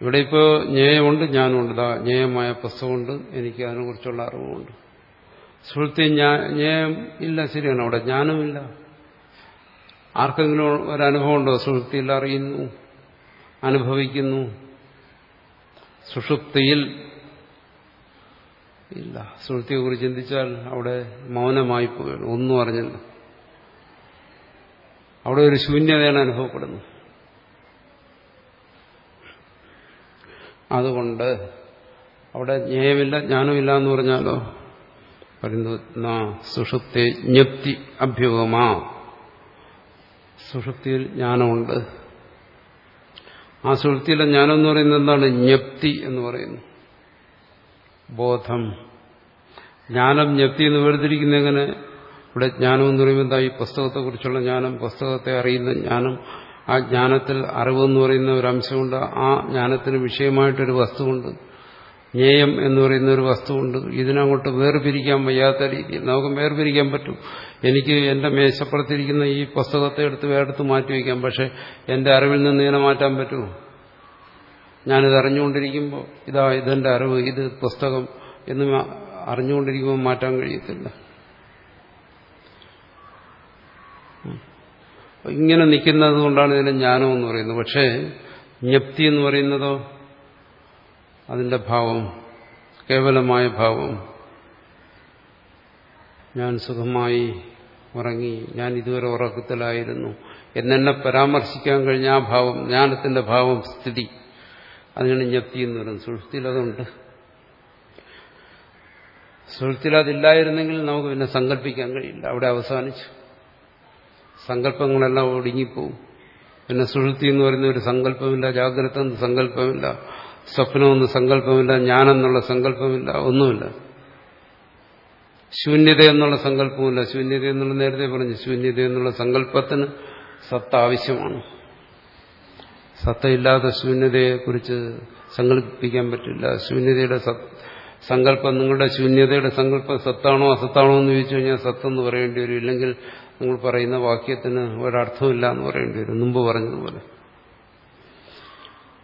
ഇവിടെ ഇപ്പോൾ ജ്ഞേയമുണ്ട് ഞാനുണ്ട് ഇതാ ജ്ഞേയമായ പുസ്തകമുണ്ട്. എനിക്ക് അതിനെക്കുറിച്ചുള്ള അറിവുമുണ്ട് സുഹൃത്തി ജ്ഞേയം ഇല്ല ശരിയാണ്. അവിടെ ജ്ഞാനമില്ല. ആർക്കെങ്കിലും അനുഭവം ഉണ്ടോ സുഹൃത്തിയിൽ അറിയുന്നു അനുഭവിക്കുന്നു. സുഷുപ്തിയിൽ ഇല്ല. സുഹൃത്തിയെക്കുറിച്ച് ചിന്തിച്ചാൽ അവിടെ മൗനമായി പോവുകയാണ്. ഒന്നും അറിഞ്ഞില്ല. അവിടെ ഒരു ശൂന്യതയാണ് അനുഭവപ്പെടുന്നത്. അതുകൊണ്ട് അവിടെ ജ്ഞേയമില്ല ജ്ഞാനമില്ല എന്ന് പറഞ്ഞാലോ? പറയുന്നു സുഷുപ്തി ജ്ഞപ്തി അഭ്യൂഹമാ സുഷുപ്തിയിൽ ജ്ഞാനമുണ്ട്. ആ സുഷുപ്തിയിലെ ജ്ഞാനം എന്ന് പറയുന്നത് എന്താണ്? ജ്ഞപ്തി എന്ന് പറയുന്നു. ബോധം. ജ്ഞാനം ജ്ഞപ്തി എന്ന് വേർതിരിക്കുന്ന എങ്ങനെ? ഇവിടെ ജ്ഞാനം എന്ന് പറയുമ്പോൾ എന്താ? ഈ പുസ്തകത്തെക്കുറിച്ചുള്ള ജ്ഞാനം പുസ്തകത്തെ അറിയുന്ന ജ്ഞാനം ആ ജ്ഞാനത്തിൽ അറിവെന്ന് പറയുന്ന ഒരു അംശമുണ്ട്. ആ ജ്ഞാനത്തിന് വിഷയമായിട്ടൊരു വസ്തുവുണ്ട്. ജ്ഞേയം എന്ന് പറയുന്ന ഒരു വസ്തുവുണ്ട്. ഇതിനങ്ങോട്ട് വേർപിരിക്കാൻ വയ്യാത്ത രീതിയിൽ നമുക്ക് വേർപിരിക്കാൻ പറ്റും. എനിക്ക് എന്റെ മേശപ്പുറത്തിരിക്കുന്ന ഈ പുസ്തകത്തെ എടുത്ത് വേറെടുത്ത് മാറ്റി വയ്ക്കാം. പക്ഷെ എന്റെ അറിവിൽ നിന്ന് ഇതിനെ മാറ്റാൻ പറ്റുമോ? ഞാനിത് അറിഞ്ഞുകൊണ്ടിരിക്കുമ്പോൾ ഇതാ ഇതെന്റെ അറിവ് ഇത് പുസ്തകം എന്ന് അറിഞ്ഞുകൊണ്ടിരിക്കുമ്പോൾ മാറ്റാൻ കഴിയത്തില്ല. ഇങ്ങനെ നിൽക്കുന്നത് കൊണ്ടാണ് ഇതിനെ ജ്ഞാനം എന്ന് പറയുന്നത്. പക്ഷേ ജ്ഞപ്തി എന്ന് പറയുന്നതോ? അതിന്റെ ഭാവം കേവലമായ ഭാവം. ഞാൻ സുഖമായി ഉറങ്ങി ഞാൻ ഇതുവരെ ഉറക്കത്തിലായിരുന്നു. എന്നെന്നെ പരാമർശിക്കാൻ കഴിഞ്ഞ ആ ഭാവം ജ്ഞാനത്തിന്റെ ഭാവം സ്ഥിതി. അതിനാണ് ജ്ഞപ്തി എന്ന് പറയുന്നത്. സുഹൃത്തിയിൽ അതുണ്ട്. നമുക്ക് പിന്നെ സങ്കല്പിക്കാൻ കഴിയില്ല. അവിടെ അവസാനിച്ചു. സങ്കല്പങ്ങളെല്ലാം ഒടുങ്ങിപ്പോവും പിന്നെ സുഹൃത്തി എന്ന് പറയുന്ന ഒരു സങ്കല്പമില്ല ജാഗ്രത എന്ന് സങ്കല്പമില്ല സ്വപ്നമെന്ന് സങ്കല്പമില്ല ഞാനെന്നുള്ള സങ്കല്പമില്ല ഒന്നുമില്ല. ശൂന്യത എന്നുള്ള സങ്കല്പമില്ല ശൂന്യത എന്നുള്ള നേരത്തെ പറഞ്ഞു ശൂന്യത എന്നുള്ള സങ്കല്പത്തിന് സത്ത ആവശ്യമാണ്. സത്തയില്ലാത്ത ശൂന്യതയെക്കുറിച്ച് സങ്കല്പിക്കാൻ പറ്റില്ല. ശൂന്യതയുടെ സങ്കല്പം നിങ്ങളുടെ ശൂന്യതയുടെ സങ്കല്പം സത്താണോ അസത്താണോ എന്ന് ചോദിച്ചു കഴിഞ്ഞാൽ സത്തെന്ന് പറയേണ്ടി വരും. ഇല്ലെങ്കിൽ നിങ്ങൾ പറയുന്ന വാക്യത്തിന് ഒരർത്ഥമില്ല എന്ന് പറയേണ്ടി വരും. മുമ്പ് പറഞ്ഞതുപോലെ.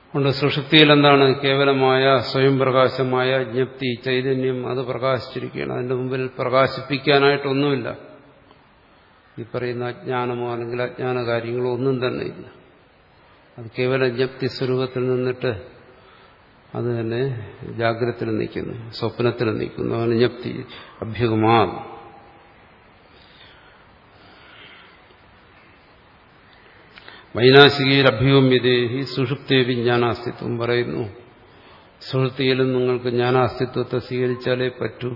അതുകൊണ്ട് സുഷുപ്തിയിൽ എന്താണ്? കേവലമായ സ്വയം പ്രകാശമായ ജ്ഞപ്തി ചൈതന്യം അത് പ്രകാശിച്ചിരിക്കുകയാണ്. അതിന്റെ മുമ്പിൽ പ്രകാശിപ്പിക്കാനായിട്ടൊന്നുമില്ല. ഈ പറയുന്ന അജ്ഞാനമോ അല്ലെങ്കിൽ അജ്ഞാന കാര്യങ്ങളോ ഒന്നും തന്നെ ഇല്ല. അത് കേവല ജ്ഞപ്തി സ്വരൂപത്തിൽ നിന്നിട്ട് അത് തന്നെ ജാഗ്രതത്തിൽ നിൽക്കുന്നു സ്വപ്നത്തിൽ നിൽക്കുന്നു. അവന് ജ്ഞപ്തി അഭ്യുഗമാ വൈനാശികയിൽ അഭ്യൂമ്യതേഹി സുഷുപ്തേ വിജ്ഞാനാസ്തിത്വം പറയുന്നു. സുഷുപ്തിയിലും നിങ്ങൾക്ക് ജ്ഞാനാസ്തിത്വത്തെ സ്വീകരിച്ചാലേ പറ്റൂ.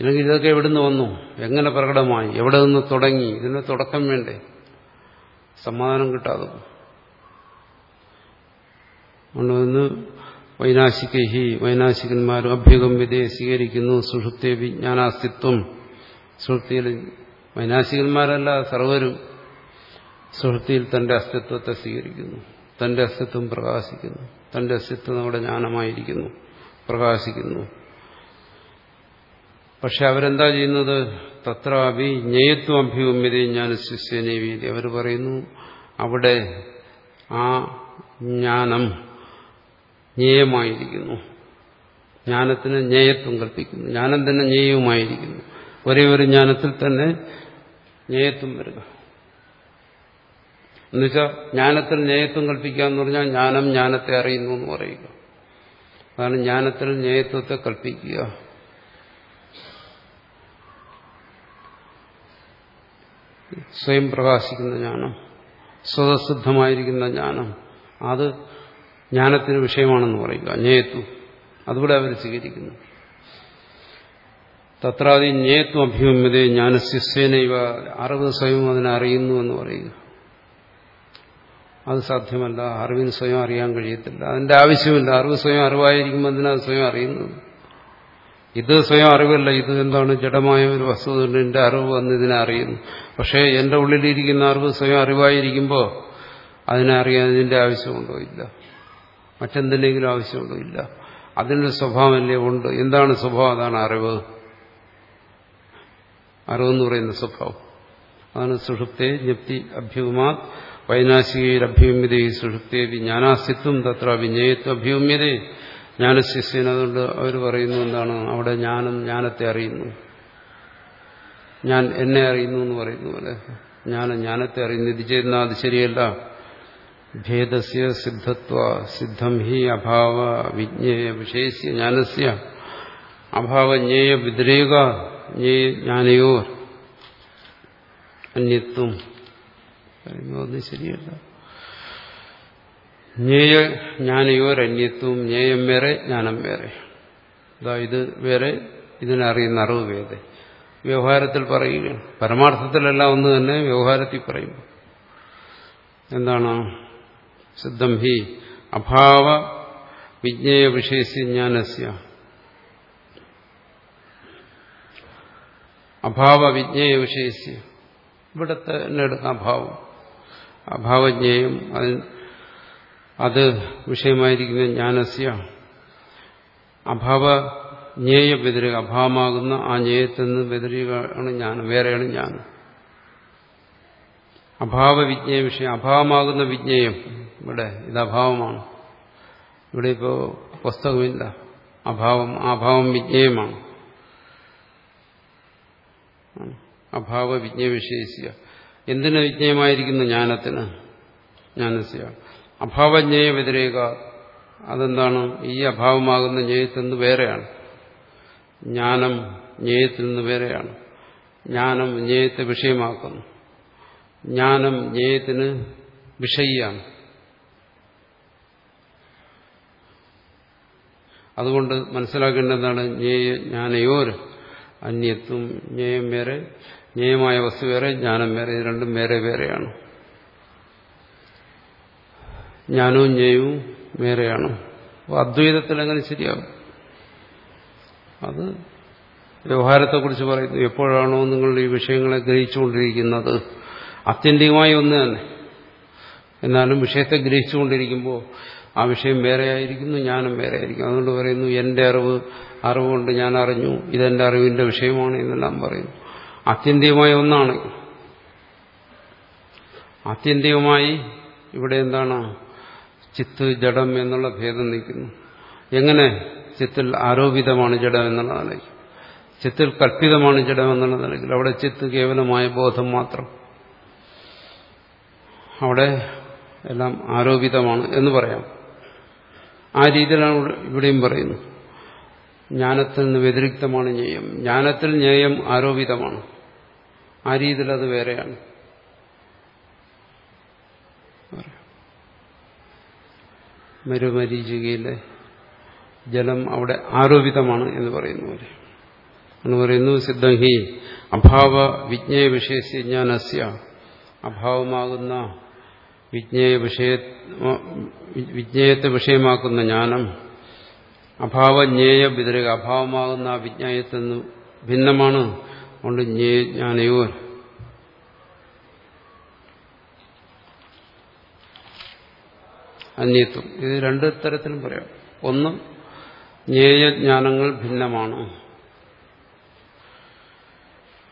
ഇല്ലെങ്കിൽ ഇതൊക്കെ എവിടുന്ന് വന്നു? എങ്ങനെ പ്രകടമായി? എവിടെ നിന്ന് തുടങ്ങി? ഇതിന് തുടക്കം വേണ്ടേ? സമാധാനം കിട്ടാതെ. വൈനാശിക വൈനാശികഹി വൈനാശികന്മാരും അഭ്യുഗമ്യതയെ സ്വീകരിക്കുന്നു. സുഷുപ്തേ വിജ്ഞാനാസ്തിത്വം. സുഷുപ്തിയിൽ വൈനാശികന്മാരല്ല സർവരും. സുഹൃത്തിയിൽ തന്റെ അസ്തിത്വത്തെ സ്വീകരിക്കുന്നു. തന്റെ അസ്തിത്വം പ്രകാശിക്കുന്നു. തന്റെ അസ്തിത്വം നമ്മുടെ ജ്ഞാനമായിരിക്കുന്നു. പ്രകാശിക്കുന്നു. പക്ഷെ അവരെന്താ ചെയ്യുന്നത്? തത്രാപി ജ്ഞേയത്വം അഭ്യൂമ്യതയും ഞാൻ ശിഷ്യനേവീതി അവർ പറയുന്നു അവിടെ ആ ജ്ഞാനം ജ്ഞേയമായിരിക്കുന്നു. ജ്ഞാനത്തിന് ജ്ഞേയത്വം കൽപ്പിക്കുന്നു. ജ്ഞാനം തന്നെ ജ്ഞേയവുമായിരിക്കുന്നു. ഒരേ ഒരു ജ്ഞാനത്തിൽ തന്നെ ജ്ഞേയത്വം വരിക. എന്നുവെച്ചാൽ ജ്ഞാനത്തിൽ ന്യായത്വം കൽപ്പിക്കുക എന്ന് പറഞ്ഞാൽ ജ്ഞാനം ജ്ഞാനത്തെ അറിയുന്നു എന്ന് പറയുക. കാരണം ജ്ഞാനത്തിൽ ന്യായത്വത്തെ കൽപ്പിക്കുക. സ്വയം പ്രകാശിക്കുന്ന ജ്ഞാനം സ്വതസിദ്ധമായിരിക്കുന്ന ജ്ഞാനം അത് ജ്ഞാനത്തിന് വിഷയമാണെന്ന് പറയുക ജ്ഞേയത്വം അതുകൂടെ അവർ സ്വീകരിക്കുന്നു. തത്രാദി ജ്ഞേയത്വം അഭ്യൂമ്യത ജ്ഞാനസ്യസ്വേനൈവ അറിവ് സ്വയം അതിനെ അറിയുന്നു എന്ന് പറയുക. അത് സാധ്യമല്ല. അറിവിന് സ്വയം അറിയാൻ കഴിയത്തില്ല. അതിന്റെ ആവശ്യമില്ല. അറിവ് സ്വയം അറിവായിരിക്കുമ്പോൾ അതിനത് സ്വയം അറിയുന്നത്? ഇത് സ്വയം അറിവല്ല. ഇത് എന്താണ് ജഡമായ ഒരു വസ്തു എന്റെ അറിവ് വന്ന് ഇതിനെ അറിയുന്നു. പക്ഷേ എന്റെ ഉള്ളിലിരിക്കുന്ന അറിവ് സ്വയം അറിവായിരിക്കുമ്പോൾ അതിനെ അറിയാൻ ഇതിന്റെ ആവശ്യമുണ്ടോ ഇല്ല? മറ്റെന്തിനെങ്കിലും ആവശ്യമുണ്ടോ ഇല്ല? അതിനൊരു സ്വഭാവമല്ലേ ഉണ്ട്. എന്താണ് സ്വഭാവം? അതാണ് അറിവ്. അറിവെന്ന് പറയുന്ന സ്വഭാവം. അതാണ് സുഷുപ്തെ ജപ്തി അഭ്യൂമാ വൈനാശികയിലഭ്യൂമ്യത സുഷുപ്തേ ജ്ഞാനാസ്തിത്വം തത്ര വിജ്ഞേയത്വ അഭ്യൂമ്യത ജ്ഞാനശിഷ്യൻ അതുകൊണ്ട് അവർ പറയുന്നു എന്താണ്? അവിടെ ജ്ഞാനം ജ്ഞാനത്തെ അറിയുന്നു. ഞാൻ എന്നെ അറിയുന്നു എന്ന് പറയുന്നു പോലെ ജ്ഞാനം ജ്ഞാനത്തെ അറിയുന്നു. ഇത് ചെയ്യുന്ന അത് ശരിയല്ല. ഭേദസ്യ സിദ്ധത്വ സിദ്ധം ഹി അഭാവ വിജ്ഞേയ വിശേഷ്യ ജ്ഞാനസ്യ അഭാവജ്ഞേയ ജ്ഞേയ ജ്ഞാനയോർ അന്യത്വം. അത് ശരിയല്ല. ജ്ഞേയ ജ്ഞാനയോരന്യത്വം ജ്ഞേയം വേറെ ജ്ഞാനം വേറെ. അതാ ഇത് വേറെ ഇതിനറിയുന്ന അറിവ് വേറെ. വ്യവഹാരത്തിൽ പറയുക പരമാർത്ഥത്തിലെല്ലാം ഒന്ന് തന്നെ വ്യവഹാരത്തിൽ പറയും എന്താണ്? സിദ്ധം ഹി അഭാവ വിജ്ഞേയ വിശേഷി ജ്ഞാനസ്യ. അഭാവ വിജ്ഞേയ വിശേഷി ഇവിടത്തെ തന്നെ എടുക്കാം അഭാവം. അഭാവജ്ഞേയം അത് വിഷയമായിരിക്കുന്ന ജ്ഞാനസ്യ. അഭാവജ്ഞേയ ബെതിരുക അഭാവമാകുന്ന ആ ജ്ഞേയത്തിൽ നിന്ന് ബെതിരുകയാണ് ജ്ഞാനം വേറെയാണ് ജ്ഞാനം. അഭാവ വിജ്ഞേയ വിഷയം അഭാവമാകുന്ന വിജ്ഞേയം ഇവിടെ ഇത് അഭാവമാണ്. ഇവിടെ ഇപ്പോൾ പുസ്തകമില്ല. അഭാവം അഭാവം വിജ്ഞേയമാണ്. അഭാവ വിജ്ഞേയ വിഷയസ്യ. എന്തിന് വിജ്ഞയമായിരിക്കുന്നു ജ്ഞാനത്തിന്? ജ്ഞാനസ്യ. അഭാവജ്ഞേയ വ്യതിരേക. അതെന്താണ്? ഈ അഭാവമാകുന്ന ജ്ഞേയത്തിൽ നിന്ന് വേറെയാണ്. ജ്ഞാനം ജ്ഞേയത്തിൽ നിന്ന് വേറെയാണ്. ജ്ഞാനം ജ്ഞേയത്തെ വിഷയമാക്കുന്നു. ജ്ഞാനം ജ്ഞേയത്തിന് വിഷയിയാണ്. അതുകൊണ്ട് മനസ്സിലാക്കേണ്ടതാണ് ജ്ഞേയ ജ്ഞാനയോർ അന്യത്വം ജ്ഞേയം വേറെ ജ്ഞേയമായ വസ്തു വേറെ ജ്ഞാനം വേറെ ഇത് രണ്ടും വേറെ വേറെയാണ്. ജ്ഞാനവും ജ്ഞേയവും വേറെയാണ്. അപ്പോൾ അദ്വൈതത്തിൽ അങ്ങനെ ശരിയാകും? അത് വ്യവഹാരത്തെക്കുറിച്ച് പറയുന്നു. എപ്പോഴാണോ നിങ്ങൾ ഈ വിഷയങ്ങളെ ഗ്രഹിച്ചുകൊണ്ടിരിക്കുന്നത്. അത്യന്തികമായി ഒന്ന് തന്നെ. എന്നാലും വിഷയത്തെ ഗ്രഹിച്ചുകൊണ്ടിരിക്കുമ്പോൾ ആ വിഷയം വേറെയായിരിക്കുന്നു ജ്ഞാനം വേറെയായിരിക്കും അതുകൊണ്ട് പറയുന്നു എന്റെ അറിവ് അറിവുകൊണ്ട് ഞാൻ അറിഞ്ഞു. ഇതെന്റെ അറിവിന്റെ വിഷയമാണ് എന്നെല്ലാം പറയുന്നു. ആത്യന്തികമായ ഒന്നാണ്. ആത്യന്തികമായി ഇവിടെ എന്താണ്? ചിത്ത് ജഡം എന്നുള്ള ഭേദം നീക്കുന്നു എങ്ങനെ? ചിത്തിൽ ആരോപിതമാണ് ജഡം എന്നുള്ള നിലയ്ക്ക് ചിത്തിൽ കൽപ്പിതമാണ് ജഡം എന്നുള്ള നിലയ്ക്ക് അവിടെ ചിത്ത് കേവലമായ ബോധം മാത്രം. അവിടെ എല്ലാം ആരോപിതമാണ് എന്ന് പറയാം. ആ രീതിയിലാണ് ഇവിടെയും പറയുന്നത് ജ്ഞാനത്തിൽ നിന്ന് വ്യതിരിക്തമാണ് ജ്ഞേയം. ജ്ഞാനത്തിൽ ജ്ഞേയം ആരോപിതമാണ്. ആ രീതിയിൽ അത് വേറെയാണ്. മരുമരീചികയിലെ ജലം അവിടെ ആരോപിതമാണ് എന്ന് പറയുന്നു പോലെ എന്ന് പറയുന്നു സിദ്ധം ഹി അഭാവ വിജ്ഞേയ വിഷയസ്യ ജ്ഞാനസ്യ. അഭാവമാകുന്ന വിജ്ഞേയ വിഷയ വിജ്ഞേയത്തെ വിഷയമാക്കുന്ന ജ്ഞാനം അഭാവജ്ഞേയ വിതരക അഭാവമാകുന്ന ആ വിജ്ഞായത്തിൽ നിന്ന് ഭിന്നമാണ് അതുകൊണ്ട് ജ്ഞാനയോ അന്യത്വം. ഇത് രണ്ട് തരത്തിലും പറയാം. ഒന്ന് ജ്ഞേയജ്ഞാനങ്ങൾ ഭിന്നമാണ്.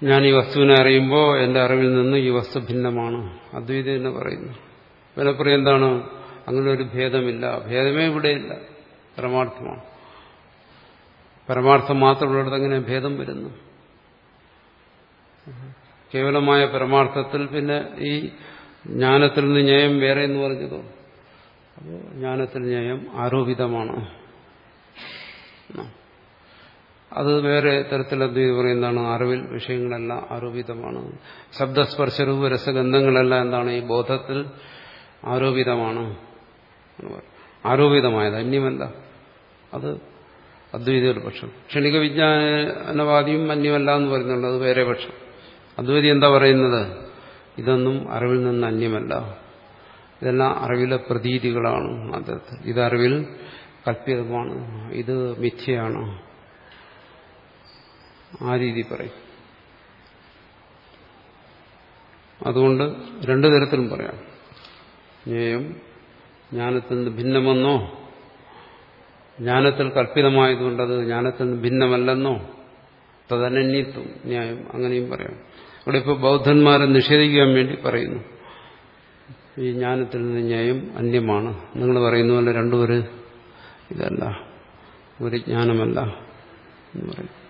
ഞാൻ ഈ വസ്തുവിനെ അറിയുമ്പോൾ എന്റെ അറിവിൽ നിന്ന് ഈ വസ്തു ഭിന്നമാണ്. അദ്വൈതം എന്ന് പറയുന്നു. പിന്നെ പറയും എന്താണ്? അങ്ങനെ ഒരു ഭേദമില്ല. ഭേദമേ ഇവിടെയില്ല. പരമാർത്ഥമാണ്. പരമാർത്ഥം മാത്രമുള്ളിടത്ത് അങ്ങനെ ഭേദം വരുന്നു. കേവലമായ പരമാർത്ഥത്തിൽ പിന്നെ ഈ ജ്ഞാനത്തിൽ നിന്ന് ന്യായം വേറെ എന്ന് പറഞ്ഞതോ? അപ്പോൾ ജ്ഞാനത്തിൽ ന്യായം ആരോപിതമാണ്. അത് വേറെ തരത്തിൽ അദ്വൈതം പറയുന്നതാണ്. അറിവിൽ വിഷയങ്ങളെല്ലാം ആരോപിതമാണ്. ശബ്ദസ്പർശരൂപ രസഗന്ധങ്ങളെല്ലാം എന്താണ് ഈ ബോധത്തിൽ ആരോപിതമാണ്. ആരോപിതമായത് അന്യമല്ല. അത് അദ്വൈതയുടെ പക്ഷം. ക്ഷണിക വിജ്ഞാനവാദിയും അന്യമല്ല എന്ന് പറയുന്നുണ്ട് അത് വേറെ പക്ഷം. അദ്വൈതി എന്താ പറയുന്നത്? ഇതൊന്നും അറിവിൽ നിന്ന് അന്യമല്ല. ഇതെല്ലാം അറിവിലെ പ്രതീതികളാണ് അതത് ഇത് അറിവിൽ കല്പിതമാണ് ഇത് മിഥ്യയാണ്. ആ രീതി പറയും. അതുകൊണ്ട് രണ്ടു തരത്തിലും പറയാം. ജ്ഞേയം ജ്ഞാനത്തിൽ നിന്ന് ഭിന്നമെന്നോ ജ്ഞാനത്തിൽ കല്പിതമായതുകൊണ്ട് അത് ജ്ഞാനത്തിൽ നിന്ന് ഭിന്നമല്ലെന്നോ തദനന്യത്വം ന്യായം അങ്ങനെയും പറയാം. ഇവിടെ ഇപ്പോൾ ബൗദ്ധന്മാരെ നിഷേധിക്കാൻ വേണ്ടി പറയുന്നു. ഈ ജ്ഞാനത്തിൽ നിന്ന് ന്യായം അന്യമാണ്. നിങ്ങൾ പറയുന്ന പോലെ രണ്ടുപേര് ഇതല്ല. ഒരു ജ്ഞാനമല്ല എന്ന് പറയും